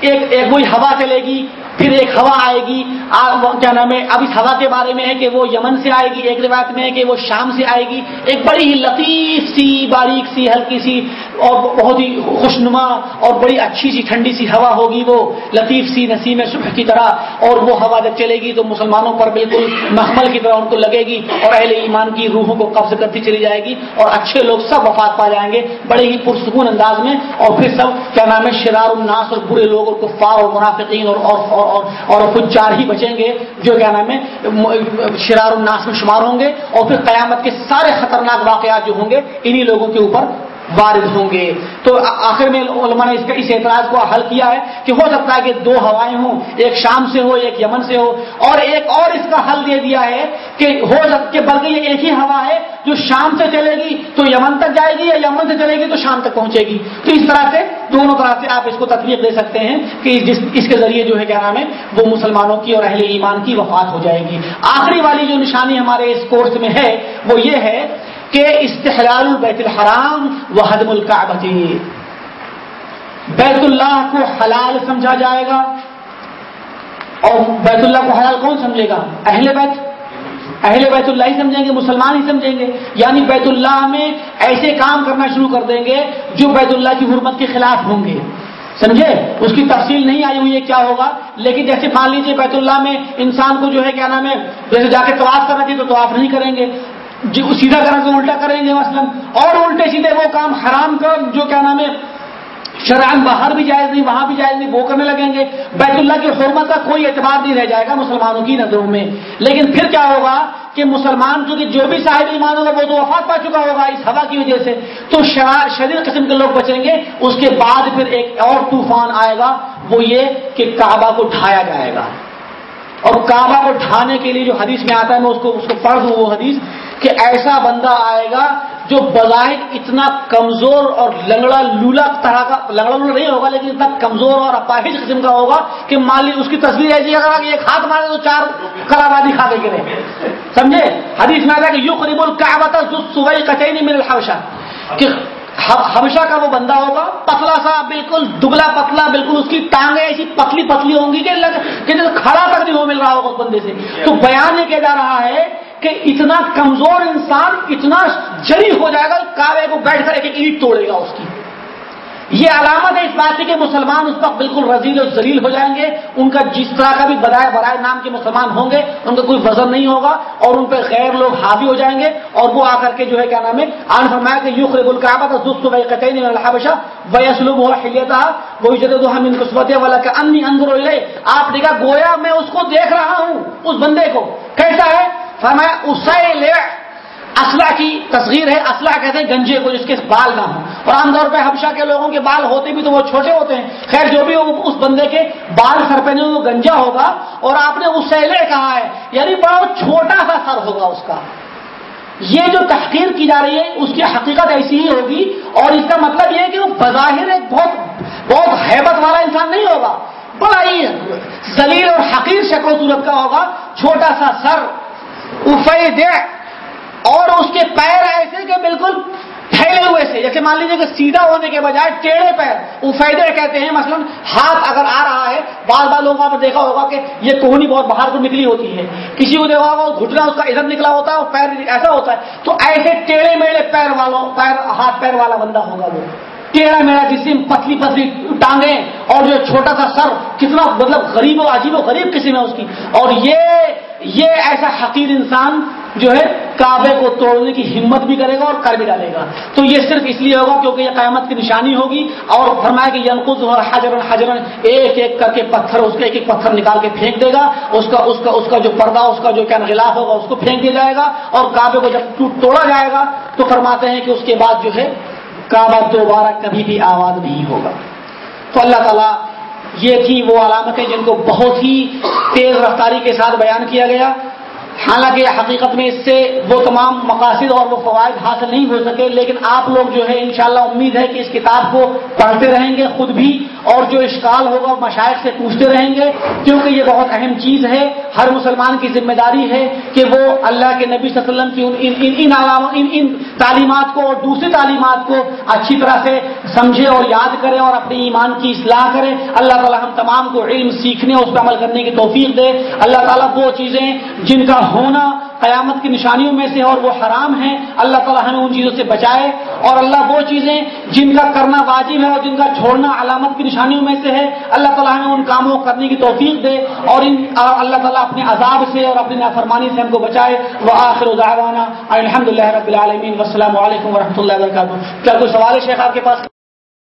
Speaker 1: ایک ایک وہی ہوا چلے گی، پھر ایک ہوا آئے گی۔ کیا نام ہے، اب اس ہوا کے بارے میں ہے کہ وہ یمن سے آئے گی، ایک روایت میں ہے کہ وہ شام سے آئے گی۔ ایک بڑی ہی لطیف سی، باریک سی، ہلکی سی اور بہت ہی خوشنما اور بڑی اچھی سی، ٹھنڈی سی ہوا ہوگی وہ۔ لطیف سی، نسیم صبح کی طرح۔ اور وہ ہوا جب چلے گی تو مسلمانوں پر بالکل محمل کی طرح ان کو لگے گی اور اہل ایمان کی روحوں کو قبض کرتی چلی جائے گی اور اچھے لوگ سب وفات پا جائیں گے۔ بڑے ہی پرسکون انداز میں اور پھر سب کیا نام ہے، شرار الناس اور برے لوگ اور کفار اور منافقین اور اور, اور, اور, اور چار ہی بچیں گے جو کیا نام ہے شرار الناس میں شمار ہوں گے اور پھر قیامت کے سارے خطرناک واقعات جو ہوں گے انہی لوگوں کے اوپر وارد ہوں گے۔ تو آخر میں علماء نے اس کا اس اعتراض کو حل کیا ہے کہ ہو سکتا ہے کہ دو ہوائیں ہوں، ایک شام سے ہو، ایک یمن سے ہو۔ اور ایک اور اس کا حل دے دیا ہے کہ ہو سکتے بلکہ یہ ایک ہی ہوا ہے، جو شام سے چلے گی تو یمن تک جائے گی یا یمن سے چلے گی تو شام تک پہنچے گی۔ تو اس طرح سے دونوں طرح سے آپ اس کو تکلیف دے سکتے ہیں کہ جس اس کے ذریعے جو ہے کیا نام ہے، وہ مسلمانوں کی اور اہل ایمان کی وفات ہو جائے گی۔ آخری والی جو نشانی ہمارے اس کورس میں ہے، وہ یہ ہے کہ استحلال البیت الحرام و حدم القعبتی بیت اللہ کو حلال سمجھا جائے گا۔ اور بیت اللہ کو حلال کون سمجھے گا؟ اہل بیت۔ اہل بیت اللہ ہی سمجھیں گے، مسلمان ہی سمجھیں گے۔ یعنی بیت اللہ میں ایسے کام کرنا شروع کر دیں گے جو بیت اللہ کی حرمت کے خلاف ہوں گے۔ سمجھے؟ اس کی تفصیل نہیں آئی ہوئی ہے کیا ہوگا۔ لیکن جیسے مان لیجیے بیت اللہ میں انسان کو جو ہے، کیا نام ہے، جیسے جا کے طواف کرنا چاہیے تو طواف نہیں کریں گے۔ جی سیدھا کریں تو الٹا کریں گے مثلا۔ اور الٹے سیدھے وہ کام حرام کا، جو کیا نام ہے شران باہر بھی جائز نہیں، وہاں بھی جائز نہیں وہ کرنے لگیں گے۔ بیت اللہ کی حرمت کا کوئی اعتبار نہیں رہ جائے گا مسلمانوں کی نظروں میں۔ لیکن پھر کیا ہوگا کہ مسلمان کیونکہ جو بھی صاحب ایمان ہوگا، وہ تو وفات پا چکا ہوگا اس ہوا کی وجہ سے۔ تو شریر قسم کے لوگ بچیں گے۔ اس کے بعد پھر ایک اور طوفان آئے گا، وہ یہ کہ کعبہ کو ڈھایا جائے گا۔ اور کعبہ کو ڈھانے کے لیے جو حدیث میں آتا ہے، میں اس کو اس کو پڑھ دوں وہ حدیث۔ کہ ایسا بندہ آئے گا جو بظاہر اتنا کمزور اور لنگڑا لولا طرح کا لنگڑا لولا نہیں ہوگا، لیکن اتنا کمزور اور اپاہج قسم کا ہوگا کہ مان لی اس کی تصویر ایسی اگر ایک ہاتھ مارے تو چار کرابادی کھا کے گرے۔ سمجھے؟ حدیث میں آتا کہ یو قریب القعبہ تھا جو صبح کچے نہیں میرے رہا کہ ہمیشہ کا وہ بندہ ہوگا۔ پتلا سا بالکل دبلا پتلا، بالکل اس کی ٹانگیں ایسی پتلی پتلی ہوں گی کہ کھڑا تک نہیں ہو مل رہا ہوگا اس بندے سے۔ تو بیان یہ کیا جا رہا ہے کہ اتنا کمزور انسان اتنا جری ہو جائے گا کعبے کو بیٹھ کر ایک ایک اینٹ توڑے گا اس کی۔ یہ علامت ہے اس بات کی کہ مسلمان اس وقت بالکل رضیل و ذلیل ہو جائیں گے۔ ان کا جس طرح کا بھی برائے برائے نام کے مسلمان ہوں گے، ان کا کوئی وزن نہیں ہوگا اور ان پہ غیر لوگ حاوی ہو جائیں گے۔ اور وہ آ کر کے جو ہے، کیا نام ہے، آن فرمایا کہ یوخ رب القعبہ قطعین الحبشہ ویسلوب ہوا خلیتا وہ جد ہم ان قسمت والا کہ انی اندر آپ نے کہا گویا میں اس کو دیکھ رہا ہوں، اس بندے کو۔ کیسا ہے؟ فرمایا اسے اسلح کی تصغیر ہے اسلح کہتے ہیں گنجے کو، جس کے بال نہ ہوں۔ اور عام طور پہ حبشہ کے لوگوں کے بال ہوتے بھی تو وہ چھوٹے ہوتے ہیں۔ خیر، جو بھی اس بندے کے بال سر پہ وہ گنجا ہوگا اور آپ نے اسیلے کہا ہے یعنی بہت چھوٹا سا سر ہوگا اس کا۔ یہ جو تحقیر کی جا رہی ہے، اس کی حقیقت ایسی ہی ہوگی۔ اور اس کا مطلب یہ ہے کہ وہ بظاہر ایک بہت بہت حیبت والا انسان نہیں ہوگا۔ بڑا ہی زلیل اور حقیر شکل صورت کا ہوگا۔ چھوٹا سا سر افید اور اس کے پیر ایسے کہ بالکل پھیلے ہوئے سے جیسے مان لیجیے کہ سیدھا ہونے کے بجائے ٹیڑھے پیر افیدے کہتے ہیں، مثلا ہاتھ اگر آ رہا ہے بار بار لوگوں نے دیکھا ہوگا کہ یہ کوہنی بہت باہر کو نکلی ہوتی ہے۔ کسی کو دیکھا ہوگا گھٹنا اس کا ادھر نکلا ہوتا ہے اور پیر ایسا ہوتا ہے۔ تو ایسے ٹیڑھے میڑے پیر والوں، پیر، ہاتھ پیر والا بندہ ہوگا وہ۔ ٹیڑھا میرا جسم پتلی پتلی ٹانگیں اور جو چھوٹا سا سر، کتنا مطلب غریب و عجیب و غریب قسم ہے اس کی۔ اور یہ یہ ایسا حقیر انسان جو ہے کعبے کو توڑنے کی ہمت بھی کرے گا اور کر بھی ڈالے گا۔ تو یہ صرف اس لیے ہوگا کیونکہ یہ قیامت کی نشانی ہوگی اور فرمایا کہ ینقز اور حجر حجر ایک ایک کر کے پتھر، اس کا ایک ایک پتھر نکال کے پھینک دے گا۔ اس کا اس کا اس کا جو پردہ، اس کا جو کیا غلاف ہوگا، اس کو پھینک دیا جائے گا اور کعبے کو جب توڑا جائے گا تو فرماتے ہیں کہ اس کے بعد جو ہے کعبہ دوبارہ کبھی بھی آباد نہیں ہوگا۔ تو اللہ تعالیٰ، یہ تھی وہ علامتیں جن کو بہت ہی تیز رفتاری کے ساتھ بیان کیا گیا۔ حالانکہ حقیقت میں اس سے وہ تمام مقاصد اور وہ فوائد حاصل نہیں ہو سکے لیکن آپ لوگ جو ہے انشاءاللہ امید ہے کہ اس کتاب کو پڑھتے رہیں گے خود بھی اور جو اشکال ہوگا مشاعر سے پوچھتے رہیں گے کیونکہ یہ بہت اہم چیز ہے ہر مسلمان کی ذمہ داری ہے کہ وہ اللہ کے نبی صلی اللہ علیہ وسلم کی ان ان, ان, ان, ان تعلیمات کو اور دوسری تعلیمات کو اچھی طرح سے سمجھے اور یاد کرے اور اپنے ایمان کی اصلاح کرے۔ اللہ تعالیٰ ہم تمام کو علم سیکھنے اور اس پہ عمل کرنے کی توفیق دے۔ اللہ تعالیٰ وہ چیزیں جن کا ہونا قیامت کی نشانیوں میں سے اور وہ حرام ہیں، اللہ تعالیٰ ہمیں ان چیزوں سے بچائے اور اللہ وہ چیزیں جن کا کرنا واجب ہے اور جن کا چھوڑنا علامت کی نشانیوں میں سے ہے، اللہ تعالیٰ ہمیں ان کاموں کو کرنے کی توفیق دے اور ان اللہ تعالیٰ اپنے عذاب سے اور اپنی نافرمانی سے ہم کو بچائے۔ وہ آخر الحمد للہ رب العالمین۔ السلام علیکم و اللہ وبرکاتہ۔ کیا کوئی سوال ہے شیخ آپ کے پاس؟